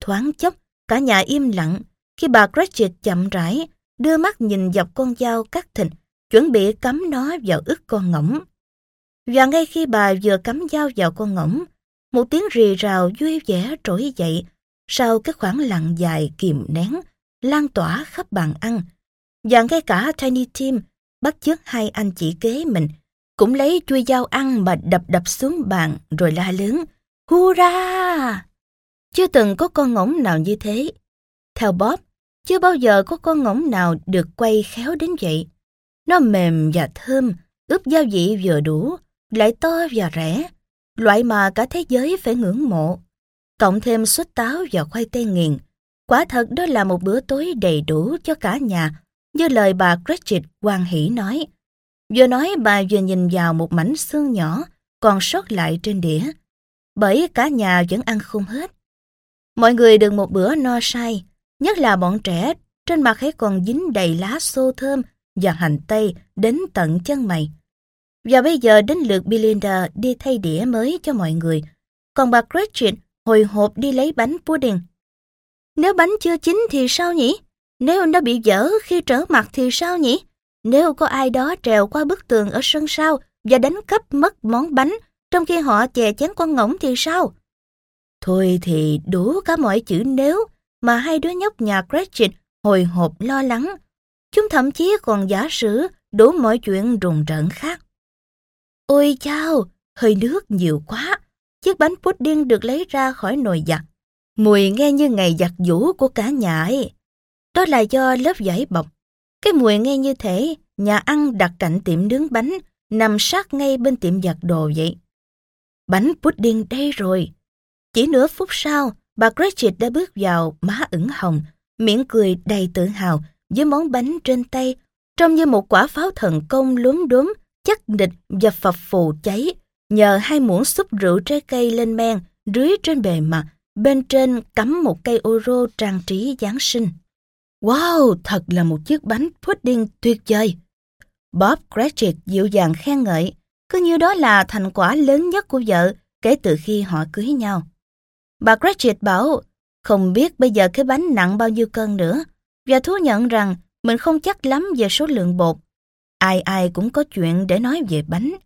Thoáng chốc, cả nhà im lặng khi bà Cratchit chậm rãi đưa mắt nhìn dọc con dao cắt thịt, chuẩn bị cắm nó vào ức con ngỗng. Và ngay khi bà vừa cắm dao vào con ngỗng, một tiếng rì rào vui vẻ trỗi dậy sau cái khoảng lặng dài kìm nén, lan tỏa khắp bàn ăn. Và ngay cả Tiny Tim bắt chước hai anh chị kế mình cũng lấy chui dao ăn mà đập đập xuống bàn rồi la lớn Hurra! Chưa từng có con ngỗng nào như thế. Theo Bob, chưa bao giờ có con ngỗng nào được quay khéo đến vậy. Nó mềm và thơm, ướp gia vị vừa đủ, lại to và rẻ, loại mà cả thế giới phải ngưỡng mộ. Cộng thêm suất táo và khoai tây nghiền, Quả thật đó là một bữa tối đầy đủ cho cả nhà, như lời bà Cratchit quan hỷ nói. Vừa nói bà vừa nhìn vào một mảnh xương nhỏ còn sót lại trên đĩa. Bởi cả nhà vẫn ăn không hết. Mọi người được một bữa no say, nhất là bọn trẻ, trên mặt hãy còn dính đầy lá xô thơm và hành tây đến tận chân mày. Và bây giờ đến lượt Belinda đi thay đĩa mới cho mọi người, còn bà Cratchit hồi hộp đi lấy bánh pudding. Nếu bánh chưa chín thì sao nhỉ? Nếu nó bị dở khi trở mặt thì sao nhỉ? Nếu có ai đó trèo qua bức tường ở sân sau và đánh cắp mất món bánh trong khi họ chè chén con ngỗng thì sao? Thôi thì đủ cả mọi chữ nếu mà hai đứa nhóc nhà Gretchen hồi hộp lo lắng. Chúng thậm chí còn giả sử đủ mọi chuyện rùng rợn khác. Ôi chao, hơi nước nhiều quá. Chiếc bánh pudding được lấy ra khỏi nồi giặt. Mùi nghe như ngày giặt giũ của cả nhà ấy. Đó là do lớp vải bọc. Cái mùi nghe như thế, nhà ăn đặt cạnh tiệm nướng bánh, nằm sát ngay bên tiệm giặt đồ vậy. Bánh pudding đây rồi. Chỉ nửa phút sau, bà Cratchit đã bước vào má ửng hồng, miệng cười đầy tự hào với món bánh trên tay, trông như một quả pháo thần công lúm đốm, chắc địch và phập phù cháy, nhờ hai muỗng súp rượu trái cây lên men, rưới trên bề mặt, bên trên cắm một cây ô rô trang trí Giáng sinh. Wow, thật là một chiếc bánh pudding tuyệt vời. Bob Cratchit dịu dàng khen ngợi, cứ như đó là thành quả lớn nhất của vợ kể từ khi họ cưới nhau. Bà Cratchit bảo, không biết bây giờ cái bánh nặng bao nhiêu cân nữa, và thú nhận rằng mình không chắc lắm về số lượng bột. Ai ai cũng có chuyện để nói về bánh,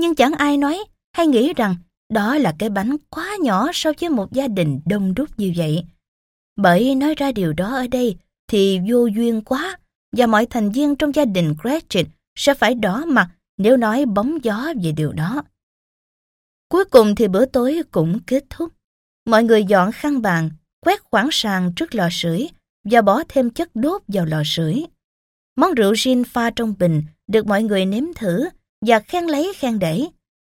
nhưng chẳng ai nói hay nghĩ rằng đó là cái bánh quá nhỏ so với một gia đình đông đúc như vậy. Bởi nói ra điều đó ở đây thì vô duyên quá và mọi thành viên trong gia đình Gretchen sẽ phải đỏ mặt nếu nói bóng gió về điều đó. Cuối cùng thì bữa tối cũng kết thúc. Mọi người dọn khăn bàn, quét khoảng sàn trước lò sưởi và bỏ thêm chất đốt vào lò sưởi. Món rượu gin pha trong bình được mọi người nếm thử và khen lấy khen để.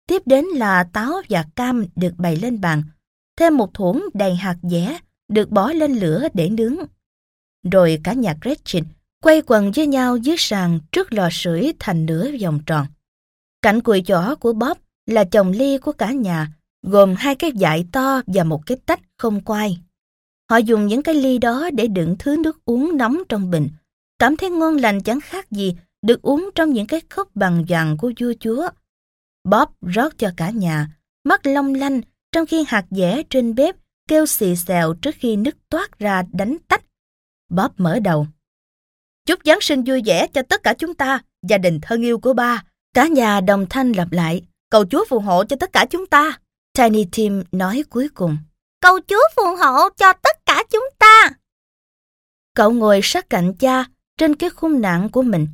Tiếp đến là táo và cam được bày lên bàn. Thêm một thủng đầy hạt dẻ được bỏ lên lửa để nướng. Rồi cả nhà Gretchen quay quần với nhau dưới sàn trước lò sưởi thành nửa vòng tròn. Cạnh cùi chỏ của Bob là chồng ly của cả nhà, gồm hai cái dại to và một cái tách không quai. Họ dùng những cái ly đó để đựng thứ nước uống nóng trong bình, cảm thấy ngon lành chẳng khác gì được uống trong những cái cốc bằng vàng của vua chúa. Bob rót cho cả nhà, mắt long lanh trong khi hạt dẻ trên bếp kêu xì xèo trước khi nước toát ra đánh tách. Bob mở đầu. Chúc Giáng sinh vui vẻ cho tất cả chúng ta, gia đình thân yêu của ba. Cả nhà đồng thanh lặp lại, cầu Chúa phù hộ cho tất cả chúng ta. Tiny Tim nói cuối cùng. Cầu Chúa phù hộ cho tất cả chúng ta. Cậu ngồi sát cạnh cha, trên cái khung nặng của mình.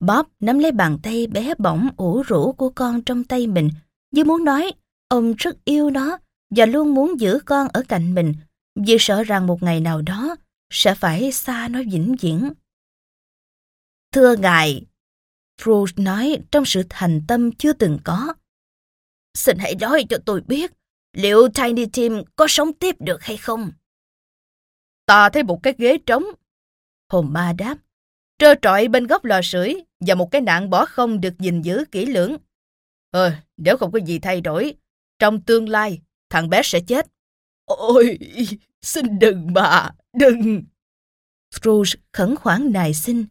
Bob nắm lấy bàn tay bé bỏng ủ rũ của con trong tay mình, như muốn nói ông rất yêu nó và luôn muốn giữ con ở cạnh mình, vì sợ rằng một ngày nào đó sẽ phải xa nó vĩnh viễn. Thưa ngài, Bruce nói trong sự thành tâm chưa từng có. Xin hãy nói cho tôi biết, liệu Tiny Tim có sống tiếp được hay không? Ta thấy một cái ghế trống. Hồn ma đáp, trơ trọi bên góc lò sưởi và một cái nạn bỏ không được gìn giữ kỹ lưỡng. Ờ, nếu không có gì thay đổi, trong tương lai, thằng bé sẽ chết. Ôi, xin đừng mà, đừng. Scrooge khẩn khoản nài xin.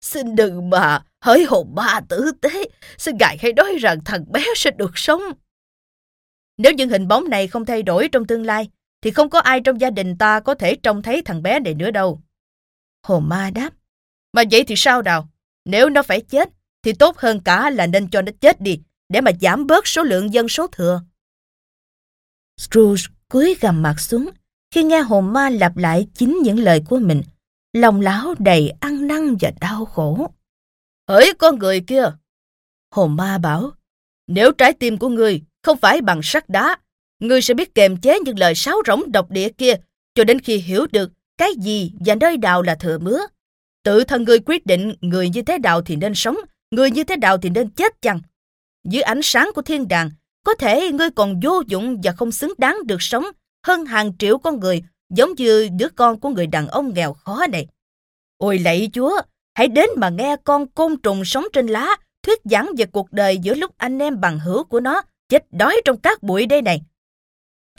Xin đừng mà, hỡi hồn ma tử tế, xin ngài hãy nói rằng thằng bé sẽ được sống. Nếu những hình bóng này không thay đổi trong tương lai, thì không có ai trong gia đình ta có thể trông thấy thằng bé này nữa đâu. Hồn ma đáp, mà vậy thì sao nào? Nếu nó phải chết, thì tốt hơn cả là nên cho nó chết đi, để mà giảm bớt số lượng dân số thừa. Scrooge cúi gầm mặt xuống, khi nghe hồn ma lặp lại chính những lời của mình, lòng lão đầy ăn năn và đau khổ. Hỡi con người kia! Hồn ma bảo, nếu trái tim của ngươi không phải bằng sắt đá, ngươi sẽ biết kềm chế những lời sáo rỗng độc địa kia cho đến khi hiểu được cái gì và nơi nào là thừa mứa. Tự thân ngươi quyết định người như thế nào thì nên sống, người như thế nào thì nên chết chăng. Dưới ánh sáng của thiên đàng, có thể ngươi còn vô dụng và không xứng đáng được sống hơn hàng triệu con người giống như đứa con của người đàn ông nghèo khó này. Ôi lạy chúa, hãy đến mà nghe con côn trùng sống trên lá thuyết giảng về cuộc đời giữa lúc anh em bằng hữu của nó chết đói trong các bụi đây này.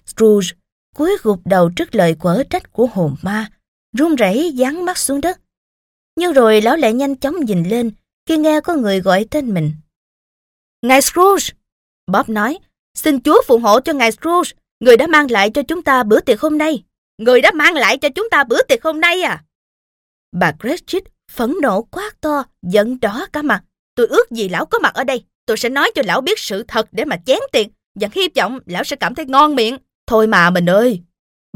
Scrooge cúi gục đầu trước lời quở trách của hồn ma, run rẩy dán mắt xuống đất. Nhưng rồi lão lại nhanh chóng nhìn lên khi nghe có người gọi tên mình. Ngài Scrooge! Bob nói, xin Chúa phù hộ cho ngài Scrooge, người đã mang lại cho chúng ta bữa tiệc hôm nay. Người đã mang lại cho chúng ta bữa tiệc hôm nay à? Bà Cratchit phẫn nộ quát to, giận đỏ cả mặt. Tôi ước gì lão có mặt ở đây. Tôi sẽ nói cho lão biết sự thật để mà chén tiền. Và hy vọng lão sẽ cảm thấy ngon miệng. Thôi mà mình ơi!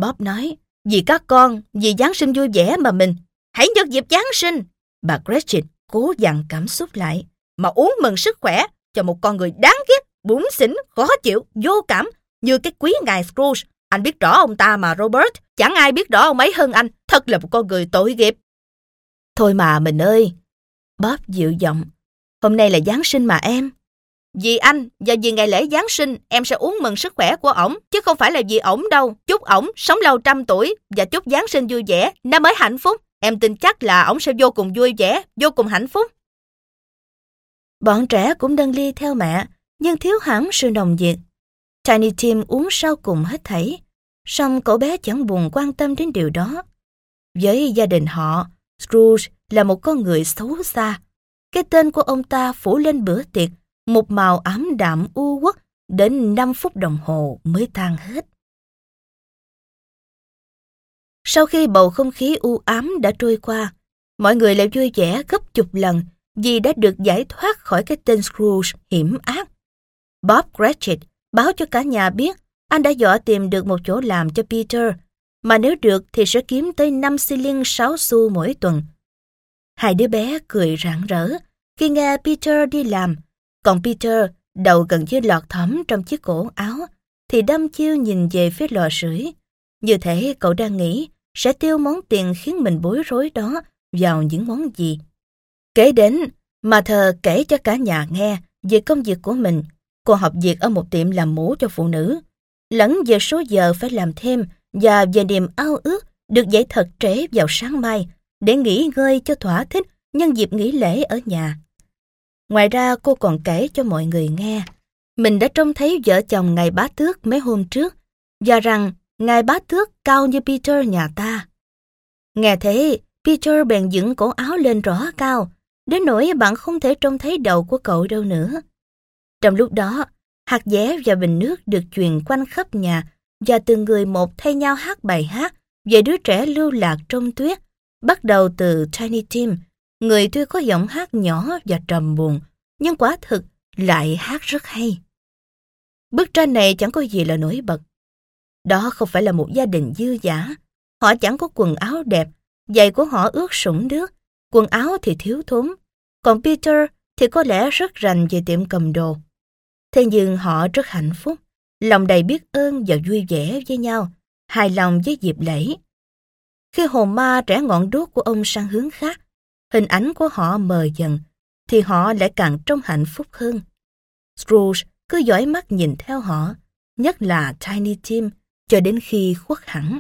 Bob nói, vì các con, vì Giáng sinh vui vẻ mà mình. Hãy nhân dịp Giáng sinh! Bà Gretchen cố dằn cảm xúc lại. Mà uống mừng sức khỏe cho một con người đáng ghét, bún xỉn, khó chịu, vô cảm như cái quý ngài Scrooge. Anh biết rõ ông ta mà Robert, chẳng ai biết rõ ông ấy hơn anh. Thật là một con người tội nghiệp. Thôi mà mình ơi! Bob dịu giọng. Hôm nay là Giáng sinh mà em. Vì anh và vì ngày lễ Giáng sinh em sẽ uống mừng sức khỏe của ổng, chứ không phải là vì ổng đâu. Chúc ổng sống lâu trăm tuổi và chúc Giáng sinh vui vẻ, năm mới hạnh phúc. Em tin chắc là ông sẽ vô cùng vui vẻ, vô cùng hạnh phúc. Bọn trẻ cũng đơn ly theo mẹ, nhưng thiếu hẳn sự nồng nhiệt. Tiny Tim uống sau cùng hết thảy, song cậu bé chẳng buồn quan tâm đến điều đó. Với gia đình họ, Scrooge là một con người xấu xa. Cái tên của ông ta phủ lên bữa tiệc một màu ám đạm u uất đến 5 phút đồng hồ mới tan hết. Sau khi bầu không khí u ám đã trôi qua, mọi người lại vui vẻ gấp chục lần vì đã được giải thoát khỏi cái tên Scrooge hiểm ác. Bob Cratchit báo cho cả nhà biết anh đã dọa tìm được một chỗ làm cho Peter, mà nếu được thì sẽ kiếm tới 5 xi liên 6 xu mỗi tuần. Hai đứa bé cười rạng rỡ khi nghe Peter đi làm, còn Peter, đầu gần như lọt thỏm trong chiếc cổ áo, thì đâm chiêu nhìn về phía lò sưởi. Như thể cậu đang nghĩ sẽ tiêu món tiền khiến mình bối rối đó vào những món gì. Kể đến, mà thờ kể cho cả nhà nghe về công việc của mình. Cô học việc ở một tiệm làm mũ cho phụ nữ. Lẫn về số giờ phải làm thêm và về niềm ao ước được dậy thật trễ vào sáng mai để nghỉ ngơi cho thỏa thích nhân dịp nghỉ lễ ở nhà. Ngoài ra cô còn kể cho mọi người nghe, mình đã trông thấy vợ chồng ngày bá tước mấy hôm trước và rằng ngài bá thước cao như Peter nhà ta. Nghe thế, Peter bèn dựng cổ áo lên rõ cao, đến nỗi bạn không thể trông thấy đầu của cậu đâu nữa. Trong lúc đó, hạt dẻ và bình nước được truyền quanh khắp nhà và từng người một thay nhau hát bài hát về đứa trẻ lưu lạc trong tuyết, bắt đầu từ Tiny Tim, người tuy có giọng hát nhỏ và trầm buồn, nhưng quả thực lại hát rất hay. Bức tranh này chẳng có gì là nổi bật. Đó không phải là một gia đình dư giả. Họ chẳng có quần áo đẹp, giày của họ ướt sũng nước, quần áo thì thiếu thốn. Còn Peter thì có lẽ rất rành về tiệm cầm đồ. Thế nhưng họ rất hạnh phúc, lòng đầy biết ơn và vui vẻ với nhau, hài lòng với dịp lễ. Khi hồn ma trẻ ngọn đuốc của ông sang hướng khác, hình ảnh của họ mờ dần, thì họ lại càng trong hạnh phúc hơn. Scrooge cứ dõi mắt nhìn theo họ, nhất là Tiny Tim, cho đến khi khuất hẳn.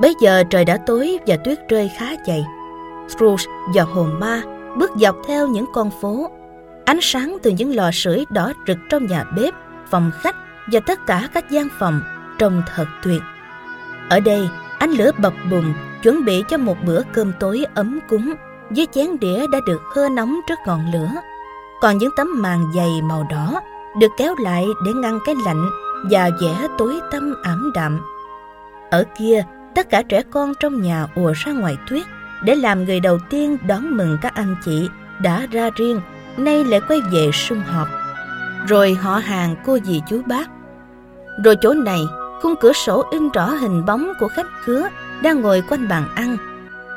Bây giờ trời đã tối và tuyết rơi khá dày. Scrooge và hồn ma bước dọc theo những con phố. Ánh sáng từ những lò sưởi đỏ rực trong nhà bếp, phòng khách và tất cả các gian phòng trông thật tuyệt. Ở đây, ánh lửa bập bùng chuẩn bị cho một bữa cơm tối ấm cúng với chén đĩa đã được hơ nóng trước ngọn lửa. Còn những tấm màn dày màu đỏ được kéo lại để ngăn cái lạnh và vẻ tối tăm ảm đạm. Ở kia, tất cả trẻ con trong nhà ùa ra ngoài tuyết để làm người đầu tiên đón mừng các anh chị đã ra riêng, nay lại quay về sum họp. Rồi họ hàng cô dì chú bác. Rồi chỗ này, khung cửa sổ in rõ hình bóng của khách khứa đang ngồi quanh bàn ăn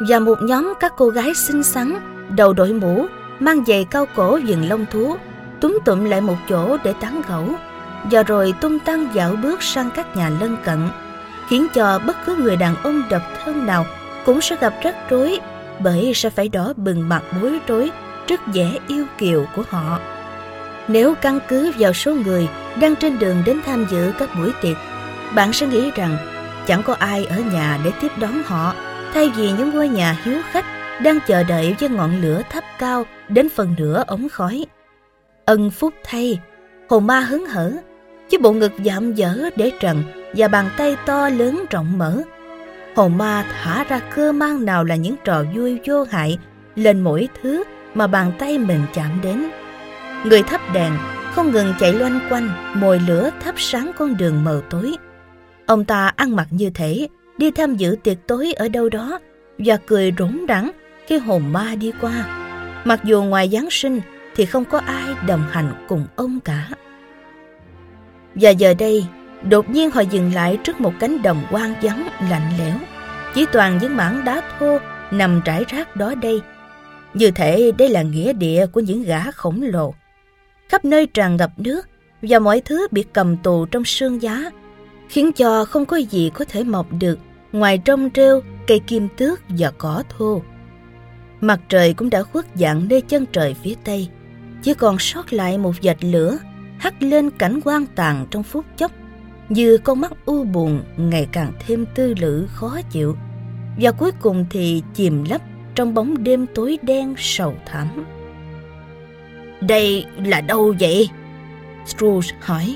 và một nhóm các cô gái xinh xắn đầu đội mũ mang giày cao cổ dừng lông thú túm tụm lại một chỗ để tán gẫu, và rồi tung tăng dạo bước sang các nhà lân cận, khiến cho bất cứ người đàn ông độc thân nào cũng sẽ gặp rắc rối bởi sẽ phải đỏ bừng mặt bối rối trước vẻ yêu kiều của họ nếu căn cứ vào số người đang trên đường đến tham dự các buổi tiệc, Bạn sẽ nghĩ rằng chẳng có ai ở nhà để tiếp đón họ, thay vì những ngôi nhà hiếu khách đang chờ đợi với ngọn lửa thấp cao đến phần nửa ống khói. Ân phúc thay, hồn ma hứng hở, chiếc bộ ngực dạm dở để trần và bàn tay to lớn rộng mở. Hồn ma thả ra cơ mang nào là những trò vui vô hại lên mỗi thứ mà bàn tay mình chạm đến. Người thắp đèn không ngừng chạy loanh quanh, mồi lửa thắp sáng con đường mờ tối. Ông ta ăn mặc như thể đi tham dự tiệc tối ở đâu đó và cười rủng rẳng khi hồn ma đi qua. Mặc dù ngoài Giáng sinh thì không có ai đồng hành cùng ông cả. Và giờ đây, đột nhiên họ dừng lại trước một cánh đồng hoang vắng lạnh lẽo. Chỉ toàn những mảng đá thô nằm trải rác đó đây. Như thể đây là nghĩa địa của những gã khổng lồ. Khắp nơi tràn ngập nước và mọi thứ bị cầm tù trong sương giá, khiến cho không có gì có thể mọc được ngoài trong rêu, cây kim tước và cỏ thô. Mặt trời cũng đã khuất dạng nơi chân trời phía tây, chỉ còn sót lại một vệt lửa hắt lên cảnh quan tàn trong phút chốc như con mắt u buồn ngày càng thêm tư lự khó chịu và cuối cùng thì chìm lấp trong bóng đêm tối đen sầu thẳm. Đây là đâu vậy? Scrooge hỏi.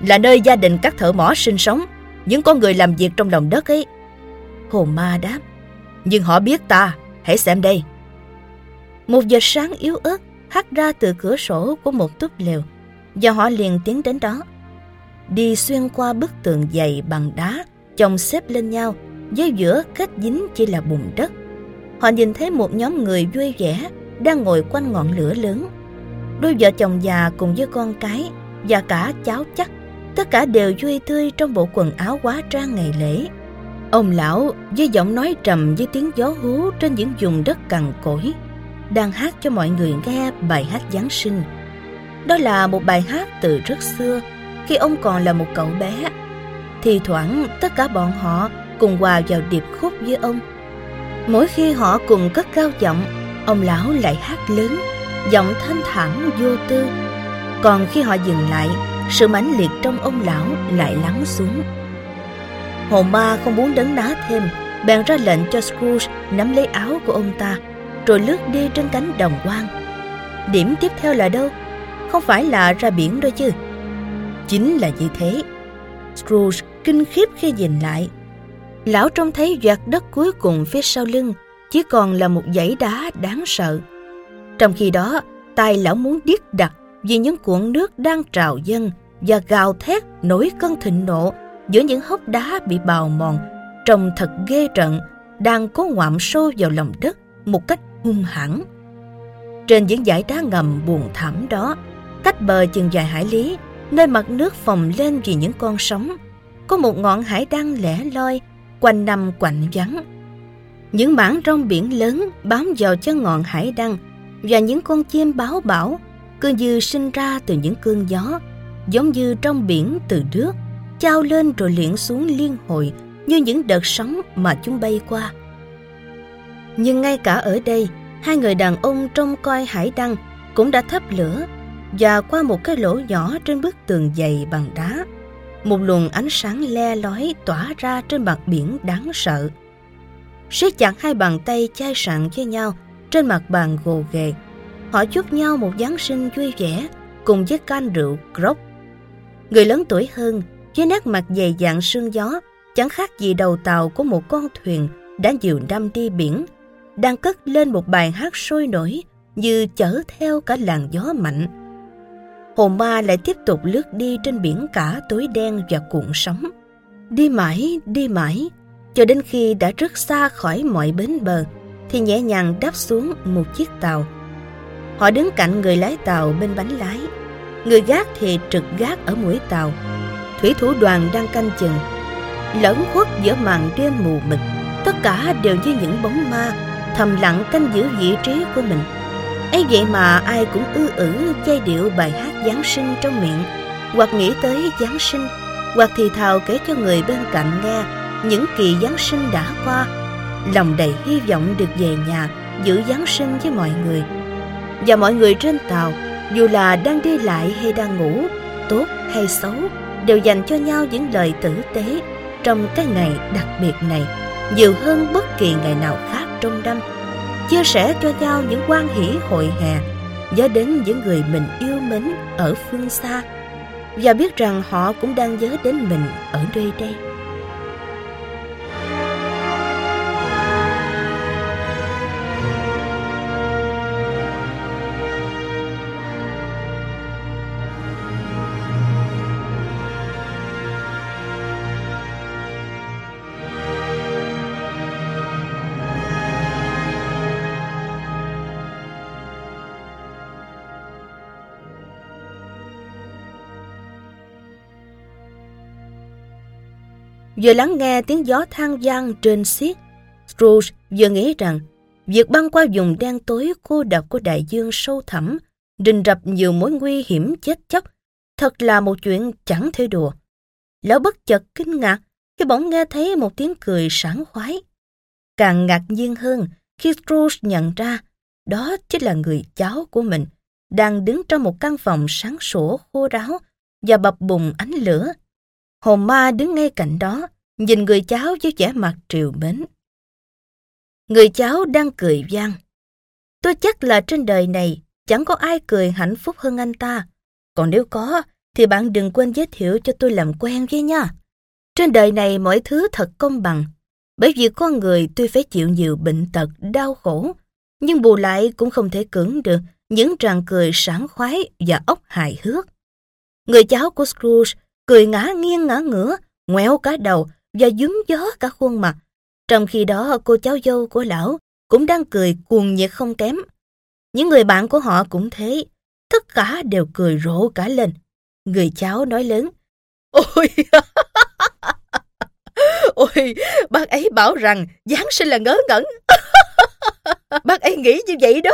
Là nơi gia đình các thợ mỏ sinh sống, những con người làm việc trong lòng đất ấy. Hồn ma đáp. Nhưng họ biết ta, hãy xem đây. Một giờ sáng yếu ớt hắt ra từ cửa sổ của một túp lều và họ liền tiến đến đó. Đi xuyên qua bức tường dày bằng đá chồng xếp lên nhau với giữa kết dính chỉ là bùn đất. Họ nhìn thấy một nhóm người vui vẻ đang ngồi quanh ngọn lửa lớn. Đôi vợ chồng già cùng với con cái và cả cháu chắc, tất cả đều vui tươi trong bộ quần áo quá trang ngày lễ. Ông lão với giọng nói trầm với tiếng gió hú trên những vùng đất cằn cỗi, đang hát cho mọi người nghe bài hát Giáng sinh. Đó là một bài hát từ rất xưa, khi ông còn là một cậu bé. Thì thoảng tất cả bọn họ cùng hòa vào điệp khúc với ông. Mỗi khi họ cùng cất cao giọng, ông lão lại hát lớn, giọng thanh thản vô tư. Còn khi họ dừng lại, sự mãnh liệt trong ông lão lại lắng xuống. Hồ ma không muốn đấn đá thêm, bèn ra lệnh cho Scrooge nắm lấy áo của ông ta, rồi lướt đi trên cánh đồng quang. Điểm tiếp theo là đâu? Không phải là ra biển đâu chứ. Chính là như thế. Scrooge kinh khiếp khi nhìn lại. Lão trông thấy giọt đất cuối cùng phía sau lưng chỉ còn là một dãy đá đáng sợ. Trong khi đó, tay lão muốn điếc đặt vì những cuộn nước đang trào dâng và gào thét nổi cơn thịnh nộ giữa những hốc đá bị bào mòn trông thật ghê trận đang cố ngoạm sâu vào lòng đất một cách hung hãn. Trên những dải đá ngầm buồn thảm đó, cách bờ chừng vài hải lý, nơi mặt nước phồng lên vì những con sóng, có một ngọn hải đăng lẻ loi, quanh năm quạnh vắng. Những mảng rong biển lớn bám vào chân ngọn hải đăng và những con chim báo bảo cứ như sinh ra từ những cơn gió, giống như trong biển từ nước, trao lên rồi liễn xuống liên hồi như những đợt sóng mà chúng bay qua. Nhưng ngay cả ở đây, hai người đàn ông trông coi hải đăng cũng đã thắp lửa và qua một cái lỗ nhỏ trên bức tường dày bằng đá. Một luồng ánh sáng le lói tỏa ra trên mặt biển đáng sợ. siết chặt hai bàn tay chai sạn với nhau trên mặt bàn gồ ghề. Họ chúc nhau một Giáng sinh vui vẻ cùng với can rượu grog. Người lớn tuổi hơn với nét mặt dày dạn sương gió chẳng khác gì đầu tàu của một con thuyền đã nhiều năm đi biển đang cất lên một bài hát sôi nổi như chở theo cả làn gió mạnh. Hồn ma lại tiếp tục lướt đi trên biển cả tối đen và cuộn sóng. Đi mãi, đi mãi, cho đến khi đã rất xa khỏi mọi bến bờ, thì nhẹ nhàng đáp xuống một chiếc tàu. Họ đứng cạnh người lái tàu bên bánh lái. Người gác thì trực gác ở mũi tàu. Thủy thủ đoàn đang canh chừng. Lẫn khuất giữa màn đêm mù mịt, tất cả đều như những bóng ma thầm lặng canh giữ vị trí của mình. Ấy vậy mà ai cũng ư ử giai điệu bài hát giáng sinh trong miệng, hoặc nghĩ tới giáng sinh, hoặc thì thào kể cho người bên cạnh nghe những kỳ giáng sinh đã qua. Lòng đầy hy vọng được về nhà, giữ giáng sinh với mọi người. Và mọi người trên tàu, dù là đang đi lại hay đang ngủ, tốt hay xấu, đều dành cho nhau những lời tử tế trong cái ngày đặc biệt này nhiều hơn bất kỳ ngày nào khác trong năm, chia sẻ cho nhau những quan hỷ hội hè nhớ đến những người mình yêu mến ở phương xa. Và biết rằng họ cũng đang nhớ đến mình ở nơi đây. Vừa lắng nghe tiếng gió than vang trên xiết, Scrooge vừa nghĩ rằng việc băng qua vùng đen tối cô độc của đại dương sâu thẳm, rình rập nhiều mối nguy hiểm chết chóc, thật là một chuyện chẳng thể đùa. Lão bất chợt kinh ngạc khi bỗng nghe thấy một tiếng cười sảng khoái. Càng ngạc nhiên hơn khi Scrooge nhận ra đó chính là người cháu của mình, đang đứng trong một căn phòng sáng sủa khô ráo và bập bùng ánh lửa Hồn ma đứng ngay cạnh đó, nhìn người cháu với vẻ mặt triều mến. Người cháu đang cười vang. Tôi chắc là trên đời này chẳng có ai cười hạnh phúc hơn anh ta. Còn nếu có, thì bạn đừng quên giới thiệu cho tôi làm quen với nha. Trên đời này mọi thứ thật công bằng. Bởi vì con người tuy phải chịu nhiều bệnh tật, đau khổ, nhưng bù lại cũng không thể cưỡng được những tràng cười sảng khoái và ốc hài hước. Người cháu của Scrooge cười ngã nghiêng ngã ngửa, ngoéo cả đầu và dúm gió cả khuôn mặt. Trong khi đó cô cháu dâu của lão cũng đang cười cuồng nhiệt không kém. Những người bạn của họ cũng thế, tất cả đều cười rộ cả lên. Người cháu nói lớn, Ôi, ôi, bác ấy bảo rằng Giáng sinh là ngớ ngẩn. bác ấy nghĩ như vậy đó.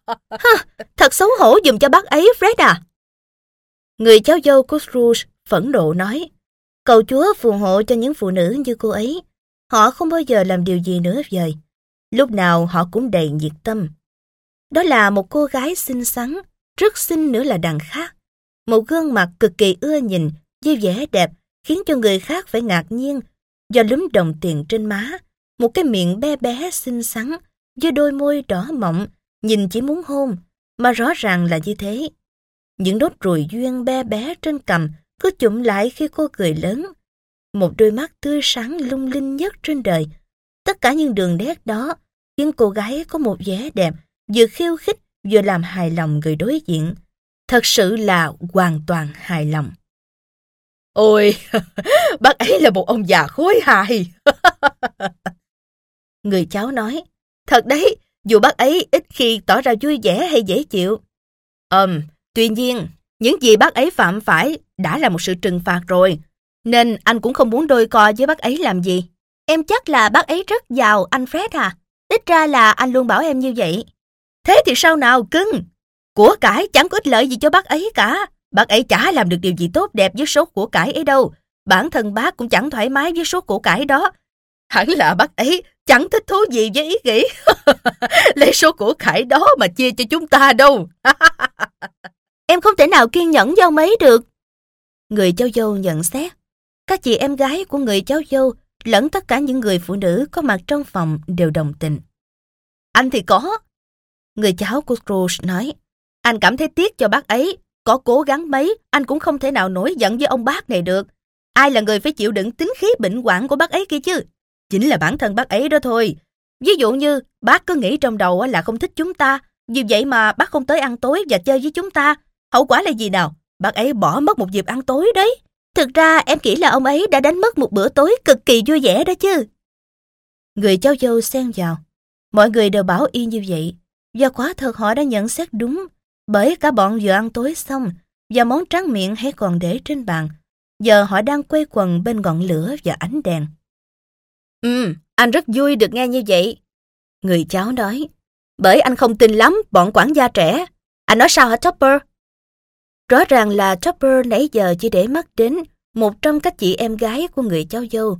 ha, thật xấu hổ dùm cho bác ấy, Fred à. Người cháu dâu của Scrooge phẫn nộ nói, cầu Chúa phù hộ cho những phụ nữ như cô ấy. Họ không bao giờ làm điều gì nữa vời. Lúc nào họ cũng đầy nhiệt tâm. Đó là một cô gái xinh xắn, rất xinh nữa là đằng khác. Một gương mặt cực kỳ ưa nhìn, với vẻ đẹp, khiến cho người khác phải ngạc nhiên. Do lúm đồng tiền trên má, một cái miệng bé bé xinh xắn, với đôi môi đỏ mọng, nhìn chỉ muốn hôn, mà rõ ràng là như thế. Những đốt ruồi duyên bé bé trên cằm cứ chụm lại khi cô cười lớn. Một đôi mắt tươi sáng lung linh nhất trên đời. Tất cả những đường nét đó khiến cô gái có một vẻ đẹp vừa khiêu khích vừa làm hài lòng người đối diện. Thật sự là hoàn toàn hài lòng. Ôi, bác ấy là một ông già khối hài. người cháu nói, thật đấy, dù bác ấy ít khi tỏ ra vui vẻ hay dễ chịu. Ừm, Tuy nhiên, những gì bác ấy phạm phải đã là một sự trừng phạt rồi, nên anh cũng không muốn đôi co với bác ấy làm gì. Em chắc là bác ấy rất giàu, anh Fred à. Ít ra là anh luôn bảo em như vậy. Thế thì sao nào cưng? Của cải chẳng có ích lợi gì cho bác ấy cả. Bác ấy chả làm được điều gì tốt đẹp với số của cải ấy đâu. Bản thân bác cũng chẳng thoải mái với số của cải đó. Hẳn là bác ấy chẳng thích thú gì với ý nghĩ. Lấy số của cải đó mà chia cho chúng ta đâu. Em không thể nào kiên nhẫn với ông ấy được. Người cháu dâu nhận xét. Các chị em gái của người cháu dâu lẫn tất cả những người phụ nữ có mặt trong phòng đều đồng tình. Anh thì có. Người cháu của Scrooge nói. Anh cảm thấy tiếc cho bác ấy. Có cố gắng mấy, anh cũng không thể nào nổi giận với ông bác này được. Ai là người phải chịu đựng tính khí bệnh hoạn của bác ấy kia chứ? Chính là bản thân bác ấy đó thôi. Ví dụ như bác cứ nghĩ trong đầu là không thích chúng ta, vì vậy mà bác không tới ăn tối và chơi với chúng ta, Hậu quả là gì nào? Bác ấy bỏ mất một dịp ăn tối đấy. Thực ra em nghĩ là ông ấy đã đánh mất một bữa tối cực kỳ vui vẻ đó chứ. Người cháu dâu xen vào. Mọi người đều bảo y như vậy. Và quả thật họ đã nhận xét đúng. Bởi cả bọn vừa ăn tối xong và món tráng miệng hay còn để trên bàn. Giờ họ đang quay quần bên ngọn lửa và ánh đèn. Ừ, anh rất vui được nghe như vậy. Người cháu nói. Bởi anh không tin lắm bọn quản gia trẻ. Anh nói sao hả Topper? Rõ ràng là Chopper nãy giờ chỉ để mắt đến một trong các chị em gái của người cháu dâu.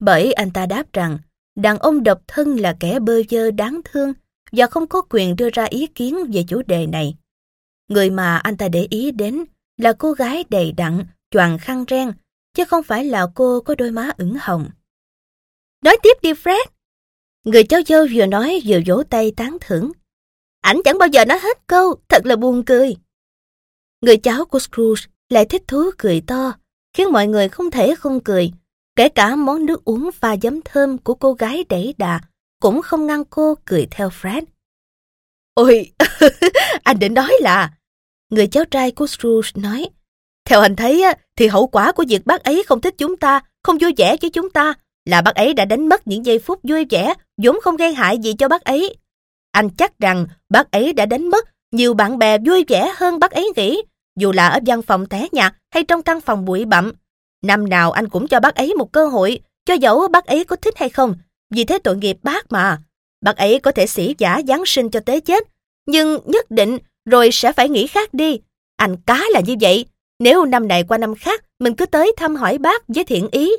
Bởi anh ta đáp rằng đàn ông độc thân là kẻ bơ vơ đáng thương và không có quyền đưa ra ý kiến về chủ đề này. Người mà anh ta để ý đến là cô gái đầy đặn, choàng khăn ren, chứ không phải là cô có đôi má ửng hồng. Nói tiếp đi Fred. Người cháu dâu vừa nói vừa vỗ tay tán thưởng. Ảnh chẳng bao giờ nói hết câu, thật là buồn cười. Người cháu của Scrooge lại thích thú cười to, khiến mọi người không thể không cười. Kể cả món nước uống pha giấm thơm của cô gái đẩy đà cũng không ngăn cô cười theo Fred. Ôi, anh định nói là... Người cháu trai của Scrooge nói. Theo anh thấy thì hậu quả của việc bác ấy không thích chúng ta, không vui vẻ với chúng ta là bác ấy đã đánh mất những giây phút vui vẻ vốn không gây hại gì cho bác ấy. Anh chắc rằng bác ấy đã đánh mất nhiều bạn bè vui vẻ hơn bác ấy nghĩ, dù là ở văn phòng té nhạc hay trong căn phòng bụi bặm. Năm nào anh cũng cho bác ấy một cơ hội, cho dẫu bác ấy có thích hay không, vì thế tội nghiệp bác mà. Bác ấy có thể sĩ giả Giáng sinh cho tới chết, nhưng nhất định rồi sẽ phải nghĩ khác đi. Anh cá là như vậy, nếu năm này qua năm khác mình cứ tới thăm hỏi bác với thiện ý,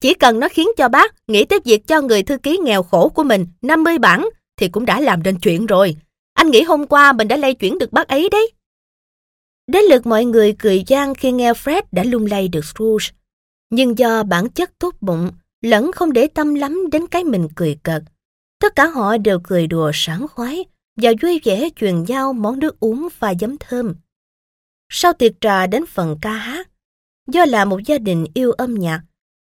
chỉ cần nó khiến cho bác nghĩ tới việc cho người thư ký nghèo khổ của mình 50 bản thì cũng đã làm nên chuyện rồi. Anh nghĩ hôm qua mình đã lay chuyển được bác ấy đấy. Đến lượt mọi người cười gian khi nghe Fred đã lung lay được Scrooge. Nhưng do bản chất tốt bụng, lẫn không để tâm lắm đến cái mình cười cợt. Tất cả họ đều cười đùa sảng khoái và vui vẻ truyền giao món nước uống pha giấm thơm. Sau tiệc trà đến phần ca hát, do là một gia đình yêu âm nhạc,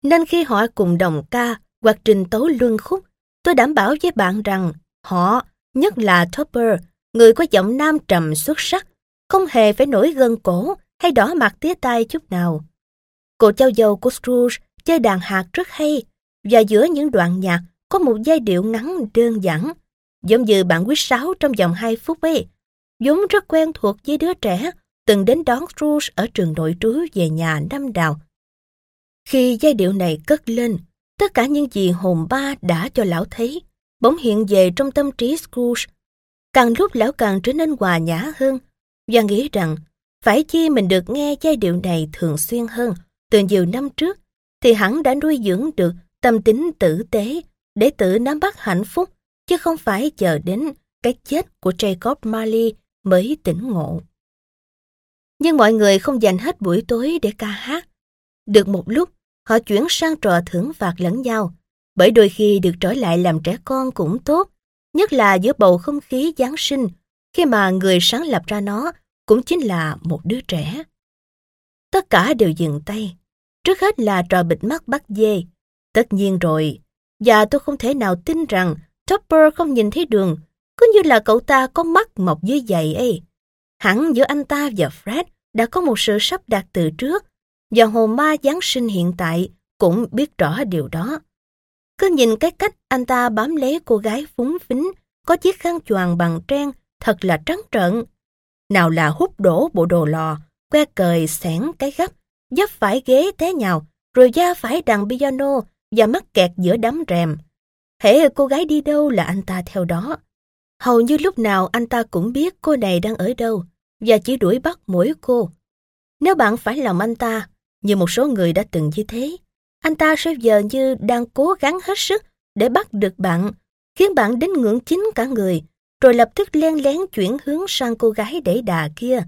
nên khi họ cùng đồng ca hoặc trình tấu luân khúc, tôi đảm bảo với bạn rằng họ, nhất là Topper, người có giọng nam trầm xuất sắc, không hề phải nổi gân cổ hay đỏ mặt tía tai chút nào. Cô cháu dâu của Scrooge chơi đàn hạt rất hay, và giữa những đoạn nhạc có một giai điệu ngắn đơn giản, giống như bản quý sáu trong vòng 2 phút ấy, vốn rất quen thuộc với đứa trẻ từng đến đón Scrooge ở trường nội trú về nhà năm đào khi giai điệu này cất lên, tất cả những gì hồn ba đã cho lão thấy, bỗng hiện về trong tâm trí Scrooge. Càng lúc lão càng trở nên hòa nhã hơn, và nghĩ rằng phải chi mình được nghe giai điệu này thường xuyên hơn từ nhiều năm trước, thì hẳn đã nuôi dưỡng được tâm tính tử tế để tự nắm bắt hạnh phúc, chứ không phải chờ đến cái chết của Jacob Marley mới tỉnh ngộ. Nhưng mọi người không dành hết buổi tối để ca hát. Được một lúc, họ chuyển sang trò thưởng phạt lẫn nhau, bởi đôi khi được trở lại làm trẻ con cũng tốt, nhất là giữa bầu không khí Giáng sinh, khi mà người sáng lập ra nó cũng chính là một đứa trẻ. Tất cả đều dừng tay. Trước hết là trò bịt mắt bắt dê. Tất nhiên rồi, và tôi không thể nào tin rằng Topper không nhìn thấy đường, cứ như là cậu ta có mắt mọc dưới giày ấy. Hẳn giữa anh ta và Fred đã có một sự sắp đặt từ trước, và hồn ma Giáng sinh hiện tại cũng biết rõ điều đó. Cứ nhìn cái cách anh ta bám lấy cô gái phúng phính, có chiếc khăn choàng bằng trang thật là trắng trợn. Nào là hút đổ bộ đồ lò, que cời xẻn cái gấp, dấp phải ghế té nhào, rồi da phải đàn piano và mắc kẹt giữa đám rèm. Hễ cô gái đi đâu là anh ta theo đó. Hầu như lúc nào anh ta cũng biết cô này đang ở đâu và chỉ đuổi bắt mỗi cô. Nếu bạn phải lòng anh ta, như một số người đã từng như thế, anh ta sẽ giờ như đang cố gắng hết sức để bắt được bạn, khiến bạn đến ngưỡng chính cả người, rồi lập tức len lén chuyển hướng sang cô gái để đà kia.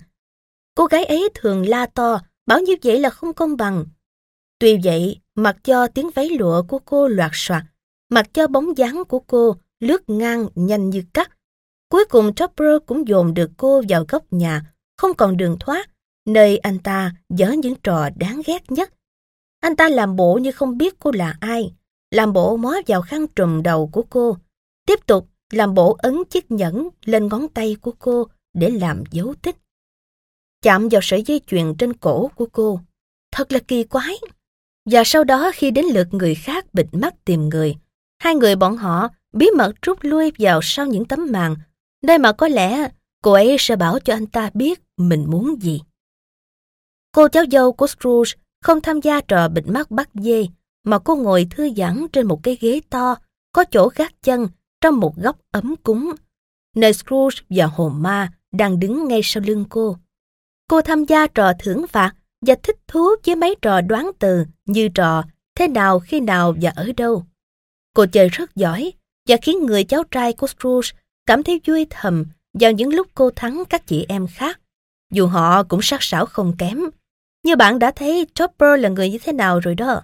Cô gái ấy thường la to, bảo như vậy là không công bằng. Tuy vậy, mặc cho tiếng váy lụa của cô loạt soạt, mặc cho bóng dáng của cô lướt ngang nhanh như cắt. Cuối cùng Chopper cũng dồn được cô vào góc nhà, không còn đường thoát, nơi anh ta dở những trò đáng ghét nhất. Anh ta làm bộ như không biết cô là ai, làm bộ mó vào khăn trùm đầu của cô, tiếp tục làm bộ ấn chiếc nhẫn lên ngón tay của cô để làm dấu tích. Chạm vào sợi dây chuyền trên cổ của cô, thật là kỳ quái. Và sau đó khi đến lượt người khác bịt mắt tìm người, hai người bọn họ bí mật rút lui vào sau những tấm màn, nơi mà có lẽ cô ấy sẽ bảo cho anh ta biết mình muốn gì. Cô cháu dâu của Scrooge không tham gia trò bịt mắt bắt dê, mà cô ngồi thư giãn trên một cái ghế to, có chỗ gác chân, trong một góc ấm cúng, nơi Scrooge và hồn ma đang đứng ngay sau lưng cô. Cô tham gia trò thưởng phạt và thích thú với mấy trò đoán từ như trò thế nào, khi nào và ở đâu. Cô chơi rất giỏi và khiến người cháu trai của Scrooge cảm thấy vui thầm vào những lúc cô thắng các chị em khác, dù họ cũng sắc sảo không kém. Như bạn đã thấy Topper là người như thế nào rồi đó.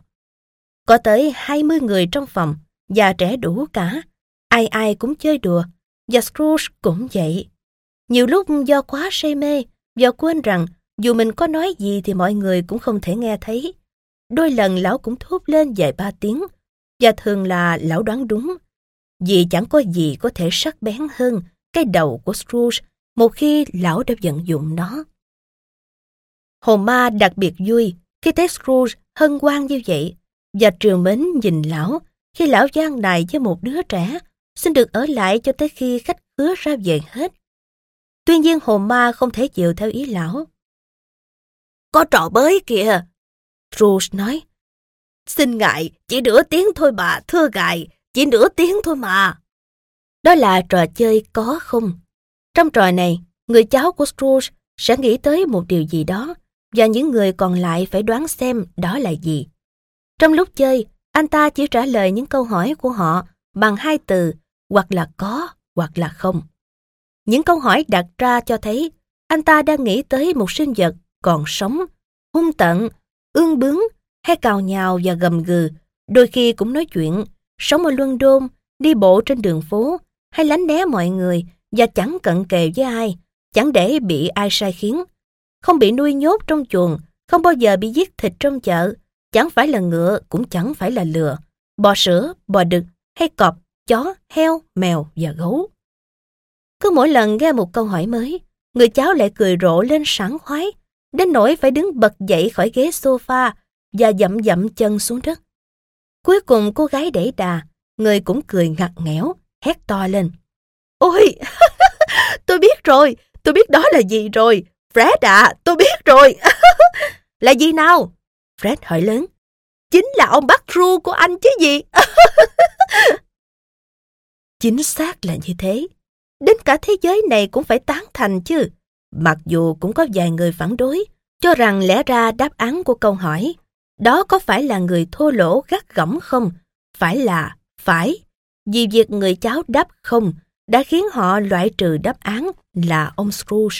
Có tới 20 người trong phòng, già trẻ đủ cả. Ai ai cũng chơi đùa, và Scrooge cũng vậy. Nhiều lúc do quá say mê, do quên rằng dù mình có nói gì thì mọi người cũng không thể nghe thấy. Đôi lần lão cũng thốt lên vài ba tiếng, và thường là lão đoán đúng. Vì chẳng có gì có thể sắc bén hơn cái đầu của Scrooge một khi lão đã vận dụng nó. Hồn ma đặc biệt vui khi thấy Scrooge hân hoan như vậy và trường mến nhìn lão khi lão gian này với một đứa trẻ xin được ở lại cho tới khi khách khứa ra về hết. Tuy nhiên hồn ma không thể chịu theo ý lão. Có trò bới kìa. Scrooge nói. Xin ngại, chỉ nửa tiếng thôi bà, thưa ngài, chỉ nửa tiếng thôi mà. Đó là trò chơi có không. Trong trò này, người cháu của Scrooge sẽ nghĩ tới một điều gì đó và những người còn lại phải đoán xem đó là gì. Trong lúc chơi, anh ta chỉ trả lời những câu hỏi của họ bằng hai từ hoặc là có hoặc là không. Những câu hỏi đặt ra cho thấy anh ta đang nghĩ tới một sinh vật còn sống, hung tận, ương bướng hay cào nhào và gầm gừ, đôi khi cũng nói chuyện, sống ở London, đi bộ trên đường phố hay lánh né mọi người và chẳng cận kề với ai, chẳng để bị ai sai khiến. Không bị nuôi nhốt trong chuồng, không bao giờ bị giết thịt trong chợ, chẳng phải là ngựa cũng chẳng phải là lừa, bò sữa, bò đực hay cọp, chó, heo, mèo và gấu. Cứ mỗi lần nghe một câu hỏi mới, người cháu lại cười rộ lên sảng khoái, đến nỗi phải đứng bật dậy khỏi ghế sofa và dậm dậm chân xuống đất. Cuối cùng cô gái đẩy đà, người cũng cười ngặt nghẽo, hét to lên. Ôi, tôi biết rồi, tôi biết đó là gì rồi. Fred à, tôi biết rồi. là gì nào? Fred hỏi lớn. Chính là ông bác ru của anh chứ gì. Chính xác là như thế. Đến cả thế giới này cũng phải tán thành chứ. Mặc dù cũng có vài người phản đối, cho rằng lẽ ra đáp án của câu hỏi, đó có phải là người thô lỗ gắt gỏng không? Phải là phải. Vì việc người cháu đáp không đã khiến họ loại trừ đáp án là ông Scrooge.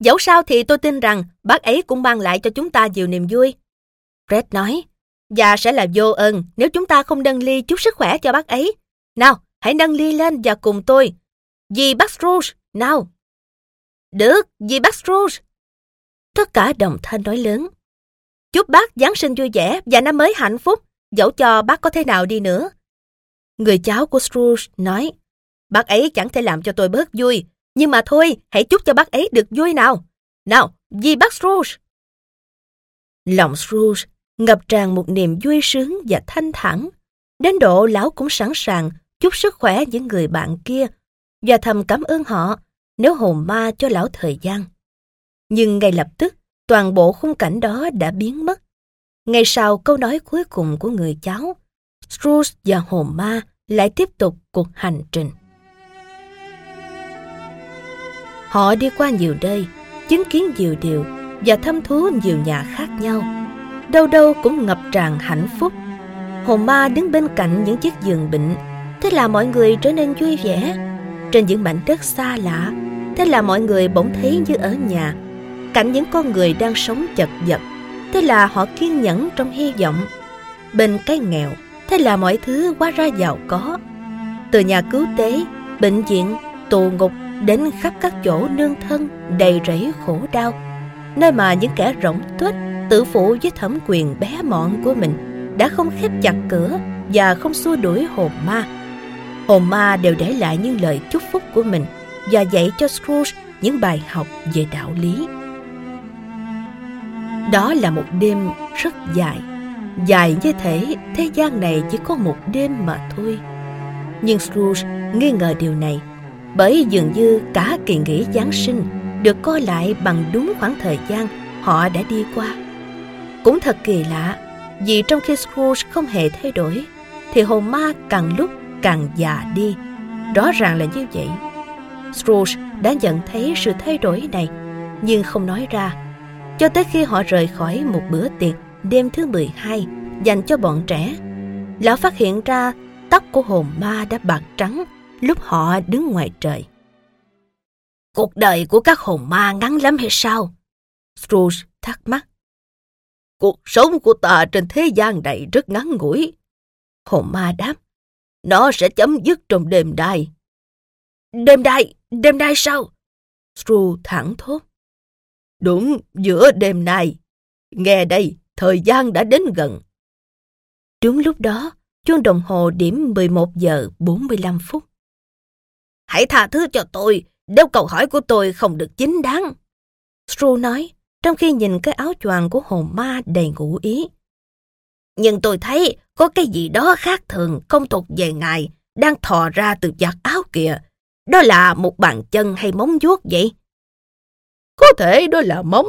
Dẫu sao thì tôi tin rằng bác ấy cũng mang lại cho chúng ta nhiều niềm vui. Fred nói, và sẽ là vô ơn nếu chúng ta không nâng ly chúc sức khỏe cho bác ấy. Nào, hãy nâng ly lên và cùng tôi. Vì Bắc Rouge, nào. Được, vì Bắc Rouge! Tất cả đồng thanh nói lớn. Chúc bác Giáng sinh vui vẻ và năm mới hạnh phúc, dẫu cho bác có thế nào đi nữa. Người cháu của Scrooge nói, bác ấy chẳng thể làm cho tôi bớt vui, nhưng mà thôi, hãy chúc cho bác ấy được vui nào. Nào, vì bác Scrooge. Lòng Scrooge ngập tràn một niềm vui sướng và thanh thản. Đến độ lão cũng sẵn sàng chúc sức khỏe những người bạn kia và thầm cảm ơn họ nếu hồn ma cho lão thời gian. Nhưng ngay lập tức, toàn bộ khung cảnh đó đã biến mất. Ngay sau câu nói cuối cùng của người cháu, Scrooge và hồn ma lại tiếp tục cuộc hành trình. Họ đi qua nhiều nơi, chứng kiến nhiều điều và thăm thú nhiều nhà khác nhau. Đâu đâu cũng ngập tràn hạnh phúc. Hồn ma đứng bên cạnh những chiếc giường bệnh, thế là mọi người trở nên vui vẻ. Trên những mảnh đất xa lạ, thế là mọi người bỗng thấy như ở nhà. Cạnh những con người đang sống chật vật, thế là họ kiên nhẫn trong hy vọng. Bên cái nghèo, thế là mọi thứ hóa ra giàu có. Từ nhà cứu tế, bệnh viện, tù ngục đến khắp các chỗ nương thân đầy rẫy khổ đau nơi mà những kẻ rỗng tuếch tự phụ với thẩm quyền bé mọn của mình đã không khép chặt cửa và không xua đuổi hồn ma hồn ma đều để lại những lời chúc phúc của mình và dạy cho Scrooge những bài học về đạo lý. Đó là một đêm rất dài, dài như thể thế gian này chỉ có một đêm mà thôi. Nhưng Scrooge nghi ngờ điều này bởi dường như cả kỳ nghỉ Giáng sinh được coi lại bằng đúng khoảng thời gian họ đã đi qua. Cũng thật kỳ lạ, vì trong khi Scrooge không hề thay đổi, thì hồn ma càng lúc càng già đi. Rõ ràng là như vậy. Scrooge đã nhận thấy sự thay đổi này, nhưng không nói ra. Cho tới khi họ rời khỏi một bữa tiệc đêm thứ 12 dành cho bọn trẻ, lão phát hiện ra tóc của hồn ma đã bạc trắng lúc họ đứng ngoài trời. Cuộc đời của các hồn ma ngắn lắm hay sao? Scrooge thắc mắc. Cuộc sống của ta trên thế gian này rất ngắn ngủi. Hồn ma đáp, nó sẽ chấm dứt trong đêm đai. Đêm đai? Đêm đai sao? Stru thẳng thốt. Đúng, giữa đêm nay. Nghe đây, thời gian đã đến gần. Đúng lúc đó, chuông đồng hồ điểm 11 giờ 45 phút. Hãy tha thứ cho tôi, nếu câu hỏi của tôi không được chính đáng. Stru nói, trong khi nhìn cái áo choàng của hồn ma đầy ngụ ý. Nhưng tôi thấy có cái gì đó khác thường không thuộc về ngài đang thò ra từ giặt áo kìa. Đó là một bàn chân hay móng vuốt vậy? Có thể đó là móng,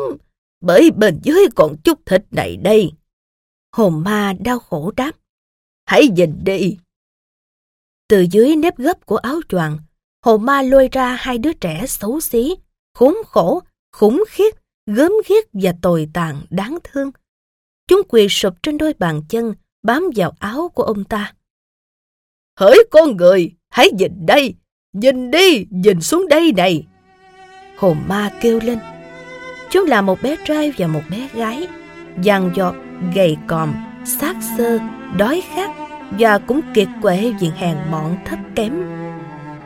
bởi bên dưới còn chút thịt này đây. Hồn ma đau khổ đáp. Hãy nhìn đi. Từ dưới nếp gấp của áo choàng, hồn ma lôi ra hai đứa trẻ xấu xí, khốn khổ, khủng khiết, gớm ghiếc và tồi tàn đáng thương. Chúng quỳ sụp trên đôi bàn chân, bám vào áo của ông ta. Hỡi con người, hãy nhìn đây, nhìn đi, nhìn xuống đây này. Hồn ma kêu lên. Chúng là một bé trai và một bé gái, dàn dọt, gầy còm, xác xơ, đói khát và cũng kiệt quệ vì hèn mọn thấp kém.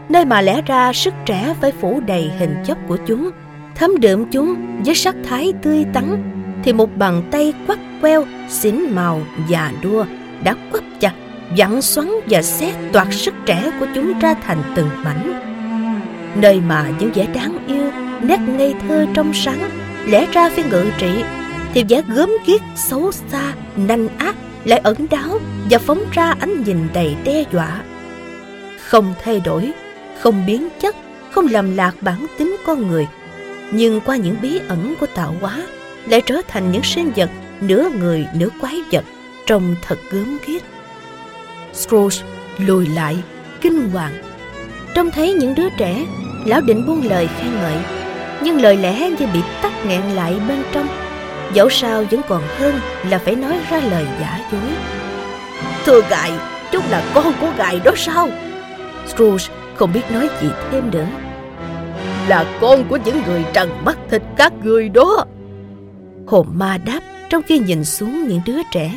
Nơi mà lẽ ra sức trẻ phải phủ đầy hình chấp của chúng, thấm đượm chúng với sắc thái tươi tắn, thì một bàn tay quắt queo, xỉn màu, già đua đã quắp chặt, vặn xoắn và xé toạt sức trẻ của chúng ra thành từng mảnh. Nơi mà những vẻ đáng yêu, nét ngây thơ trong sáng, lẽ ra phải ngự trị, thì vẻ gớm ghiếc, xấu xa, nanh ác lại ẩn đáo và phóng ra ánh nhìn đầy đe dọa. Không thay đổi, không biến chất, không làm lạc bản tính con người, nhưng qua những bí ẩn của tạo hóa lại trở thành những sinh vật nửa người nửa quái vật trông thật gớm ghiếc. Scrooge lùi lại, kinh hoàng. Trông thấy những đứa trẻ, lão định buông lời khen ngợi, nhưng lời lẽ như bị tắt nghẹn lại bên trong. Dẫu sao vẫn còn hơn là phải nói ra lời giả dối. Thưa gài, chúng là con của gài đó sao? Scrooge không biết nói gì thêm nữa. Là con của những người trần mắt thịt các người đó. Hồn ma đáp trong khi nhìn xuống những đứa trẻ.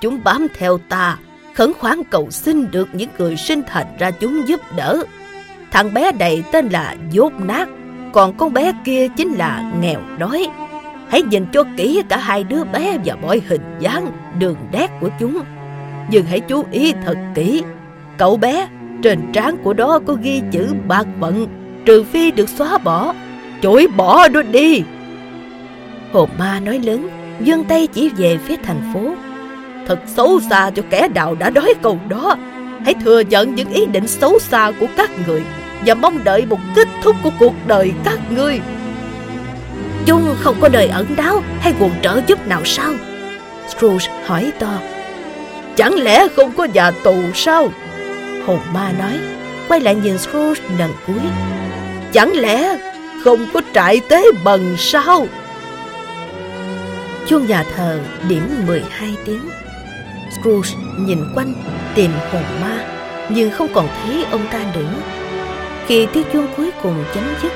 Chúng bám theo ta, khẩn khoản cầu xin được những người sinh thành ra chúng giúp đỡ. Thằng bé này tên là dốt nát, còn con bé kia chính là nghèo đói. Hãy nhìn cho kỹ cả hai đứa bé và mọi hình dáng, đường nét của chúng. Nhưng hãy chú ý thật kỹ. Cậu bé, trên trán của đó có ghi chữ bạc vận, trừ phi được xóa bỏ. Chối bỏ nó đi. Hồn ma nói lớn, dương tay chỉ về phía thành phố. Thật xấu xa cho kẻ nào đã nói câu đó. Hãy thừa nhận những ý định xấu xa của các người và mong đợi một kết thúc của cuộc đời các ngươi. Chung không có đời ẩn đáo hay nguồn trợ giúp nào sao? Scrooge hỏi to. Chẳng lẽ không có nhà tù sao? Hồn ma nói, quay lại nhìn Scrooge lần cuối. Chẳng lẽ không có trại tế bần sao? Chuông nhà thờ điểm 12 tiếng. Scrooge nhìn quanh tìm hồn ma, nhưng không còn thấy ông ta nữa. Khi tiếng chuông cuối cùng chấm dứt,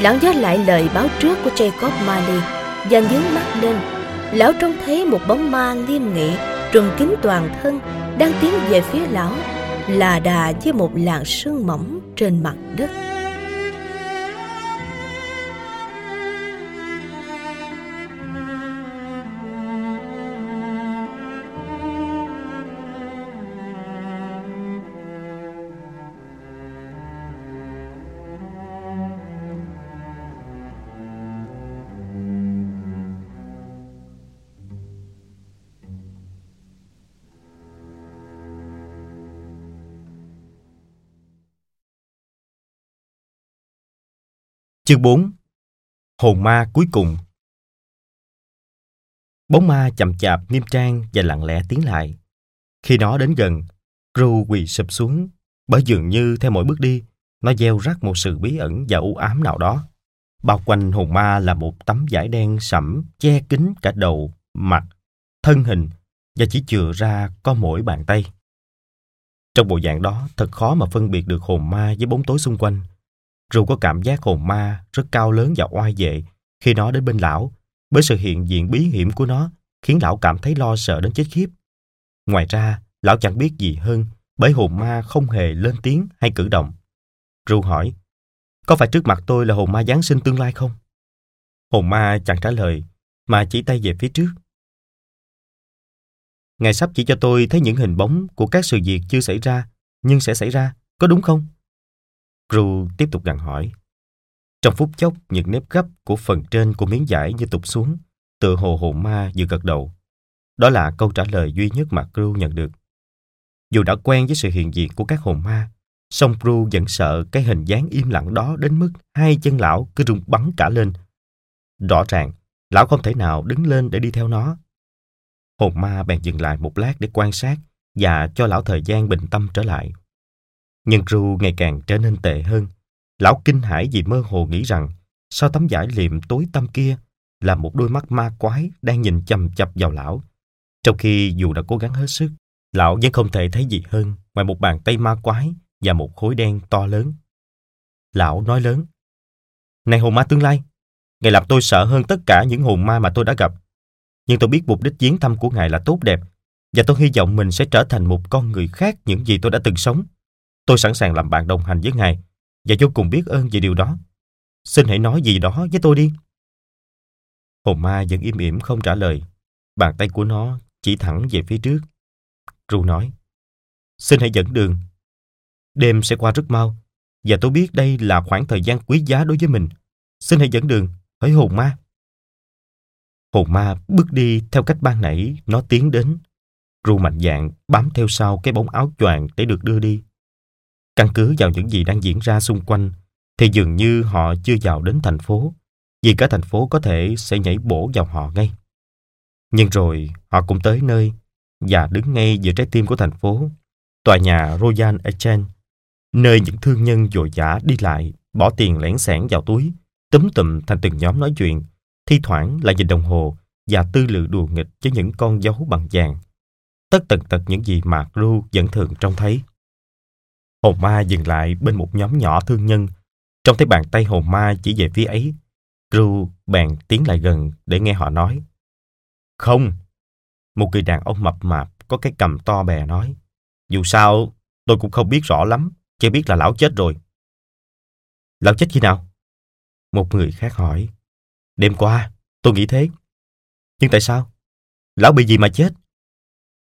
lão nhớ lại lời báo trước của Jacob Marley và nhướng mắt lên. Lão trông thấy một bóng ma liêm nghị, trùm kín toàn thân, đang tiến về phía lão, là đà với một làn sương mỏng trên mặt đất. Chương 4 Hồn ma cuối cùng Bóng ma chậm chạp, nghiêm trang và lặng lẽ tiến lại. Khi nó đến gần, Gru quỳ sụp xuống, bởi dường như theo mỗi bước đi, nó gieo rắc một sự bí ẩn và u ám nào đó. Bao quanh hồn ma là một tấm vải đen sẫm che kín cả đầu, mặt, thân hình và chỉ chừa ra có mỗi bàn tay. Trong bộ dạng đó, thật khó mà phân biệt được hồn ma với bóng tối xung quanh. Ru có cảm giác hồn ma rất cao lớn và oai vệ khi nó đến bên lão, bởi sự hiện diện bí hiểm của nó khiến lão cảm thấy lo sợ đến chết khiếp. Ngoài ra, lão chẳng biết gì hơn bởi hồn ma không hề lên tiếng hay cử động. Ru hỏi, có phải trước mặt tôi là hồn ma Giáng sinh tương lai không? Hồn ma chẳng trả lời, mà chỉ tay về phía trước. Ngài sắp chỉ cho tôi thấy những hình bóng của các sự việc chưa xảy ra, nhưng sẽ xảy ra, có đúng không? Crew tiếp tục gặng hỏi. Trong phút chốc, những nếp gấp của phần trên của miếng giải như tụt xuống, tựa hồ hồn ma vừa gật đầu. Đó là câu trả lời duy nhất mà Crew nhận được. Dù đã quen với sự hiện diện của các hồn ma, song Crew vẫn sợ cái hình dáng im lặng đó đến mức hai chân lão cứ rung bắn cả lên. Rõ ràng, lão không thể nào đứng lên để đi theo nó. Hồn ma bèn dừng lại một lát để quan sát và cho lão thời gian bình tâm trở lại. Nhưng Ru ngày càng trở nên tệ hơn. Lão kinh hãi vì mơ hồ nghĩ rằng sau tấm vải liệm tối tăm kia là một đôi mắt ma quái đang nhìn chầm chập vào lão. Trong khi dù đã cố gắng hết sức, lão vẫn không thể thấy gì hơn ngoài một bàn tay ma quái và một khối đen to lớn. Lão nói lớn, Này hồn ma tương lai, Ngài làm tôi sợ hơn tất cả những hồn ma mà tôi đã gặp. Nhưng tôi biết mục đích viếng thăm của Ngài là tốt đẹp và tôi hy vọng mình sẽ trở thành một con người khác những gì tôi đã từng sống. Tôi sẵn sàng làm bạn đồng hành với Ngài và vô cùng biết ơn về điều đó. Xin hãy nói gì đó với tôi đi. Hồn ma vẫn im ỉm không trả lời. Bàn tay của nó chỉ thẳng về phía trước. Ru nói, xin hãy dẫn đường. Đêm sẽ qua rất mau và tôi biết đây là khoảng thời gian quý giá đối với mình. Xin hãy dẫn đường, hỡi hồn ma. Hồn ma bước đi theo cách ban nãy nó tiến đến. Ru mạnh dạn bám theo sau cái bóng áo choàng để được đưa đi. Căn cứ vào những gì đang diễn ra xung quanh, thì dường như họ chưa vào đến thành phố, vì cả thành phố có thể sẽ nhảy bổ vào họ ngay. Nhưng rồi họ cũng tới nơi và đứng ngay giữa trái tim của thành phố, tòa nhà Royal Exchange, nơi những thương nhân dội dã đi lại, bỏ tiền lẻn sẻn vào túi, túm tụm thành từng nhóm nói chuyện, thi thoảng lại nhìn đồng hồ và tư lự đùa nghịch với những con dấu bằng vàng. Tất tần tật những gì mà Ru vẫn thường trông thấy. Hồn ma dừng lại bên một nhóm nhỏ thương nhân. Trong thấy bàn tay hồn ma chỉ về phía ấy. Crew bèn tiến lại gần để nghe họ nói. Không. Một người đàn ông mập mạp có cái cầm to bè nói. Dù sao, tôi cũng không biết rõ lắm. Chỉ biết là lão chết rồi. Lão chết khi nào? Một người khác hỏi. Đêm qua, tôi nghĩ thế. Nhưng tại sao? Lão bị gì mà chết?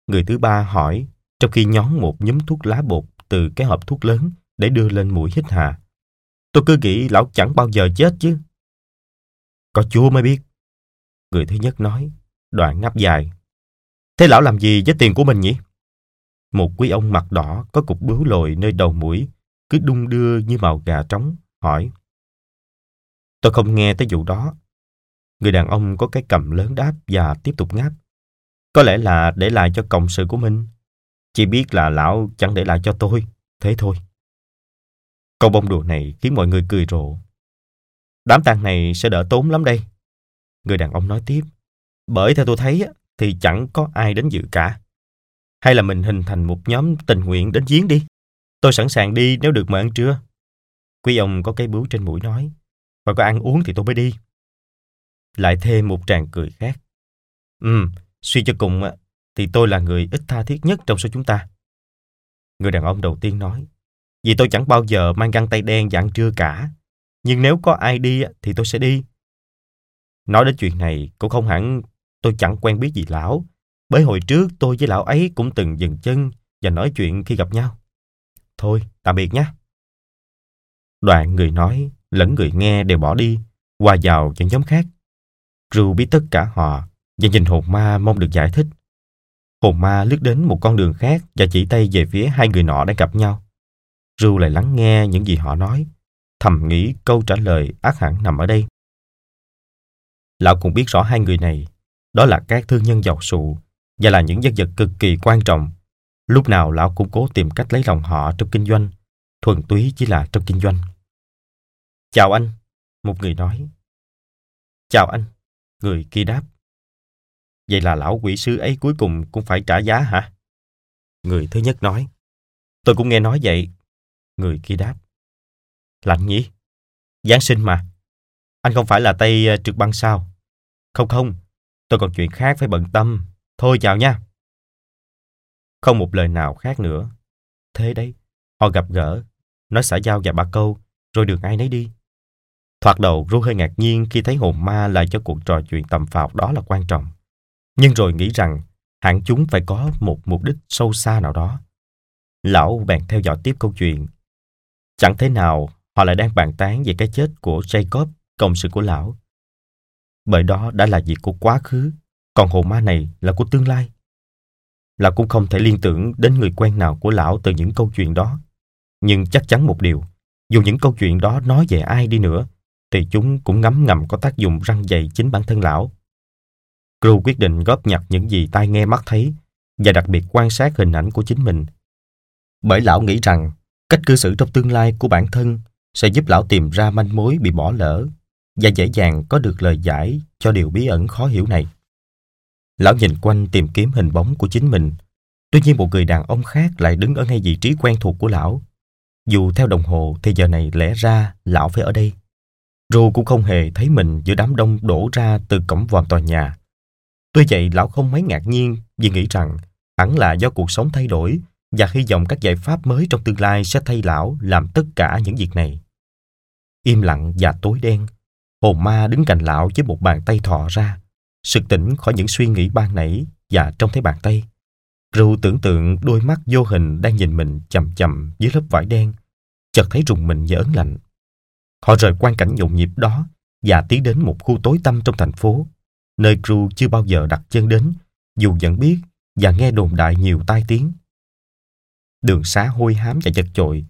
Người thứ ba hỏi, trong khi nhón một nhúm thuốc lá bột từ cái hộp thuốc lớn để đưa lên mũi hít hà. Tôi cứ nghĩ lão chẳng bao giờ chết chứ. Có chúa mới biết. Người thứ nhất nói, đoạn ngáp dài. Thế lão làm gì với tiền của mình nhỉ? Một quý ông mặt đỏ có cục bướu lồi nơi đầu mũi, cứ đung đưa như màu gà trống, hỏi. Tôi không nghe tới vụ đó. Người đàn ông có cái cầm lớn đáp và tiếp tục ngáp. Có lẽ là để lại cho cộng sự của mình. Chỉ biết là lão chẳng để lại cho tôi, thế thôi. Câu bông đùa này khiến mọi người cười rộ. Đám tang này sẽ đỡ tốn lắm đây. Người đàn ông nói tiếp. Bởi theo tôi thấy thì chẳng có ai đến dự cả. Hay là mình hình thành một nhóm tình nguyện đến giếng đi. Tôi sẵn sàng đi nếu được mời ăn trưa. Quý ông có cái bướu trên mũi nói. Và có ăn uống thì tôi mới đi. Lại thêm một tràng cười khác. Ừ, suy cho cùng thì tôi là người ít tha thiết nhất trong số chúng ta. Người đàn ông đầu tiên nói, vì tôi chẳng bao giờ mang găng tay đen dạng trưa cả, nhưng nếu có ai đi thì tôi sẽ đi. Nói đến chuyện này cũng không hẳn tôi chẳng quen biết gì lão, bởi hồi trước tôi với lão ấy cũng từng dừng chân và nói chuyện khi gặp nhau. Thôi, tạm biệt nhé. Đoạn người nói lẫn người nghe đều bỏ đi, hòa vào những nhóm khác. Rưu biết tất cả họ và nhìn hồn ma mong được giải thích. Hồn ma lướt đến một con đường khác và chỉ tay về phía hai người nọ đang gặp nhau. Ru lại lắng nghe những gì họ nói, thầm nghĩ câu trả lời ác hẳn nằm ở đây. Lão cũng biết rõ hai người này, đó là các thương nhân giàu sụ và là những nhân vật cực kỳ quan trọng. Lúc nào lão cũng cố tìm cách lấy lòng họ trong kinh doanh, thuần túy chỉ là trong kinh doanh. Chào anh, một người nói. Chào anh, người kia đáp. Vậy là lão quỷ sứ ấy cuối cùng cũng phải trả giá hả? Người thứ nhất nói. Tôi cũng nghe nói vậy. Người kia đáp. Lạnh nhỉ? Giáng sinh mà. Anh không phải là tay ờ, trực băng sao? Không không, tôi còn chuyện khác phải bận tâm. Thôi chào nha. Không một lời nào khác nữa. Thế đấy, họ gặp gỡ, nói xã giao vài ba câu, rồi được ai nấy đi. Thoạt đầu Ru hơi ngạc nhiên khi thấy hồn ma lại cho cuộc trò chuyện tầm phào đó là quan trọng. Nhưng rồi nghĩ rằng hẳn chúng phải có một mục đích sâu xa nào đó. Lão bèn theo dõi tiếp câu chuyện. Chẳng thế nào họ lại đang bàn tán về cái chết của Jacob, cộng sự của lão. Bởi đó đã là việc của quá khứ, còn hồn ma này là của tương lai. Lão cũng không thể liên tưởng đến người quen nào của lão từ những câu chuyện đó. Nhưng chắc chắn một điều, dù những câu chuyện đó nói về ai đi nữa, thì chúng cũng ngấm ngầm có tác dụng răng dày chính bản thân lão. Crew quyết định góp nhặt những gì tai nghe mắt thấy và đặc biệt quan sát hình ảnh của chính mình. Bởi lão nghĩ rằng cách cư xử trong tương lai của bản thân sẽ giúp lão tìm ra manh mối bị bỏ lỡ và dễ dàng có được lời giải cho điều bí ẩn khó hiểu này. Lão nhìn quanh tìm kiếm hình bóng của chính mình. Tuy nhiên một người đàn ông khác lại đứng ở ngay vị trí quen thuộc của lão. Dù theo đồng hồ thì giờ này lẽ ra lão phải ở đây. Rô cũng không hề thấy mình giữa đám đông đổ ra từ cổng vòm tòa nhà. Tuy vậy lão không mấy ngạc nhiên vì nghĩ rằng hẳn là do cuộc sống thay đổi và hy vọng các giải pháp mới trong tương lai sẽ thay lão làm tất cả những việc này. Im lặng và tối đen, hồn ma đứng cạnh lão với một bàn tay thọ ra, sực tỉnh khỏi những suy nghĩ ban nãy và trông thấy bàn tay. Ru tưởng tượng đôi mắt vô hình đang nhìn mình chầm chầm dưới lớp vải đen, chợt thấy rùng mình và ớn lạnh. Họ rời quan cảnh nhộn nhịp đó và tiến đến một khu tối tăm trong thành phố, nơi Crew chưa bao giờ đặt chân đến, dù vẫn biết và nghe đồn đại nhiều tai tiếng. Đường xá hôi hám và chật chội,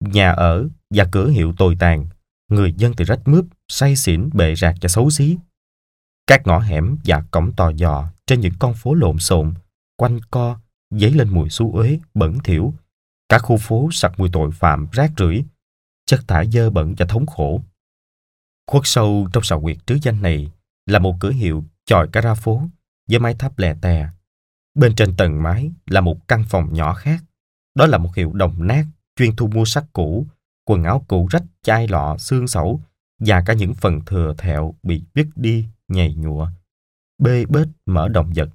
nhà ở và cửa hiệu tồi tàn, người dân thì rách mướp, say xỉn, bệ rạc và xấu xí. Các ngõ hẻm và cổng tò dò trên những con phố lộn xộn, quanh co, dấy lên mùi xú uế, bẩn thỉu. Cả khu phố sặc mùi tội phạm, rác rưởi, chất thải dơ bẩn và thống khổ. Khuất sâu trong sào quyệt trứ danh này là một cửa hiệu chòi cả ra phố với mái tháp lè tè. Bên trên tầng mái là một căn phòng nhỏ khác. Đó là một hiệu đồng nát chuyên thu mua sách cũ, quần áo cũ rách, chai lọ, xương sẩu và cả những phần thừa thẹo bị đứt đi, nhầy nhụa, bê bết mở động vật.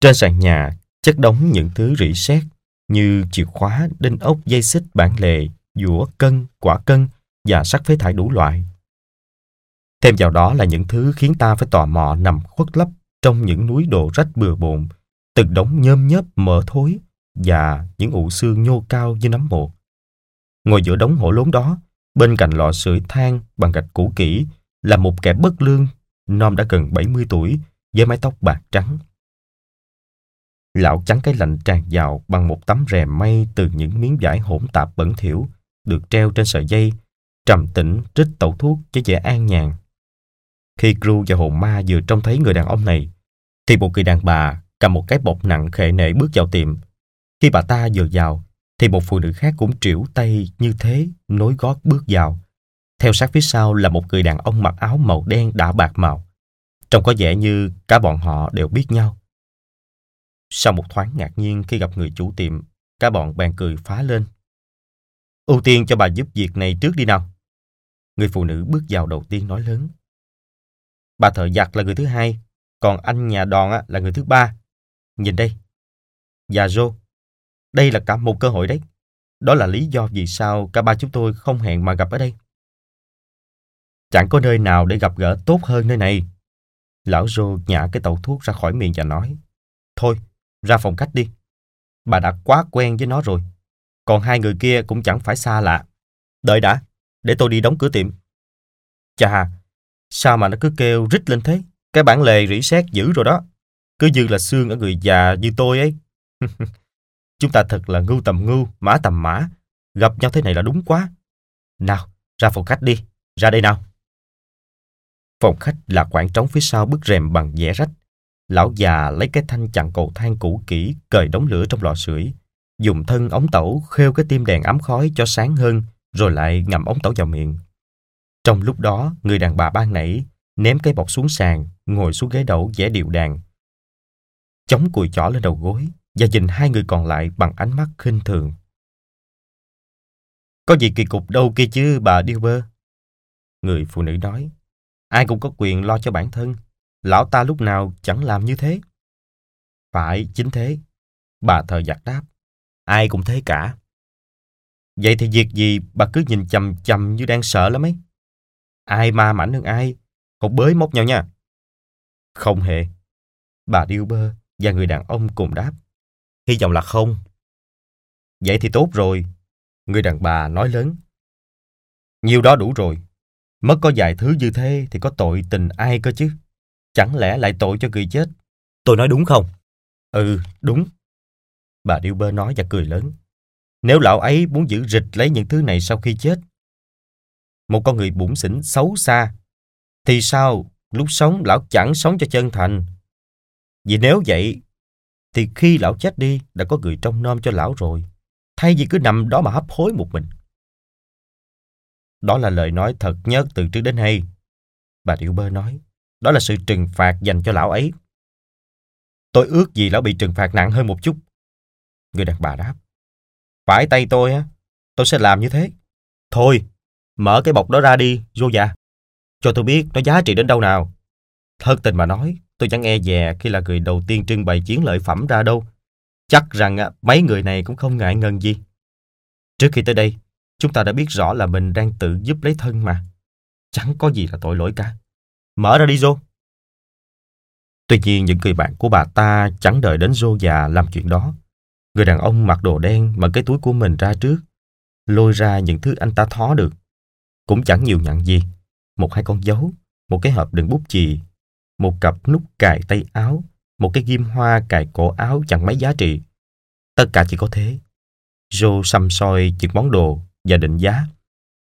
Trên sàn nhà chất đống những thứ rỉ sét như chìa khóa, đinh ốc, dây xích, bản lề, dũa, cân, quả cân và sắc phế thải đủ loại. Thêm vào đó là những thứ khiến ta phải tò mò nằm khuất lấp trong những núi đồ rách bừa bộn, từng đống nhôm nhớp mỡ thối và những ụ xương nhô cao như nấm mồ. Ngồi giữa đống hổ lốn đó, bên cạnh lò sưởi than bằng gạch cũ kỹ là một kẻ bất lương, Nom đã gần 70 tuổi, với mái tóc bạc trắng. Lão chắn cái lạnh tràn vào bằng một tấm rèm mây từ những miếng vải hỗn tạp bẩn thỉu được treo trên sợi dây, trầm tĩnh trích tẩu thuốc cho vẻ an nhàn. Khi Gru và hồn ma vừa trông thấy người đàn ông này, thì một người đàn bà cầm một cái bọc nặng khệ nệ bước vào tiệm. Khi bà ta vừa vào, thì một phụ nữ khác cũng triểu tay như thế, nối gót bước vào. Theo sát phía sau là một người đàn ông mặc áo màu đen đã bạc màu. Trông có vẻ như cả bọn họ đều biết nhau. Sau một thoáng ngạc nhiên khi gặp người chủ tiệm, cả bọn bèn cười phá lên. Ưu tiên cho bà giúp việc này trước đi nào. Người phụ nữ bước vào đầu tiên nói lớn. Bà thợ giặt là người thứ hai, còn anh nhà đòn là người thứ ba. Nhìn đây. Và Joe, đây là cả một cơ hội đấy. Đó là lý do vì sao cả ba chúng tôi không hẹn mà gặp ở đây. Chẳng có nơi nào để gặp gỡ tốt hơn nơi này. Lão Joe nhả cái tẩu thuốc ra khỏi miệng và nói. Thôi, ra phòng khách đi. Bà đã quá quen với nó rồi. Còn hai người kia cũng chẳng phải xa lạ. Đợi đã, để tôi đi đóng cửa tiệm. Chà, sao mà nó cứ kêu rít lên thế? Cái bản lề rỉ sét dữ rồi đó. Cứ như là xương ở người già như tôi ấy. Chúng ta thật là ngưu tầm ngưu, mã tầm mã. Gặp nhau thế này là đúng quá. Nào, ra phòng khách đi. Ra đây nào. Phòng khách là khoảng trống phía sau bức rèm bằng vẽ rách. Lão già lấy cái thanh chặn cầu thang cũ kỹ, cởi đống lửa trong lò sưởi, dùng thân ống tẩu khêu cái tim đèn ấm khói cho sáng hơn, rồi lại ngậm ống tẩu vào miệng. Trong lúc đó, người đàn bà ban nãy ném cái bọc xuống sàn, ngồi xuống ghế đẩu vẽ điệu đàn. Chống cùi chỏ lên đầu gối và nhìn hai người còn lại bằng ánh mắt khinh thường. Có gì kỳ cục đâu kia chứ bà Dilber. Người phụ nữ nói, ai cũng có quyền lo cho bản thân. Lão ta lúc nào chẳng làm như thế. Phải, chính thế. Bà thờ giặc đáp. Ai cũng thế cả. Vậy thì việc gì bà cứ nhìn chầm chầm như đang sợ lắm ấy. Ai ma mảnh hơn ai, không bới móc nhau nha. Không hề. Bà điêu bơ và người đàn ông cùng đáp. Hy vọng là không. Vậy thì tốt rồi. Người đàn bà nói lớn. Nhiều đó đủ rồi. Mất có vài thứ như thế thì có tội tình ai cơ chứ? Chẳng lẽ lại tội cho người chết? Tôi nói đúng không? Ừ, đúng. Bà điêu bơ nói và cười lớn. Nếu lão ấy muốn giữ rịch lấy những thứ này sau khi chết, một con người bủn xỉn xấu xa, thì sao lúc sống lão chẳng sống cho chân thành? Vì nếu vậy, thì khi lão chết đi đã có người trông nom cho lão rồi, thay vì cứ nằm đó mà hấp hối một mình. Đó là lời nói thật nhất từ trước đến nay. Bà Điệu Bơ nói, đó là sự trừng phạt dành cho lão ấy. Tôi ước gì lão bị trừng phạt nặng hơn một chút. Người đàn bà đáp, phải tay tôi á, tôi sẽ làm như thế. Thôi, mở cái bọc đó ra đi, vô già. Cho tôi biết nó giá trị đến đâu nào. Thật tình mà nói, tôi chẳng e dè khi là người đầu tiên trưng bày chiến lợi phẩm ra đâu. Chắc rằng mấy người này cũng không ngại ngần gì. Trước khi tới đây, chúng ta đã biết rõ là mình đang tự giúp lấy thân mà. Chẳng có gì là tội lỗi cả. Mở ra đi Joe. Tuy nhiên những người bạn của bà ta chẳng đợi đến Joe già làm chuyện đó. Người đàn ông mặc đồ đen mở cái túi của mình ra trước, lôi ra những thứ anh ta thó được. Cũng chẳng nhiều nhận gì. Một hai con dấu, một cái hộp đựng bút chì, một cặp nút cài tay áo, một cái ghim hoa cài cổ áo chẳng mấy giá trị. Tất cả chỉ có thế. Joe xăm soi những món đồ và định giá.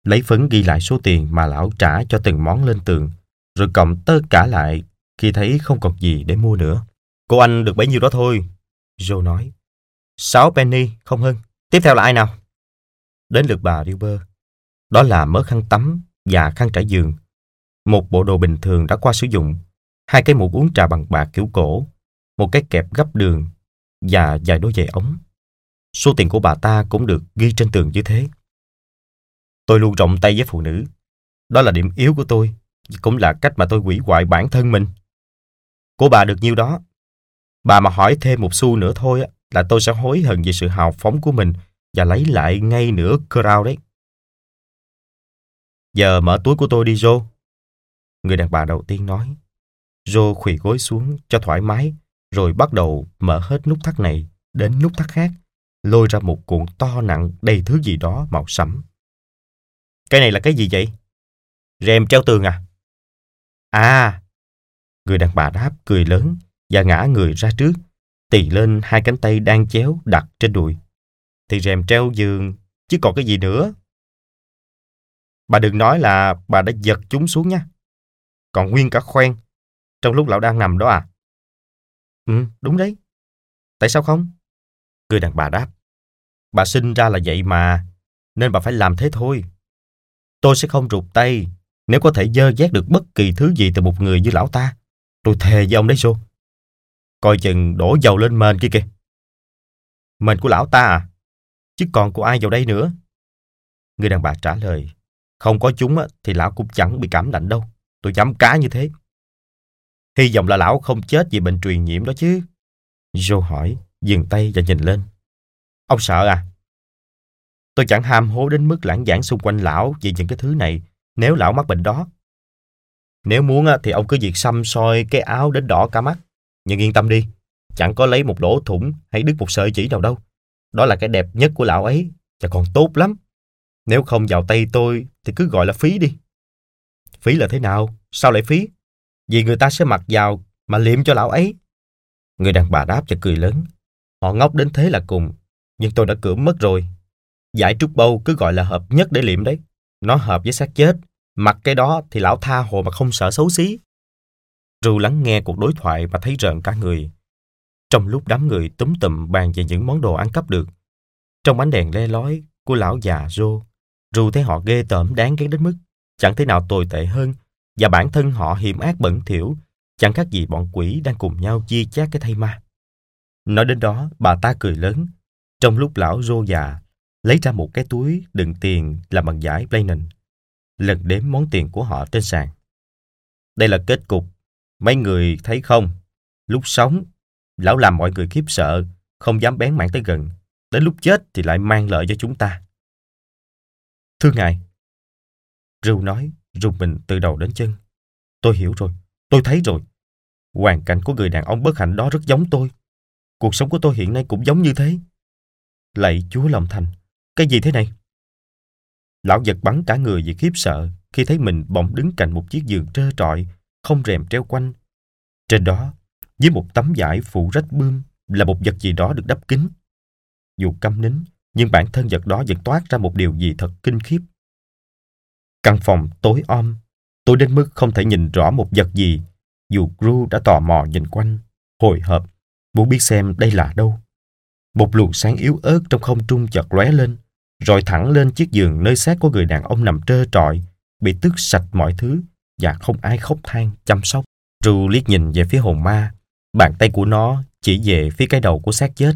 Lấy phấn ghi lại số tiền mà lão trả cho từng món lên tường, rồi cộng tất cả lại khi thấy không còn gì để mua nữa. Cô anh được bấy nhiêu đó thôi, Joe nói. Sáu penny, không hơn. Tiếp theo là ai nào? Đến lượt bà Dilber. Đó là mớ khăn tắm và khăn trải giường. Một bộ đồ bình thường đã qua sử dụng. Hai cái muỗng uống trà bằng bạc kiểu cổ. Một cái kẹp gấp đường và vài đôi giày ống. Số tiền của bà ta cũng được ghi trên tường như thế. Tôi luôn rộng tay với phụ nữ. Đó là điểm yếu của tôi. Cũng là cách mà tôi quỷ hoại bản thân mình. Của bà được nhiêu đó. Bà mà hỏi thêm một xu nữa thôi là tôi sẽ hối hận về sự hào phóng của mình và lấy lại ngay nửa crown đấy. Giờ mở túi của tôi đi Joe. Người đàn bà đầu tiên nói. Joe khủy gối xuống cho thoải mái, rồi bắt đầu mở hết nút thắt này đến nút thắt khác, lôi ra một cuộn to nặng đầy thứ gì đó màu sẫm. Cái này là cái gì vậy? Rèm treo tường à? À! Người đàn bà đáp cười lớn và ngã người ra trước, tì lên hai cánh tay đang chéo đặt trên đùi. Thì rèm treo giường, chứ còn cái gì nữa. Bà đừng nói là bà đã giật chúng xuống nha. Còn nguyên cả khoen, trong lúc lão đang nằm đó à? Ừ, đúng đấy. Tại sao không? Người đàn bà đáp. Bà sinh ra là vậy mà, nên bà phải làm thế thôi. Tôi sẽ không rụt tay nếu có thể dơ dét được bất kỳ thứ gì từ một người như lão ta. Tôi thề với ông đấy xô. Coi chừng đổ dầu lên mền kia kìa. Mền của lão ta à? Chứ còn của ai vào đây nữa? Người đàn bà trả lời. Không có chúng thì lão cũng chẳng bị cảm lạnh đâu. Tôi dám cá như thế. Hy vọng là lão không chết vì bệnh truyền nhiễm đó chứ. Joe hỏi, dừng tay và nhìn lên. Ông sợ à? Tôi chẳng ham hố đến mức lãng giảng xung quanh lão vì những cái thứ này nếu lão mắc bệnh đó. Nếu muốn thì ông cứ việc xăm soi cái áo đến đỏ cả mắt. Nhưng yên tâm đi, chẳng có lấy một lỗ thủng hay đứt một sợi chỉ nào đâu. Đó là cái đẹp nhất của lão ấy, và còn tốt lắm. Nếu không vào tay tôi thì cứ gọi là phí đi. Phí là thế nào? Sao lại phí? Vì người ta sẽ mặc vào mà liệm cho lão ấy. Người đàn bà đáp và cười lớn. Họ ngốc đến thế là cùng, nhưng tôi đã cưỡng mất rồi. Giải trúc bâu cứ gọi là hợp nhất để liệm đấy. Nó hợp với xác chết. Mặc cái đó thì lão tha hồ mà không sợ xấu xí. Ru lắng nghe cuộc đối thoại và thấy rợn cả người. Trong lúc đám người túm tụm bàn về những món đồ ăn cắp được, trong ánh đèn le lói của lão già Rô, Ru thấy họ ghê tởm đáng ghét đến mức chẳng thể nào tồi tệ hơn và bản thân họ hiểm ác bẩn thỉu, chẳng khác gì bọn quỷ đang cùng nhau chia chác cái thay ma. Nói đến đó, bà ta cười lớn, trong lúc lão Rô già lấy ra một cái túi đựng tiền làm bằng giải Blainen, lần đếm món tiền của họ trên sàn. Đây là kết cục Mấy người thấy không? Lúc sống, lão làm mọi người khiếp sợ, không dám bén mảng tới gần. Đến lúc chết thì lại mang lợi cho chúng ta. Thưa ngài, Rưu nói, rùng mình từ đầu đến chân. Tôi hiểu rồi, tôi thấy rồi. Hoàn cảnh của người đàn ông bất hạnh đó rất giống tôi. Cuộc sống của tôi hiện nay cũng giống như thế. Lạy Chúa lòng thành, cái gì thế này? Lão giật bắn cả người vì khiếp sợ khi thấy mình bỗng đứng cạnh một chiếc giường trơ trọi, không rèm treo quanh. Trên đó, dưới một tấm vải phủ rách bươm là một vật gì đó được đắp kín. Dù căm nín, nhưng bản thân vật đó vẫn toát ra một điều gì thật kinh khiếp. Căn phòng tối om, tôi đến mức không thể nhìn rõ một vật gì, dù Gru đã tò mò nhìn quanh, hồi hộp, muốn biết xem đây là đâu. Một luồng sáng yếu ớt trong không trung chợt lóe lên, rồi thẳng lên chiếc giường nơi xác của người đàn ông nằm trơ trọi, bị tước sạch mọi thứ và không ai khóc than chăm sóc. Drew liếc nhìn về phía hồn ma, bàn tay của nó chỉ về phía cái đầu của xác chết.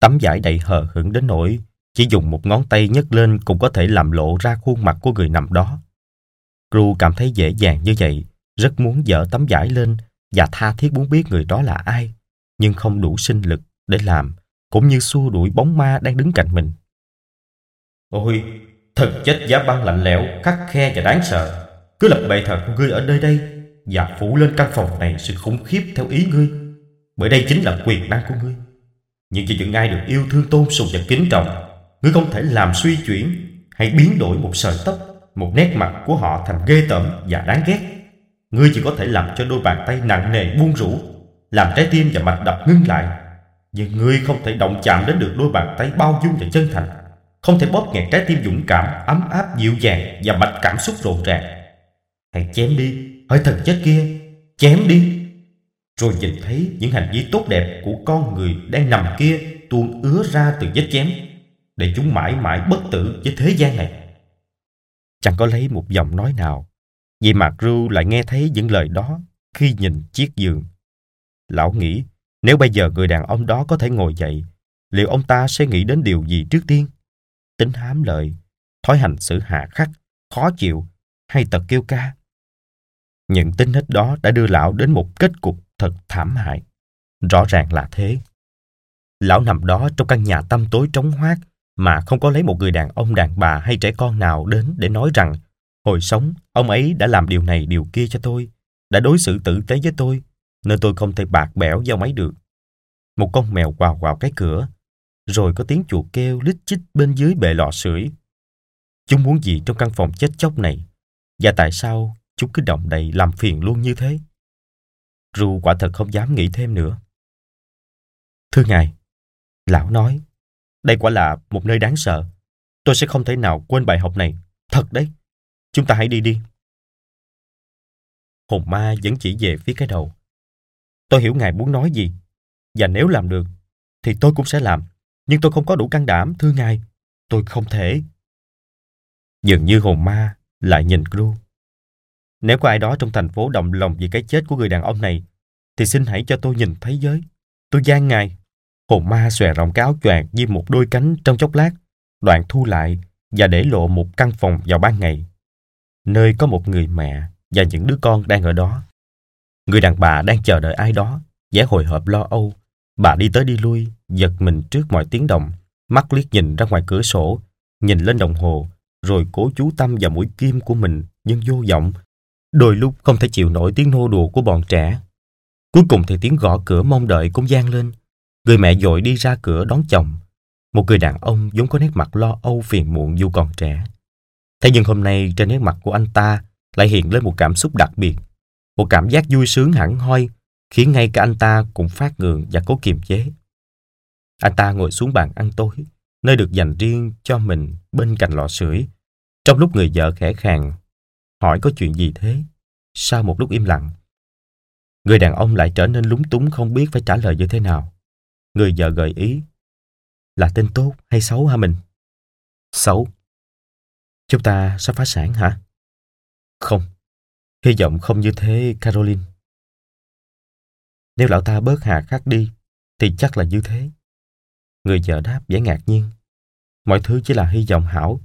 Tấm vải đầy hờ hững đến nỗi chỉ dùng một ngón tay nhấc lên cũng có thể làm lộ ra khuôn mặt của người nằm đó. Gru cảm thấy dễ dàng như vậy, rất muốn dỡ tấm vải lên và tha thiết muốn biết người đó là ai, nhưng không đủ sinh lực để làm, cũng như xua đuổi bóng ma đang đứng cạnh mình. Ôi, thật chết giá băng lạnh lẽo, khắc khe và đáng sợ. Cứ lập bệ thờ của ngươi ở nơi đây và phủ lên căn phòng này sự khủng khiếp theo ý ngươi. Bởi đây chính là quyền năng của ngươi. Nhưng chỉ những ai được yêu thương tôn sùng và kính trọng, ngươi không thể làm suy chuyển hay biến đổi một sợi tóc, một nét mặt của họ thành ghê tởm và đáng ghét. Ngươi chỉ có thể làm cho đôi bàn tay nặng nề buông rũ, làm trái tim và mạch đập ngưng lại. Nhưng ngươi không thể động chạm đến được đôi bàn tay bao dung và chân thành không thể bóp nghẹt trái tim dũng cảm, ấm áp, dịu dàng và mạch cảm xúc rộn ràng. Hãy chém đi, hỡi thần chết kia, chém đi. Rồi nhìn thấy những hành vi tốt đẹp của con người đang nằm kia tuôn ứa ra từ vết chém, để chúng mãi mãi bất tử với thế gian này. Chẳng có lấy một giọng nói nào, vì Mạc rưu lại nghe thấy những lời đó khi nhìn chiếc giường. Lão nghĩ, nếu bây giờ người đàn ông đó có thể ngồi dậy, liệu ông ta sẽ nghĩ đến điều gì trước tiên? tính hám lợi, thói hành xử hạ khắc, khó chịu hay tật kêu ca. Những tính hết đó đã đưa lão đến một kết cục thật thảm hại. Rõ ràng là thế. Lão nằm đó trong căn nhà tăm tối trống hoác mà không có lấy một người đàn ông đàn bà hay trẻ con nào đến để nói rằng hồi sống ông ấy đã làm điều này điều kia cho tôi, đã đối xử tử tế với tôi, nên tôi không thể bạc bẽo với ông ấy được. Một con mèo quào quào cái cửa, rồi có tiếng chuột kêu lít chích bên dưới bệ lọ sưởi. Chúng muốn gì trong căn phòng chết chóc này? Và tại sao chúng cứ động đậy làm phiền luôn như thế? Ru quả thật không dám nghĩ thêm nữa. Thưa ngài, lão nói, đây quả là một nơi đáng sợ. Tôi sẽ không thể nào quên bài học này. Thật đấy. Chúng ta hãy đi đi. Hồn ma vẫn chỉ về phía cái đầu. Tôi hiểu ngài muốn nói gì. Và nếu làm được, thì tôi cũng sẽ làm. Nhưng tôi không có đủ can đảm, thưa ngài. Tôi không thể. Dường như hồn ma lại nhìn Gru. Nếu có ai đó trong thành phố động lòng vì cái chết của người đàn ông này, thì xin hãy cho tôi nhìn thấy giới. Tôi gian ngài. Hồn ma xòe rộng cáo choàng như một đôi cánh trong chốc lát, đoạn thu lại và để lộ một căn phòng vào ban ngày. Nơi có một người mẹ và những đứa con đang ở đó. Người đàn bà đang chờ đợi ai đó, vẻ hồi hộp lo âu. Bà đi tới đi lui, giật mình trước mọi tiếng động, mắt liếc nhìn ra ngoài cửa sổ, nhìn lên đồng hồ, rồi cố chú tâm vào mũi kim của mình nhưng vô vọng. Đôi lúc không thể chịu nổi tiếng nô đùa của bọn trẻ. Cuối cùng thì tiếng gõ cửa mong đợi cũng gian lên. Người mẹ dội đi ra cửa đón chồng. Một người đàn ông vốn có nét mặt lo âu phiền muộn dù còn trẻ. Thế nhưng hôm nay trên nét mặt của anh ta lại hiện lên một cảm xúc đặc biệt. Một cảm giác vui sướng hẳn hoi khiến ngay cả anh ta cũng phát ngượng và cố kiềm chế. Anh ta ngồi xuống bàn ăn tối, nơi được dành riêng cho mình bên cạnh lò sưởi. Trong lúc người vợ khẽ khàng, hỏi có chuyện gì thế? Sau một lúc im lặng, người đàn ông lại trở nên lúng túng không biết phải trả lời như thế nào. Người vợ gợi ý, là tên tốt hay xấu hả mình? Xấu. Chúng ta sắp phá sản hả? Không. Hy vọng không như thế, Caroline. Nếu lão ta bớt hà khắc đi, thì chắc là như thế. Người vợ đáp vẻ ngạc nhiên. Mọi thứ chỉ là hy vọng hảo,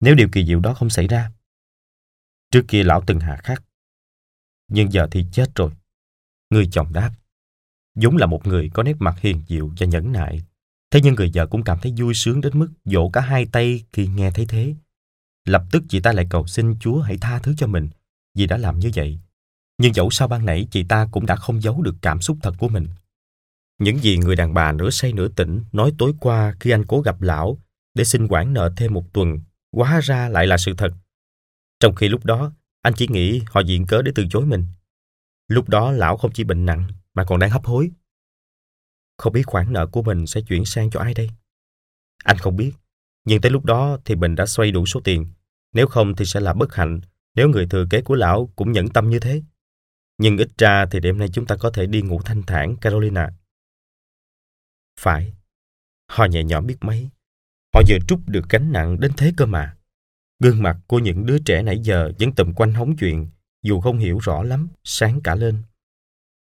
nếu điều kỳ diệu đó không xảy ra. Trước kia lão từng hạ khắc, nhưng giờ thì chết rồi, Người chồng đáp. Dũng là một người có nét mặt hiền dịu và nhẫn nại. Thế nhưng người vợ cũng cảm thấy vui sướng đến mức vỗ cả hai tay khi nghe thấy thế. Lập tức chị ta lại cầu xin Chúa hãy tha thứ cho mình vì đã làm như vậy. Nhưng dẫu sao ban nãy chị ta cũng đã không giấu được cảm xúc thật của mình. Những gì người đàn bà nửa say nửa tỉnh nói tối qua khi anh cố gặp lão để xin quản nợ thêm một tuần, hóa ra lại là sự thật. Trong khi lúc đó, anh chỉ nghĩ họ diện cớ để từ chối mình. Lúc đó lão không chỉ bệnh nặng mà còn đang hấp hối. Không biết khoản nợ của mình sẽ chuyển sang cho ai đây? Anh không biết, nhưng tới lúc đó thì mình đã xoay đủ số tiền. Nếu không thì sẽ là bất hạnh nếu người thừa kế của lão cũng nhẫn tâm như thế. Nhưng ít ra thì đêm nay chúng ta có thể đi ngủ thanh thản, Carolina. Phải, họ nhẹ nhõm biết mấy. Họ vừa trút được gánh nặng đến thế cơ mà. Gương mặt của những đứa trẻ nãy giờ vẫn tụm quanh hóng chuyện, dù không hiểu rõ lắm, sáng cả lên.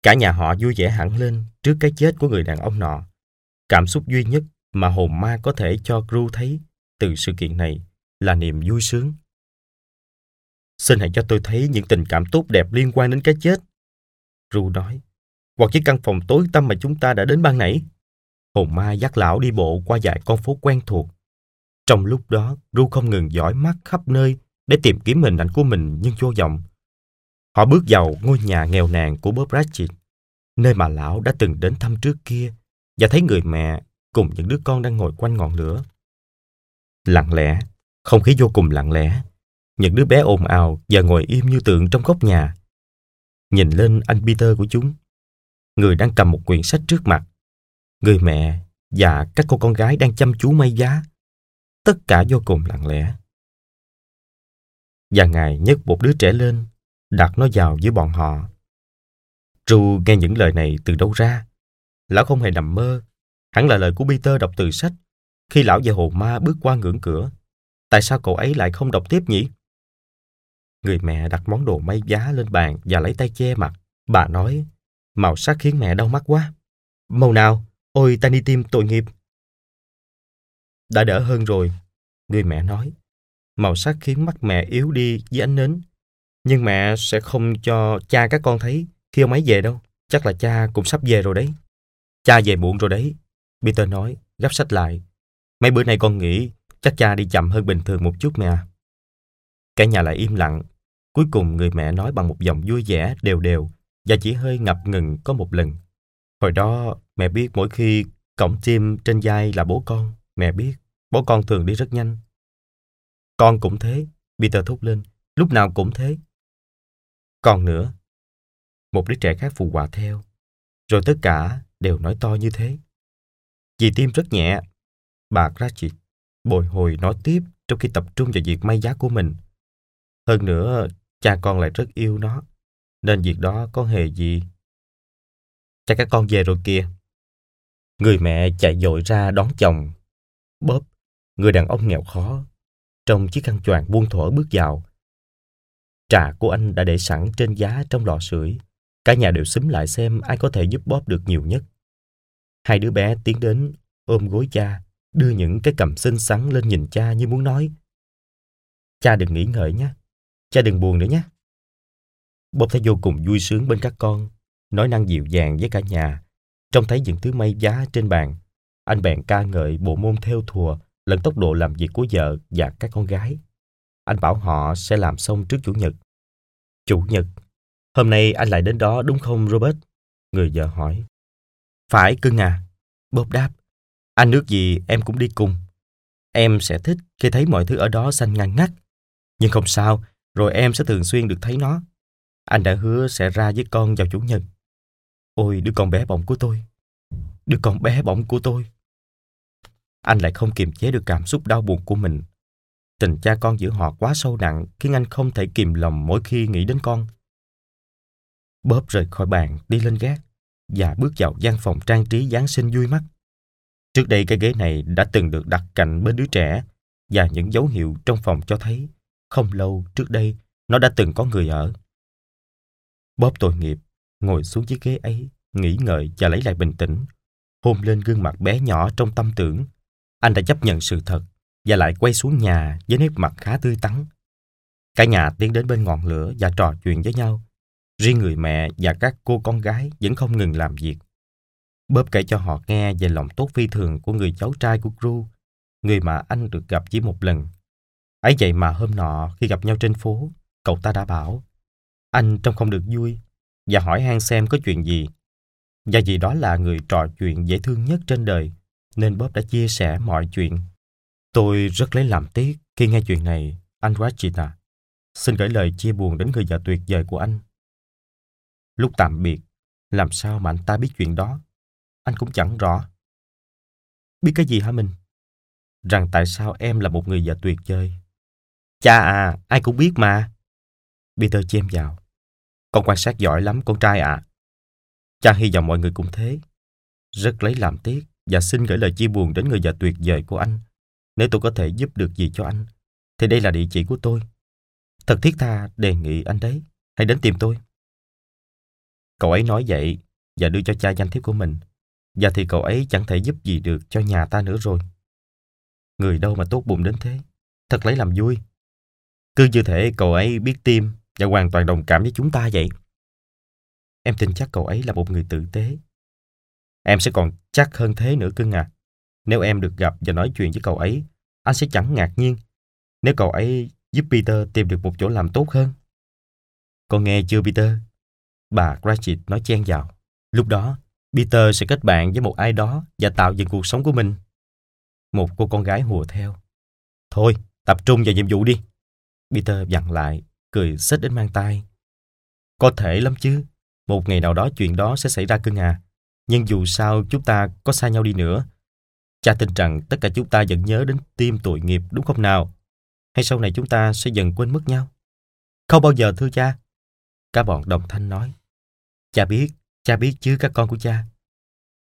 Cả nhà họ vui vẻ hẳn lên trước cái chết của người đàn ông nọ. Cảm xúc duy nhất mà hồn ma có thể cho Gru thấy từ sự kiện này là niềm vui sướng. Xin hãy cho tôi thấy những tình cảm tốt đẹp liên quan đến cái chết. Ru nói, hoặc chiếc căn phòng tối tăm mà chúng ta đã đến ban nãy. Hồn ma dắt lão đi bộ qua dải con phố quen thuộc. Trong lúc đó, Ru không ngừng dõi mắt khắp nơi để tìm kiếm hình ảnh của mình nhưng vô vọng. Họ bước vào ngôi nhà nghèo nàn của Bob Ratchet, nơi mà lão đã từng đến thăm trước kia và thấy người mẹ cùng những đứa con đang ngồi quanh ngọn lửa. Lặng lẽ, không khí vô cùng lặng lẽ. Những đứa bé ồn ào và ngồi im như tượng trong góc nhà. Nhìn lên anh Peter của chúng, người đang cầm một quyển sách trước mặt. Người mẹ và các cô con gái đang chăm chú may giá. Tất cả vô cùng lặng lẽ. Và Ngài nhấc một đứa trẻ lên, đặt nó vào giữa bọn họ. Tru nghe những lời này từ đâu ra? Lão không hề nằm mơ. Hẳn là lời của Peter đọc từ sách khi lão và hồ ma bước qua ngưỡng cửa. Tại sao cậu ấy lại không đọc tiếp nhỉ? Người mẹ đặt món đồ may giá lên bàn và lấy tay che mặt. Bà nói, màu sắc khiến mẹ đau mắt quá. Màu nào? Ôi ta đi tim tội nghiệp. Đã đỡ hơn rồi, người mẹ nói. Màu sắc khiến mắt mẹ yếu đi với ánh nến. Nhưng mẹ sẽ không cho cha các con thấy khi ông ấy về đâu. Chắc là cha cũng sắp về rồi đấy. Cha về muộn rồi đấy. Peter nói, gấp sách lại. Mấy bữa nay con nghĩ chắc cha đi chậm hơn bình thường một chút mẹ. Cả nhà lại im lặng. Cuối cùng người mẹ nói bằng một giọng vui vẻ, đều đều và chỉ hơi ngập ngừng có một lần. Hồi đó mẹ biết mỗi khi cổng chim trên vai là bố con, mẹ biết bố con thường đi rất nhanh. Con cũng thế, Peter thúc lên, lúc nào cũng thế. Còn nữa, một đứa trẻ khác phụ họa theo, rồi tất cả đều nói to như thế. Vì tim rất nhẹ, bà Cratchit bồi hồi nói tiếp trong khi tập trung vào việc may giá của mình. Hơn nữa, cha con lại rất yêu nó, nên việc đó có hề gì. Cha các con về rồi kìa. Người mẹ chạy dội ra đón chồng. Bob, người đàn ông nghèo khó, trong chiếc khăn choàng buông thõa bước vào. Trà của anh đã để sẵn trên giá trong lò sưởi. Cả nhà đều xúm lại xem ai có thể giúp Bob được nhiều nhất. Hai đứa bé tiến đến ôm gối cha, đưa những cái cầm xinh xắn lên nhìn cha như muốn nói. Cha đừng nghĩ ngợi nhé, cha đừng buồn nữa nhé. Bob thấy vô cùng vui sướng bên các con, nói năng dịu dàng với cả nhà. Trông thấy những thứ may giá trên bàn, anh bèn ca ngợi bộ môn theo thùa lẫn tốc độ làm việc của vợ và các con gái. Anh bảo họ sẽ làm xong trước Chủ nhật. Chủ nhật? Hôm nay anh lại đến đó đúng không Robert? Người vợ hỏi. Phải cưng à. Bob đáp. Anh nước gì em cũng đi cùng. Em sẽ thích khi thấy mọi thứ ở đó xanh ngăn ngắt. Nhưng không sao, rồi em sẽ thường xuyên được thấy nó. Anh đã hứa sẽ ra với con vào Chủ nhật. Ôi đứa con bé bỏng của tôi. Đứa con bé bỏng của tôi. Anh lại không kiềm chế được cảm xúc đau buồn của mình. Tình cha con giữa họ quá sâu nặng khiến anh không thể kìm lòng mỗi khi nghĩ đến con. Bóp rời khỏi bàn đi lên gác và bước vào gian phòng trang trí Giáng sinh vui mắt. Trước đây cái ghế này đã từng được đặt cạnh bên đứa trẻ và những dấu hiệu trong phòng cho thấy không lâu trước đây nó đã từng có người ở. Bóp tội nghiệp, ngồi xuống chiếc ghế ấy, nghĩ ngợi và lấy lại bình tĩnh, hôn lên gương mặt bé nhỏ trong tâm tưởng. Anh đã chấp nhận sự thật và lại quay xuống nhà với nét mặt khá tươi tắn. Cả nhà tiến đến bên ngọn lửa và trò chuyện với nhau. Riêng người mẹ và các cô con gái vẫn không ngừng làm việc. Bóp kể cho họ nghe về lòng tốt phi thường của người cháu trai của Gru, người mà anh được gặp chỉ một lần. Ấy vậy mà hôm nọ khi gặp nhau trên phố, cậu ta đã bảo anh trông không được vui và hỏi han xem có chuyện gì. Và vì đó là người trò chuyện dễ thương nhất trên đời, nên Bob đã chia sẻ mọi chuyện. Tôi rất lấy làm tiếc khi nghe chuyện này, anh Rachita. Xin gửi lời chia buồn đến người vợ tuyệt vời của anh. Lúc tạm biệt, làm sao mà anh ta biết chuyện đó? Anh cũng chẳng rõ. Biết cái gì hả mình? Rằng tại sao em là một người vợ tuyệt vời. Cha à, ai cũng biết mà. Peter chêm vào. Con quan sát giỏi lắm con trai ạ. À. Cha hy vọng mọi người cũng thế. Rất lấy làm tiếc và xin gửi lời chia buồn đến người vợ tuyệt vời của anh. Nếu tôi có thể giúp được gì cho anh, thì đây là địa chỉ của tôi. Thật thiết tha đề nghị anh đấy, hãy đến tìm tôi. Cậu ấy nói vậy và đưa cho cha danh thiếp của mình. Và thì cậu ấy chẳng thể giúp gì được cho nhà ta nữa rồi. Người đâu mà tốt bụng đến thế. Thật lấy làm vui. Cứ như thể cậu ấy biết tim và hoàn toàn đồng cảm với chúng ta vậy. Em tin chắc cậu ấy là một người tử tế. Em sẽ còn chắc hơn thế nữa cưng à. Nếu em được gặp và nói chuyện với cậu ấy, anh sẽ chẳng ngạc nhiên nếu cậu ấy giúp Peter tìm được một chỗ làm tốt hơn. Con nghe chưa Peter? Bà Cratchit nói chen vào. Lúc đó, Peter sẽ kết bạn với một ai đó và tạo dựng cuộc sống của mình. Một cô con gái hùa theo. Thôi, tập trung vào nhiệm vụ đi. Peter dặn lại, cười xích đến mang tay. Có thể lắm chứ. Một ngày nào đó chuyện đó sẽ xảy ra cưng à. Nhưng dù sao chúng ta có xa nhau đi nữa. Cha tin rằng tất cả chúng ta vẫn nhớ đến tim tội nghiệp đúng không nào? Hay sau này chúng ta sẽ dần quên mất nhau? Không bao giờ thưa cha. Cả bọn đồng thanh nói. Cha biết, cha biết chứ các con của cha.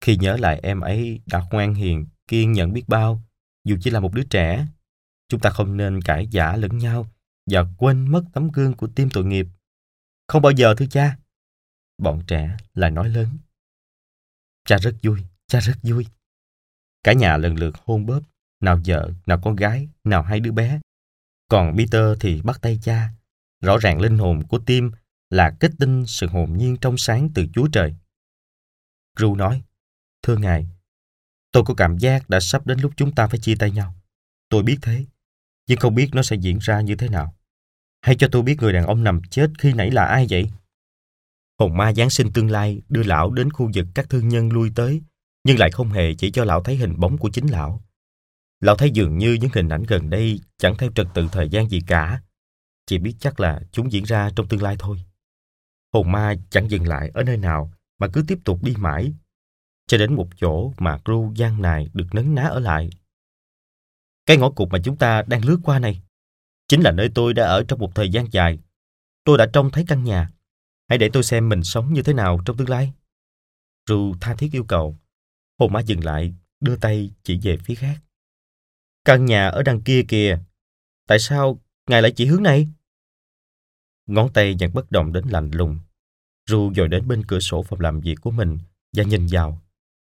Khi nhớ lại em ấy đã ngoan hiền, kiên nhẫn biết bao, dù chỉ là một đứa trẻ, chúng ta không nên cãi giả lẫn nhau và quên mất tấm gương của tim tội nghiệp. Không bao giờ thưa cha. Bọn trẻ lại nói lớn. Cha rất vui, cha rất vui. Cả nhà lần lượt hôn bóp, nào vợ, nào con gái, nào hai đứa bé. Còn Peter thì bắt tay cha. Rõ ràng linh hồn của tim là kết tinh sự hồn nhiên trong sáng từ Chúa Trời. Ru nói, Thưa Ngài, tôi có cảm giác đã sắp đến lúc chúng ta phải chia tay nhau. Tôi biết thế, nhưng không biết nó sẽ diễn ra như thế nào. Hãy cho tôi biết người đàn ông nằm chết khi nãy là ai vậy? Hồn ma Giáng sinh tương lai đưa lão đến khu vực các thương nhân lui tới, nhưng lại không hề chỉ cho lão thấy hình bóng của chính lão. Lão thấy dường như những hình ảnh gần đây chẳng theo trật tự thời gian gì cả, chỉ biết chắc là chúng diễn ra trong tương lai thôi. Hồn ma chẳng dừng lại ở nơi nào mà cứ tiếp tục đi mãi, cho đến một chỗ mà Gru gian này được nấn ná ở lại. Cái ngõ cụt mà chúng ta đang lướt qua này, chính là nơi tôi đã ở trong một thời gian dài. Tôi đã trông thấy căn nhà. Hãy để tôi xem mình sống như thế nào trong tương lai. Ru tha thiết yêu cầu. Hồn ma dừng lại, đưa tay chỉ về phía khác. Căn nhà ở đằng kia kìa. Tại sao ngài lại chỉ hướng này? Ngón tay vẫn bất động đến lạnh lùng. Ru dội đến bên cửa sổ phòng làm việc của mình và nhìn vào.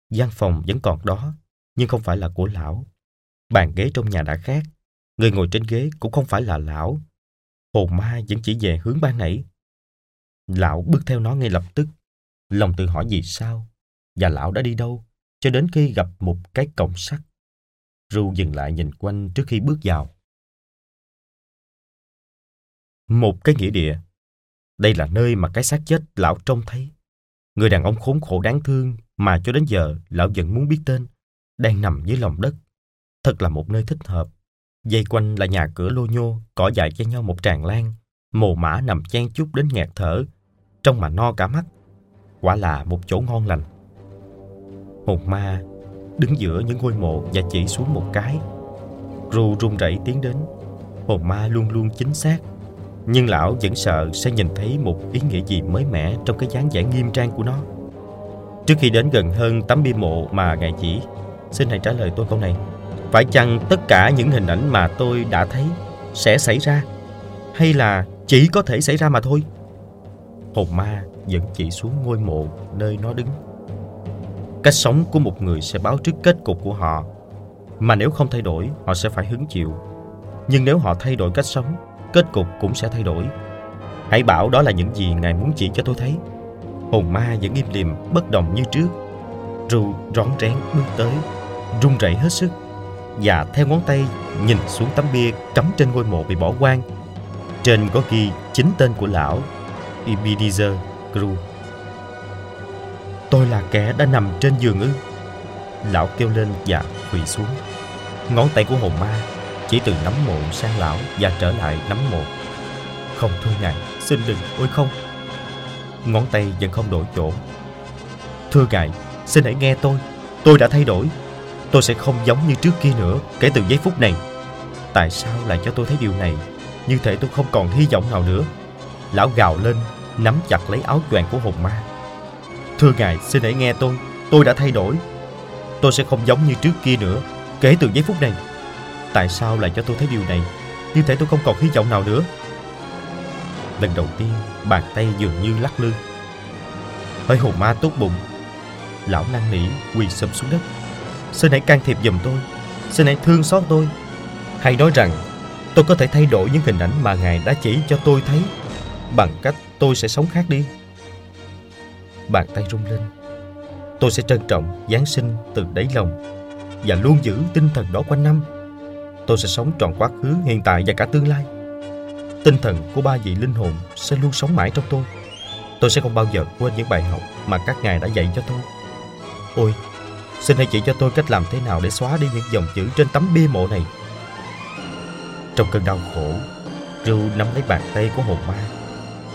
gian phòng vẫn còn đó, nhưng không phải là của lão. Bàn ghế trong nhà đã khác. Người ngồi trên ghế cũng không phải là lão. Hồn ma vẫn chỉ về hướng ban nãy. Lão bước theo nó ngay lập tức. Lòng tự hỏi vì sao? Và lão đã đi đâu? Cho đến khi gặp một cái cổng sắt. Ru dừng lại nhìn quanh trước khi bước vào. Một cái nghĩa địa. Đây là nơi mà cái xác chết lão trông thấy. Người đàn ông khốn khổ đáng thương mà cho đến giờ lão vẫn muốn biết tên, đang nằm dưới lòng đất. Thật là một nơi thích hợp. Dây quanh là nhà cửa lô nhô, cỏ dại che nhau một tràng lan, mồ mã nằm chen chúc đến nghẹt thở, trông mà no cả mắt. Quả là một chỗ ngon lành. Hồn ma đứng giữa những ngôi mộ và chỉ xuống một cái. Ru run rẩy tiến đến. Hồn ma luôn luôn chính xác nhưng lão vẫn sợ sẽ nhìn thấy một ý nghĩa gì mới mẻ trong cái dáng vẻ nghiêm trang của nó. Trước khi đến gần hơn tấm bia mộ mà ngài chỉ, xin hãy trả lời tôi câu này. Phải chăng tất cả những hình ảnh mà tôi đã thấy sẽ xảy ra? Hay là chỉ có thể xảy ra mà thôi? Hồn ma vẫn chỉ xuống ngôi mộ nơi nó đứng. Cách sống của một người sẽ báo trước kết cục của họ. Mà nếu không thay đổi, họ sẽ phải hứng chịu. Nhưng nếu họ thay đổi cách sống, kết cục cũng sẽ thay đổi. Hãy bảo đó là những gì Ngài muốn chỉ cho tôi thấy. Hồn ma vẫn im lìm, bất động như trước. Ru rón rén bước tới, run rẩy hết sức và theo ngón tay nhìn xuống tấm bia cắm trên ngôi mộ bị bỏ quan. Trên có ghi chính tên của lão Ebenezer Gru. Tôi là kẻ đã nằm trên giường ư? Lão kêu lên và quỳ xuống. Ngón tay của hồn ma chỉ từ nắm mộ sang lão và trở lại nắm mộ. Không thôi ngài, xin đừng, ôi không. Ngón tay vẫn không đổi chỗ. Thưa ngài, xin hãy nghe tôi. Tôi đã thay đổi. Tôi sẽ không giống như trước kia nữa kể từ giây phút này. Tại sao lại cho tôi thấy điều này? Như thể tôi không còn hy vọng nào nữa. Lão gào lên, nắm chặt lấy áo choàng của hồn ma. Thưa ngài, xin hãy nghe tôi. Tôi đã thay đổi. Tôi sẽ không giống như trước kia nữa kể từ giây phút này. Tại sao lại cho tôi thấy điều này? Như thể tôi không còn hy vọng nào nữa. Lần đầu tiên, bàn tay dường như lắc lư. Hơi hồn ma tốt bụng. Lão năn nỉ quỳ sụp xuống đất. Xin hãy can thiệp giùm tôi. Xin hãy thương xót tôi. Hãy nói rằng tôi có thể thay đổi những hình ảnh mà Ngài đã chỉ cho tôi thấy bằng cách tôi sẽ sống khác đi. Bàn tay rung lên. Tôi sẽ trân trọng Giáng sinh từ đáy lòng và luôn giữ tinh thần đó quanh năm. Tôi sẽ sống trọn quá khứ, hiện tại và cả tương lai. Tinh thần của ba vị linh hồn sẽ luôn sống mãi trong tôi. Tôi sẽ không bao giờ quên những bài học mà các ngài đã dạy cho tôi. Ôi, xin hãy chỉ cho tôi cách làm thế nào để xóa đi những dòng chữ trên tấm bia mộ này. Trong cơn đau khổ, Rưu nắm lấy bàn tay của hồn ma.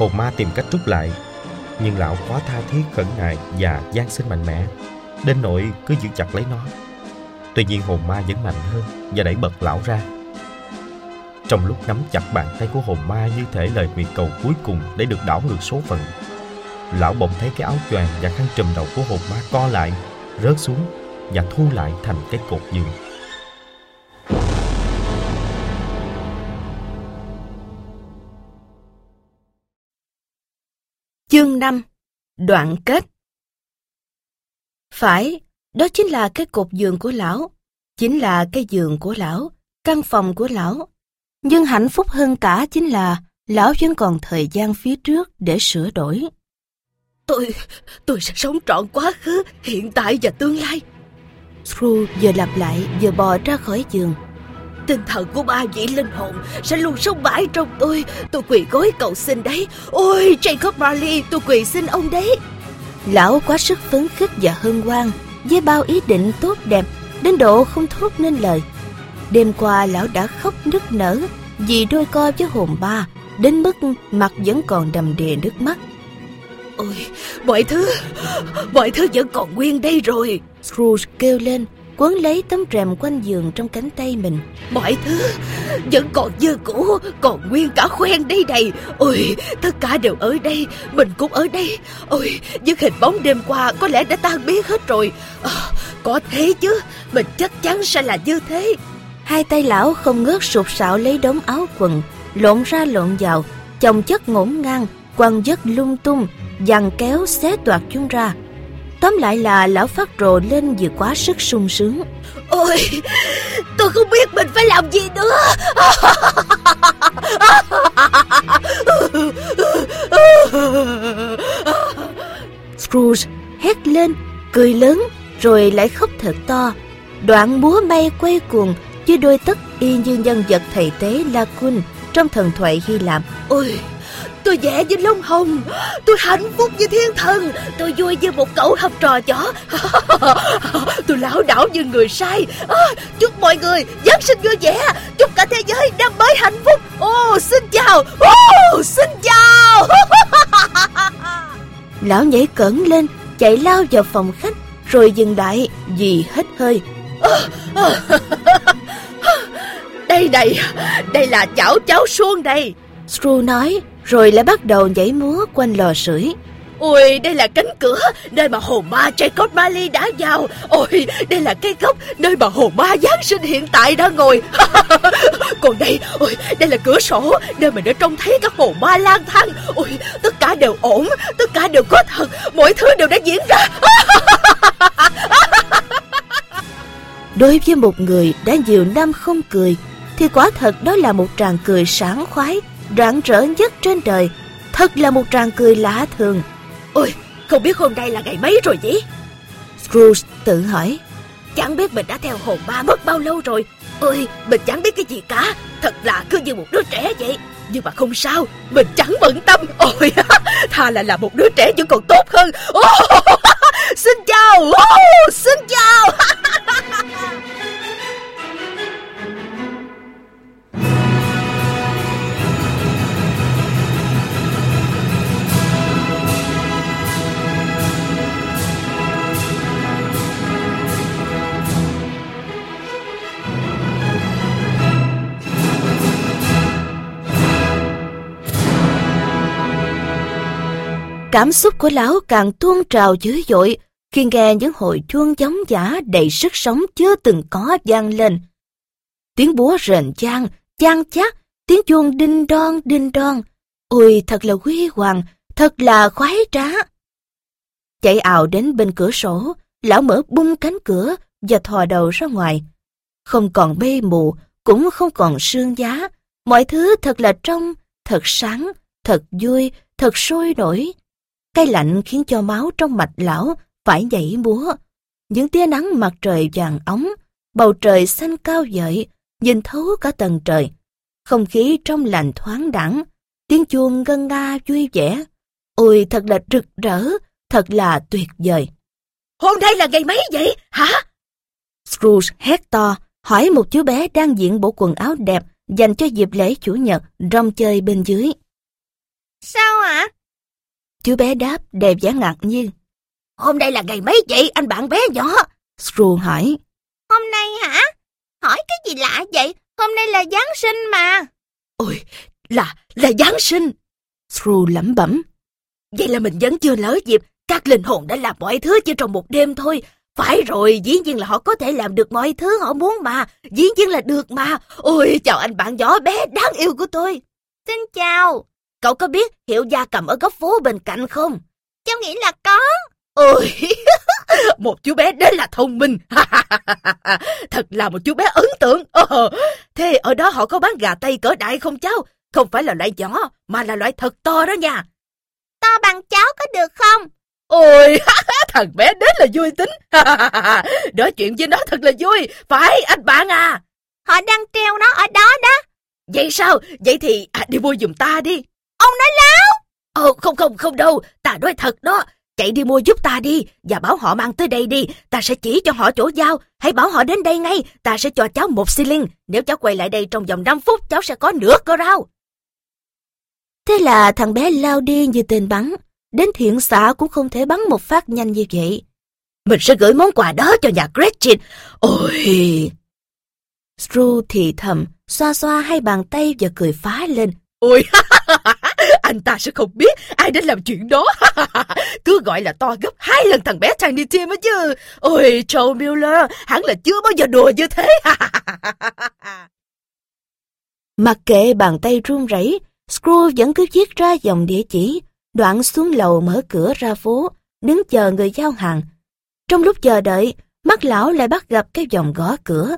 Hồn ma tìm cách rút lại, nhưng lão quá tha thiết khẩn ngại và gian sinh mạnh mẽ, đến nỗi cứ giữ chặt lấy nó. Tuy nhiên hồn ma vẫn mạnh hơn và đẩy bật lão ra. Trong lúc nắm chặt bàn tay của hồn ma như thể lời nguyện cầu cuối cùng để được đảo ngược số phận, lão bỗng thấy cái áo choàng và khăn trùm đầu của hồn ma co lại, rớt xuống và thu lại thành cái cột giường. Chương 5 Đoạn kết Phải, đó chính là cái cột giường của lão, chính là cái giường của lão, căn phòng của lão. Nhưng hạnh phúc hơn cả chính là lão vẫn còn thời gian phía trước để sửa đổi. Tôi, tôi sẽ sống trọn quá khứ, hiện tại và tương lai. Scrooge vừa lặp lại vừa bò ra khỏi giường. Tinh thần của ba vị linh hồn sẽ luôn sống mãi trong tôi. Tôi quỳ gối cầu xin đấy. Ôi, Jacob Marley, tôi quỳ xin ông đấy. Lão quá sức phấn khích và hân hoan với bao ý định tốt đẹp đến độ không thốt nên lời. Đêm qua lão đã khóc nức nở vì đôi co với hồn ba đến mức mặt vẫn còn đầm đìa nước mắt. Ôi, mọi thứ, mọi thứ vẫn còn nguyên đây rồi. Scrooge kêu lên, quấn lấy tấm rèm quanh giường trong cánh tay mình. Mọi thứ vẫn còn như cũ, còn nguyên cả khoen đây này. Ôi, tất cả đều ở đây, mình cũng ở đây. Ôi, những hình bóng đêm qua có lẽ đã tan biến hết rồi. À, có thế chứ, mình chắc chắn sẽ là như thế. Hai tay lão không ngớt sụt sạo lấy đống áo quần, lộn ra lộn vào, chồng chất ngổn ngang, quăng dứt lung tung, dằn kéo xé toạc chúng ra. Tóm lại là lão phát rồ lên vì quá sức sung sướng. Ôi, tôi không biết mình phải làm gì nữa. Scrooge hét lên, cười lớn, rồi lại khóc thật to. Đoạn múa may quay cuồng với đôi tất y như nhân vật thầy tế Lacun trong thần thoại Hy Lạp. Ôi, tôi vẽ như lông hồng. Tôi hạnh phúc như thiên thần. Tôi vui như một cậu học trò chó. Tôi lão đảo như người sai. À, chúc mọi người giáng sinh vui vẻ. Chúc cả thế giới năm mới hạnh phúc. Ô oh, xin chào. Ô oh, xin chào. Lão nhảy cẩn lên chạy lao vào phòng khách rồi dừng lại vì hết hơi. Đây này đây là chảo cháo suông đây Screw nói rồi lại bắt đầu nhảy múa quanh lò sưởi. Ôi, đây là cánh cửa, nơi mà hồn ma Jacob Marley đã vào. Ôi, đây là cây gốc, nơi mà hồn ma Giáng sinh hiện tại đang ngồi. Còn đây, ôi, đây là cửa sổ, nơi mà đã trông thấy các hồn ma lang thang. Ôi, tất cả đều ổn, tất cả đều có thật, mọi thứ đều đã diễn ra. Đối với một người đã nhiều năm không cười, thì quả thật đó là một tràng cười sáng khoái, rạng rỡ nhất trên đời. thật là một tràng cười lạ thường. Ôi, không biết hôm nay là ngày mấy rồi nhỉ? Scrooge tự hỏi. Chẳng biết mình đã theo hồn ma mất bao lâu rồi. Ôi, mình chẳng biết cái gì cả. Thật là cứ như một đứa trẻ vậy. Nhưng mà không sao, mình chẳng bận tâm. Ôi, thà là là một đứa trẻ vẫn còn tốt hơn. Oh, xin chào, oh, xin chào. Cảm xúc của lão càng tuôn trào dữ dội khi nghe những hồi chuông giống giả đầy sức sống chưa từng có vang lên. Tiếng búa rền chang, chang chát, tiếng chuông đinh đon đinh đon. Ôi thật là huy hoàng, thật là khoái trá. Chạy ảo đến bên cửa sổ, lão mở bung cánh cửa và thò đầu ra ngoài. Không còn mê mù, cũng không còn sương giá. Mọi thứ thật là trong, thật sáng, thật vui, thật sôi nổi. Cái lạnh khiến cho máu trong mạch lão phải nhảy múa. Những tia nắng mặt trời vàng ống, bầu trời xanh cao dợi, nhìn thấu cả tầng trời. Không khí trong lành thoáng đẳng, tiếng chuông ngân nga vui vẻ. Ôi thật là rực rỡ, thật là tuyệt vời. Hôm nay là ngày mấy vậy, hả? Scrooge hét to, hỏi một chú bé đang diện bộ quần áo đẹp dành cho dịp lễ chủ nhật rong chơi bên dưới. Sao ạ? Chú bé đáp đẹp vẻ ngạc nhiên. Hôm nay là ngày mấy vậy anh bạn bé nhỏ? Scrooge hỏi. Hôm nay hả? Hỏi cái gì lạ vậy? Hôm nay là Giáng sinh mà. Ôi, là, là Giáng sinh. Scrooge lẩm bẩm. Vậy là mình vẫn chưa lỡ dịp. Các linh hồn đã làm mọi thứ chỉ trong một đêm thôi. Phải rồi, dĩ nhiên là họ có thể làm được mọi thứ họ muốn mà. Dĩ nhiên là được mà. Ôi, chào anh bạn nhỏ bé đáng yêu của tôi. Xin chào. Cậu có biết hiệu gia cầm ở góc phố bên cạnh không? Cháu nghĩ là có. Ôi, một chú bé đến là thông minh. Thật là một chú bé ấn tượng. Ờ, thế ở đó họ có bán gà tây cỡ đại không cháu? Không phải là loại nhỏ, mà là loại thật to đó nha. To bằng cháu có được không? Ôi, thằng bé đến là vui tính. Nói chuyện với nó thật là vui. Phải, anh bạn à. Họ đang treo nó ở đó đó. Vậy sao? Vậy thì à, đi mua giùm ta đi. Ông nói láo. Ồ, không không không đâu. Ta nói thật đó. Chạy đi mua giúp ta đi, và bảo họ mang tới đây đi, ta sẽ chỉ cho họ chỗ giao, hãy bảo họ đến đây ngay, ta sẽ cho cháu một xi linh, nếu cháu quay lại đây trong vòng 5 phút, cháu sẽ có nửa cơ rau. Thế là thằng bé lao đi như tên bắn, đến thiện xã cũng không thể bắn một phát nhanh như vậy. Mình sẽ gửi món quà đó cho nhà Gretchen. Ôi! Screw thì thầm, xoa xoa hai bàn tay và cười phá lên. Ôi, anh ta sẽ không biết ai đã làm chuyện đó. Cứ gọi là to gấp hai lần thằng bé Tiny Tim ấy chứ. Ôi, Joe Miller, hắn là chưa bao giờ đùa như thế. Mặc kệ bàn tay run rẩy, Scrooge vẫn cứ viết ra dòng địa chỉ, đoạn xuống lầu mở cửa ra phố, đứng chờ người giao hàng. Trong lúc chờ đợi, mắt lão lại bắt gặp cái dòng gõ cửa.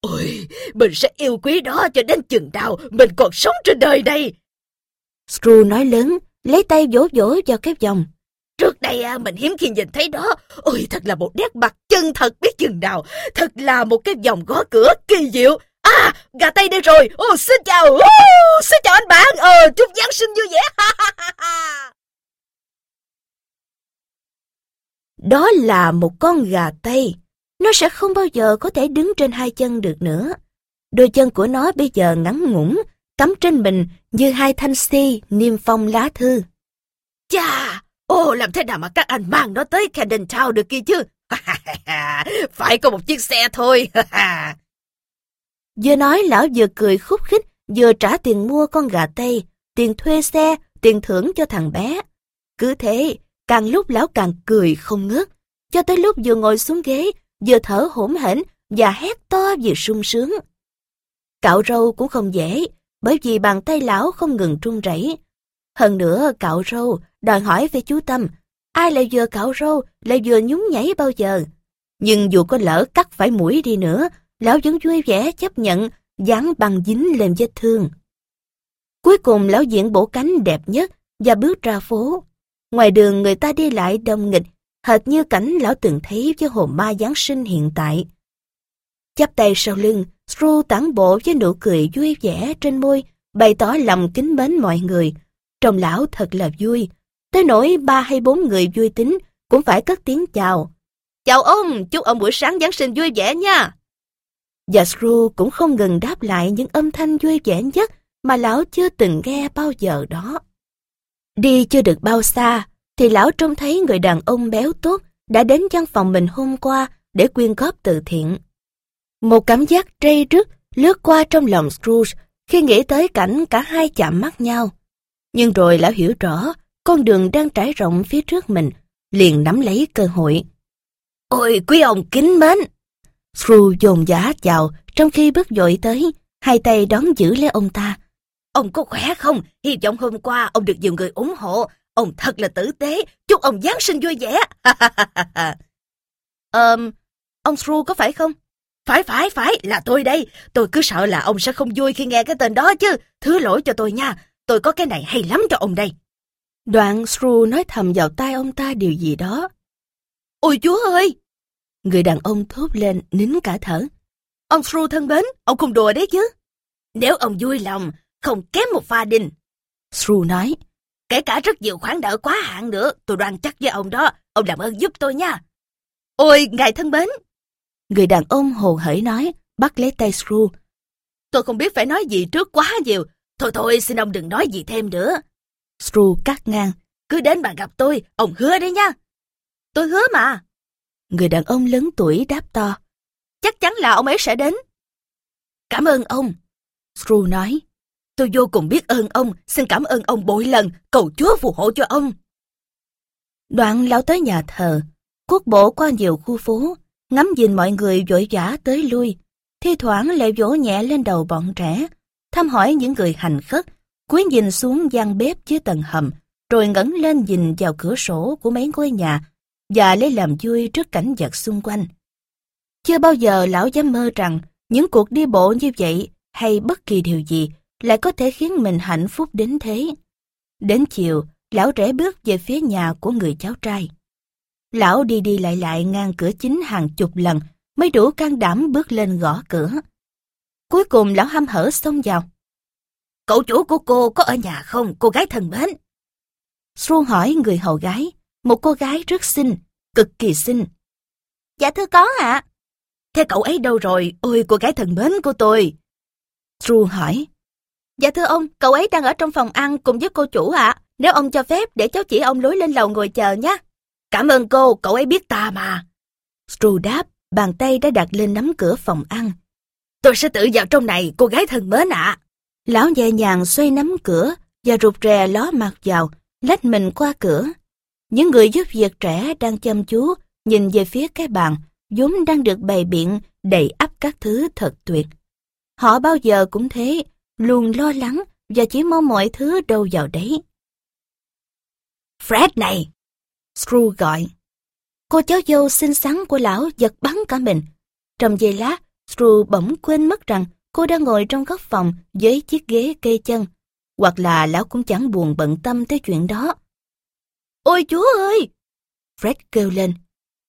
Ôi, mình sẽ yêu quý đó cho đến chừng nào mình còn sống trên đời này. Scrooge nói lớn, lấy tay vỗ vỗ vào cái vòng. Trước đây à, mình hiếm khi nhìn thấy đó. Ôi, thật là một nét mặt chân thật biết chừng nào. Thật là một cái vòng gõ cửa kỳ diệu. À, gà tây đây rồi. Ồ, xin chào. Ô, xin chào anh bạn. Ờ, chúc Giáng sinh vui vẻ. Đó là một con gà tây. Nó sẽ không bao giờ có thể đứng trên hai chân được nữa. Đôi chân của nó bây giờ ngắn ngủn, cắm trên mình như hai thanh si niêm phong lá thư. Chà, ô làm thế nào mà các anh mang nó tới Camden Town được kia chứ? Phải có một chiếc xe thôi. vừa nói lão vừa cười khúc khích, vừa trả tiền mua con gà tây, tiền thuê xe, tiền thưởng cho thằng bé. Cứ thế, càng lúc lão càng cười không ngớt, cho tới lúc vừa ngồi xuống ghế, vừa thở hổn hển và hét to vừa sung sướng. Cạo râu cũng không dễ, bởi vì bàn tay lão không ngừng run rẩy. Hơn nữa cạo râu đòi hỏi về chú Tâm, ai lại vừa cạo râu lại vừa nhún nhảy bao giờ. Nhưng dù có lỡ cắt phải mũi đi nữa, lão vẫn vui vẻ chấp nhận dán băng dính lên vết thương. Cuối cùng lão diễn bộ cánh đẹp nhất và bước ra phố. Ngoài đường người ta đi lại đông nghịch, hệt như cảnh lão từng thấy với hồn ma Giáng sinh hiện tại. Chắp tay sau lưng, Stru tản bộ với nụ cười vui vẻ trên môi, bày tỏ lòng kính mến mọi người. Trông lão thật là vui. Tới nỗi ba hay bốn người vui tính cũng phải cất tiếng chào. Chào ông, chúc ông buổi sáng Giáng sinh vui vẻ nha. Và Screw cũng không ngừng đáp lại những âm thanh vui vẻ nhất mà lão chưa từng nghe bao giờ đó. Đi chưa được bao xa, thì lão trông thấy người đàn ông béo tốt đã đến văn phòng mình hôm qua để quyên góp từ thiện. Một cảm giác trây rứt lướt qua trong lòng Scrooge khi nghĩ tới cảnh cả hai chạm mắt nhau. Nhưng rồi lão hiểu rõ con đường đang trải rộng phía trước mình, liền nắm lấy cơ hội. Ôi quý ông kính mến! Scrooge dồn giá chào trong khi bước dội tới, hai tay đón giữ lấy ông ta. Ông có khỏe không? Hy vọng hôm qua ông được nhiều người ủng hộ. Ông thật là tử tế. Chúc ông Giáng sinh vui vẻ. um, ông Scrooge có phải không? Phải, phải, phải, là tôi đây. Tôi cứ sợ là ông sẽ không vui khi nghe cái tên đó chứ. Thứ lỗi cho tôi nha. Tôi có cái này hay lắm cho ông đây. Đoạn Scrooge nói thầm vào tai ông ta điều gì đó. Ôi chúa ơi! Người đàn ông thốt lên nín cả thở. Ông Scrooge thân mến, ông không đùa đấy chứ. Nếu ông vui lòng, không kém một pha đinh. Scrooge nói, kể cả rất nhiều khoản nợ quá hạn nữa, tôi đoan chắc với ông đó, ông làm ơn giúp tôi nha. Ôi, ngài thân mến! Người đàn ông hồ hởi nói, bắt lấy tay Screw. Tôi không biết phải nói gì trước quá nhiều. Thôi thôi, xin ông đừng nói gì thêm nữa. Screw cắt ngang. Cứ đến mà gặp tôi, ông hứa đấy nha. Tôi hứa mà. Người đàn ông lớn tuổi đáp to. Chắc chắn là ông ấy sẽ đến. Cảm ơn ông. Screw nói. Tôi vô cùng biết ơn ông, xin cảm ơn ông bội lần, cầu Chúa phù hộ cho ông. Đoạn lão tới nhà thờ, quốc bộ qua nhiều khu phố, ngắm nhìn mọi người vội vã tới lui, thi thoảng lại vỗ nhẹ lên đầu bọn trẻ, thăm hỏi những người hành khất, cúi nhìn xuống gian bếp dưới tầng hầm, rồi ngẩng lên nhìn vào cửa sổ của mấy ngôi nhà và lấy làm vui trước cảnh vật xung quanh. Chưa bao giờ lão dám mơ rằng những cuộc đi bộ như vậy hay bất kỳ điều gì lại có thể khiến mình hạnh phúc đến thế. Đến chiều, lão rẽ bước về phía nhà của người cháu trai. Lão đi đi lại lại ngang cửa chính hàng chục lần mới đủ can đảm bước lên gõ cửa. Cuối cùng lão hăm hở xông vào. Cậu chủ của cô có ở nhà không, cô gái thân mến? Xuân hỏi người hầu gái, một cô gái rất xinh, cực kỳ xinh. Dạ thưa có ạ. Thế cậu ấy đâu rồi, ôi cô gái thân mến của tôi. Xuân hỏi, Dạ thưa ông, cậu ấy đang ở trong phòng ăn cùng với cô chủ ạ. Nếu ông cho phép để cháu chỉ ông lối lên lầu ngồi chờ nhé. Cảm ơn cô, cậu ấy biết ta mà. Stru đáp, bàn tay đã đặt lên nắm cửa phòng ăn. Tôi sẽ tự vào trong này, cô gái thân mến ạ. Lão nhẹ nhàng xoay nắm cửa và rụt rè ló mặt vào, lách mình qua cửa. Những người giúp việc trẻ đang chăm chú nhìn về phía cái bàn, vốn đang được bày biện đầy ắp các thứ thật tuyệt. Họ bao giờ cũng thế, luôn lo lắng và chỉ mong mọi thứ đâu vào đấy. Fred này! Screw gọi. Cô cháu dâu xinh xắn của lão giật bắn cả mình. Trong giây lát, Screw bỗng quên mất rằng cô đang ngồi trong góc phòng với chiếc ghế kê chân. Hoặc là lão cũng chẳng buồn bận tâm tới chuyện đó. Ôi chúa ơi! Fred kêu lên.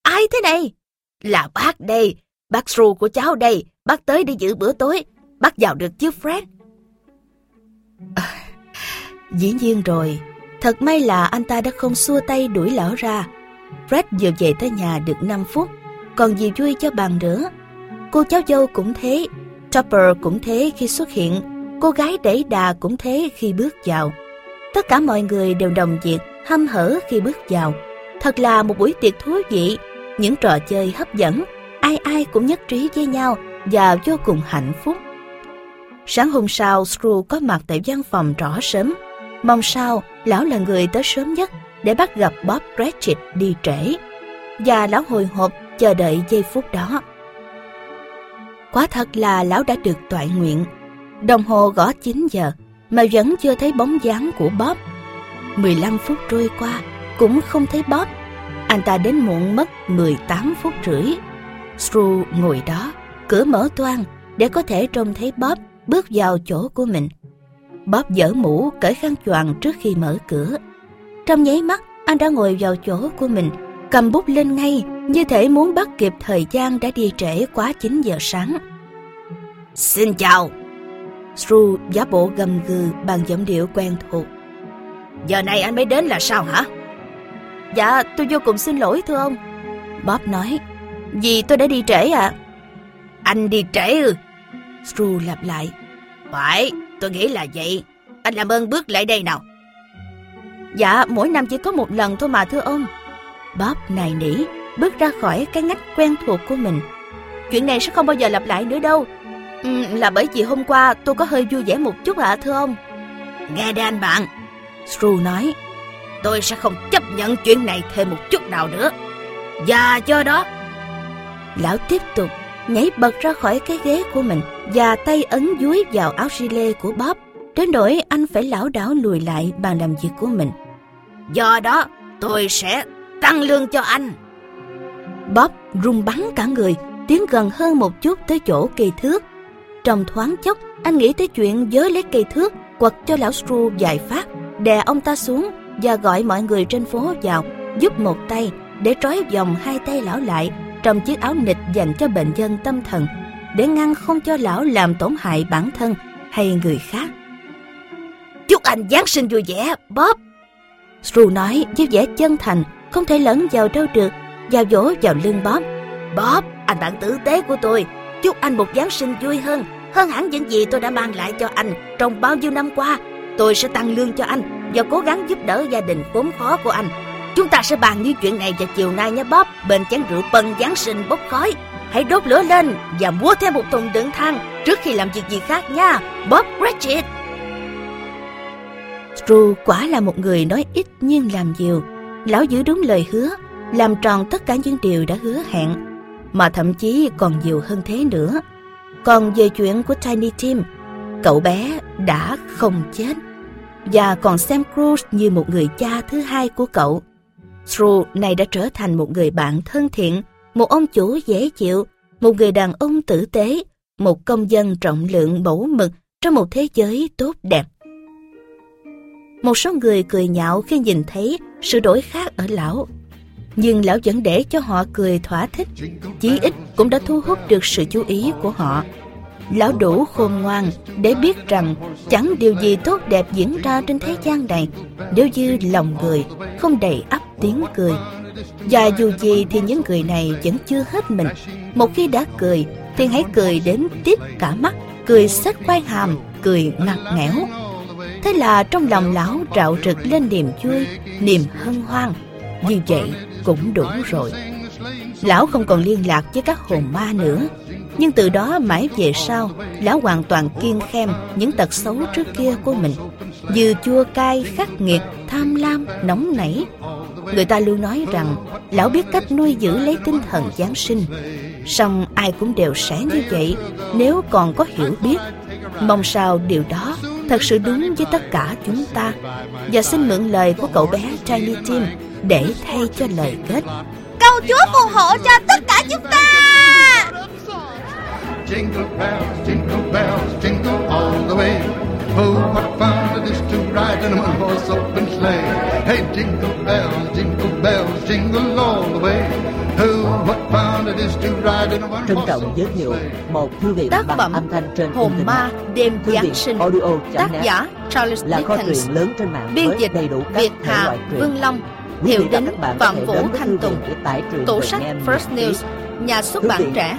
Ai thế này? Là bác đây, bác Screw của cháu đây, bác tới để giữ bữa tối. Bác vào được chứ Fred? À, dĩ nhiên rồi, thật may là anh ta đã không xua tay đuổi lão ra. Fred vừa về tới nhà được 5 phút, còn gì vui cho bằng nữa. Cô cháu dâu cũng thế, Topper cũng thế khi xuất hiện, cô gái đẩy đà cũng thế khi bước vào. Tất cả mọi người đều đồng việc, hăm hở khi bước vào. Thật là một buổi tiệc thú vị, những trò chơi hấp dẫn, ai ai cũng nhất trí với nhau và vô cùng hạnh phúc. Sáng hôm sau, Screw có mặt tại văn phòng rõ sớm. Mong sao, lão là người tới sớm nhất để bắt gặp Bob Cratchit đi trễ. Và lão hồi hộp chờ đợi giây phút đó. Quá thật là lão đã được toại nguyện. Đồng hồ gõ 9 giờ mà vẫn chưa thấy bóng dáng của Bob. 15 phút trôi qua cũng không thấy Bob. Anh ta đến muộn mất 18 phút rưỡi. Screw ngồi đó, cửa mở toang để có thể trông thấy Bob bước vào chỗ của mình. Bob dỡ mũ cởi khăn choàng trước khi mở cửa. Trong nháy mắt, anh đã ngồi vào chỗ của mình, cầm bút lên ngay, như thể muốn bắt kịp thời gian đã đi trễ quá 9 giờ sáng. Xin chào. Sru giả bộ gầm gừ bằng giọng điệu quen thuộc. Giờ này anh mới đến là sao hả? Dạ, tôi vô cùng xin lỗi thưa ông. Bob nói, vì tôi đã đi trễ ạ. À? Anh đi trễ ư? Sru lặp lại. Phải, tôi nghĩ là vậy. Anh làm ơn bước lại đây nào. Dạ, mỗi năm chỉ có một lần thôi mà thưa ông. Bob này nỉ, bước ra khỏi cái ngách quen thuộc của mình. Chuyện này sẽ không bao giờ lặp lại nữa đâu. Ừ, là bởi vì hôm qua tôi có hơi vui vẻ một chút ạ à, thưa ông. Nghe đây anh bạn. Stru nói. Tôi sẽ không chấp nhận chuyện này thêm một chút nào nữa. Và do đó... Lão tiếp tục nhảy bật ra khỏi cái ghế của mình và tay ấn dúi vào áo gilet của Bob, đến nỗi anh phải lảo đảo lùi lại bàn làm việc của mình. Do đó, tôi sẽ tăng lương cho anh. Bob rung bắn cả người, tiến gần hơn một chút tới chỗ cây thước. Trong thoáng chốc, anh nghĩ tới chuyện giới lấy cây thước, quật cho lão Screw dài phát, đè ông ta xuống và gọi mọi người trên phố vào, giúp một tay để trói vòng hai tay lão lại trong chiếc áo nịch dành cho bệnh nhân tâm thần để ngăn không cho lão làm tổn hại bản thân hay người khác. Chúc anh Giáng sinh vui vẻ, Bob. Stru nói với vẻ chân thành, không thể lẫn vào đâu được, vào vỗ vào lưng Bob. Bob, anh bạn tử tế của tôi, chúc anh một Giáng sinh vui hơn, hơn hẳn những gì tôi đã mang lại cho anh trong bao nhiêu năm qua. Tôi sẽ tăng lương cho anh và cố gắng giúp đỡ gia đình khốn khó của anh Chúng ta sẽ bàn những chuyện này vào chiều nay nhé, Bob. Bên chén rượu bần Giáng sinh bốc khói. Hãy đốt lửa lên và mua thêm một thùng đựng than Trước khi làm việc gì khác nha. Bob Cratchit Stru quả là một người nói ít nhưng làm nhiều. Lão giữ đúng lời hứa, Làm tròn tất cả những điều đã hứa hẹn, Mà thậm chí còn nhiều hơn thế nữa. Còn về chuyện của Tiny Tim, Cậu bé đã không chết. Và còn xem Cruz như một người cha thứ hai của cậu. Drew này đã trở thành một người bạn thân thiện, một ông chủ dễ chịu, một người đàn ông tử tế, một công dân trọng lượng mẫu mực trong một thế giới tốt đẹp. Một số người cười nhạo khi nhìn thấy sự đổi khác ở lão. Nhưng lão vẫn để cho họ cười thỏa thích, chí ít cũng đã thu hút được sự chú ý của họ. Lão đủ khôn ngoan để biết rằng chẳng điều gì tốt đẹp diễn ra trên thế gian này nếu như lòng người không đầy ắp tiếng cười. Và dù gì thì những người này vẫn chưa hết mình. Một khi đã cười thì hãy cười đến tiếp cả mắt, cười xách quai hàm, cười ngặt nghẽo. Thế là trong lòng lão rạo rực lên niềm vui, niềm hân hoan. Như vậy cũng đủ rồi. Lão không còn liên lạc với các hồn ma nữa nhưng từ đó mãi về sau, lão hoàn toàn kiêng khem những tật xấu trước kia của mình. Như chua cay, khắc nghiệt, tham lam, nóng nảy. Người ta luôn nói rằng, lão biết cách nuôi giữ lấy tinh thần giáng sinh. Song ai cũng đều sẽ như vậy, nếu còn có hiểu biết. Mong sao điều đó thật sự đúng với tất cả chúng ta. Và xin mượn lời của cậu bé Tiny Tim để thay cho lời kết. Cầu chúa phù hộ cho tất cả chúng ta! Jingle bells, jingle bells, jingle all the way. Oh, what fun it is to ride in a one-horse open sleigh. Hey, jingle bells, jingle bells, jingle all the way. Oh, what fun it is to ride in a one-horse Trân trọng giới thiệu một thư viện Tác bằng phẩm âm thanh trên Hồn ma đêm Giáng sinh audio Tác giả Charles là kho Dickens truyện lớn trên mạng Biên dịch đầy đủ các Việt Hà. Vương Long Hiệu đính Phạm Vũ Thanh Tùng về sách First. News nhà xuất bản trẻ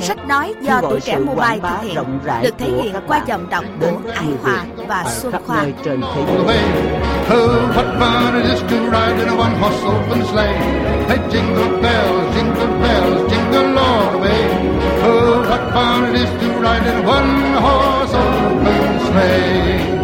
sách nói do tuổi trẻ mobile thực hiện được thể hiện qua giọng đọc của ái hòa và xuân khoa Oh, what fun it is to ride in one-horse open sleigh.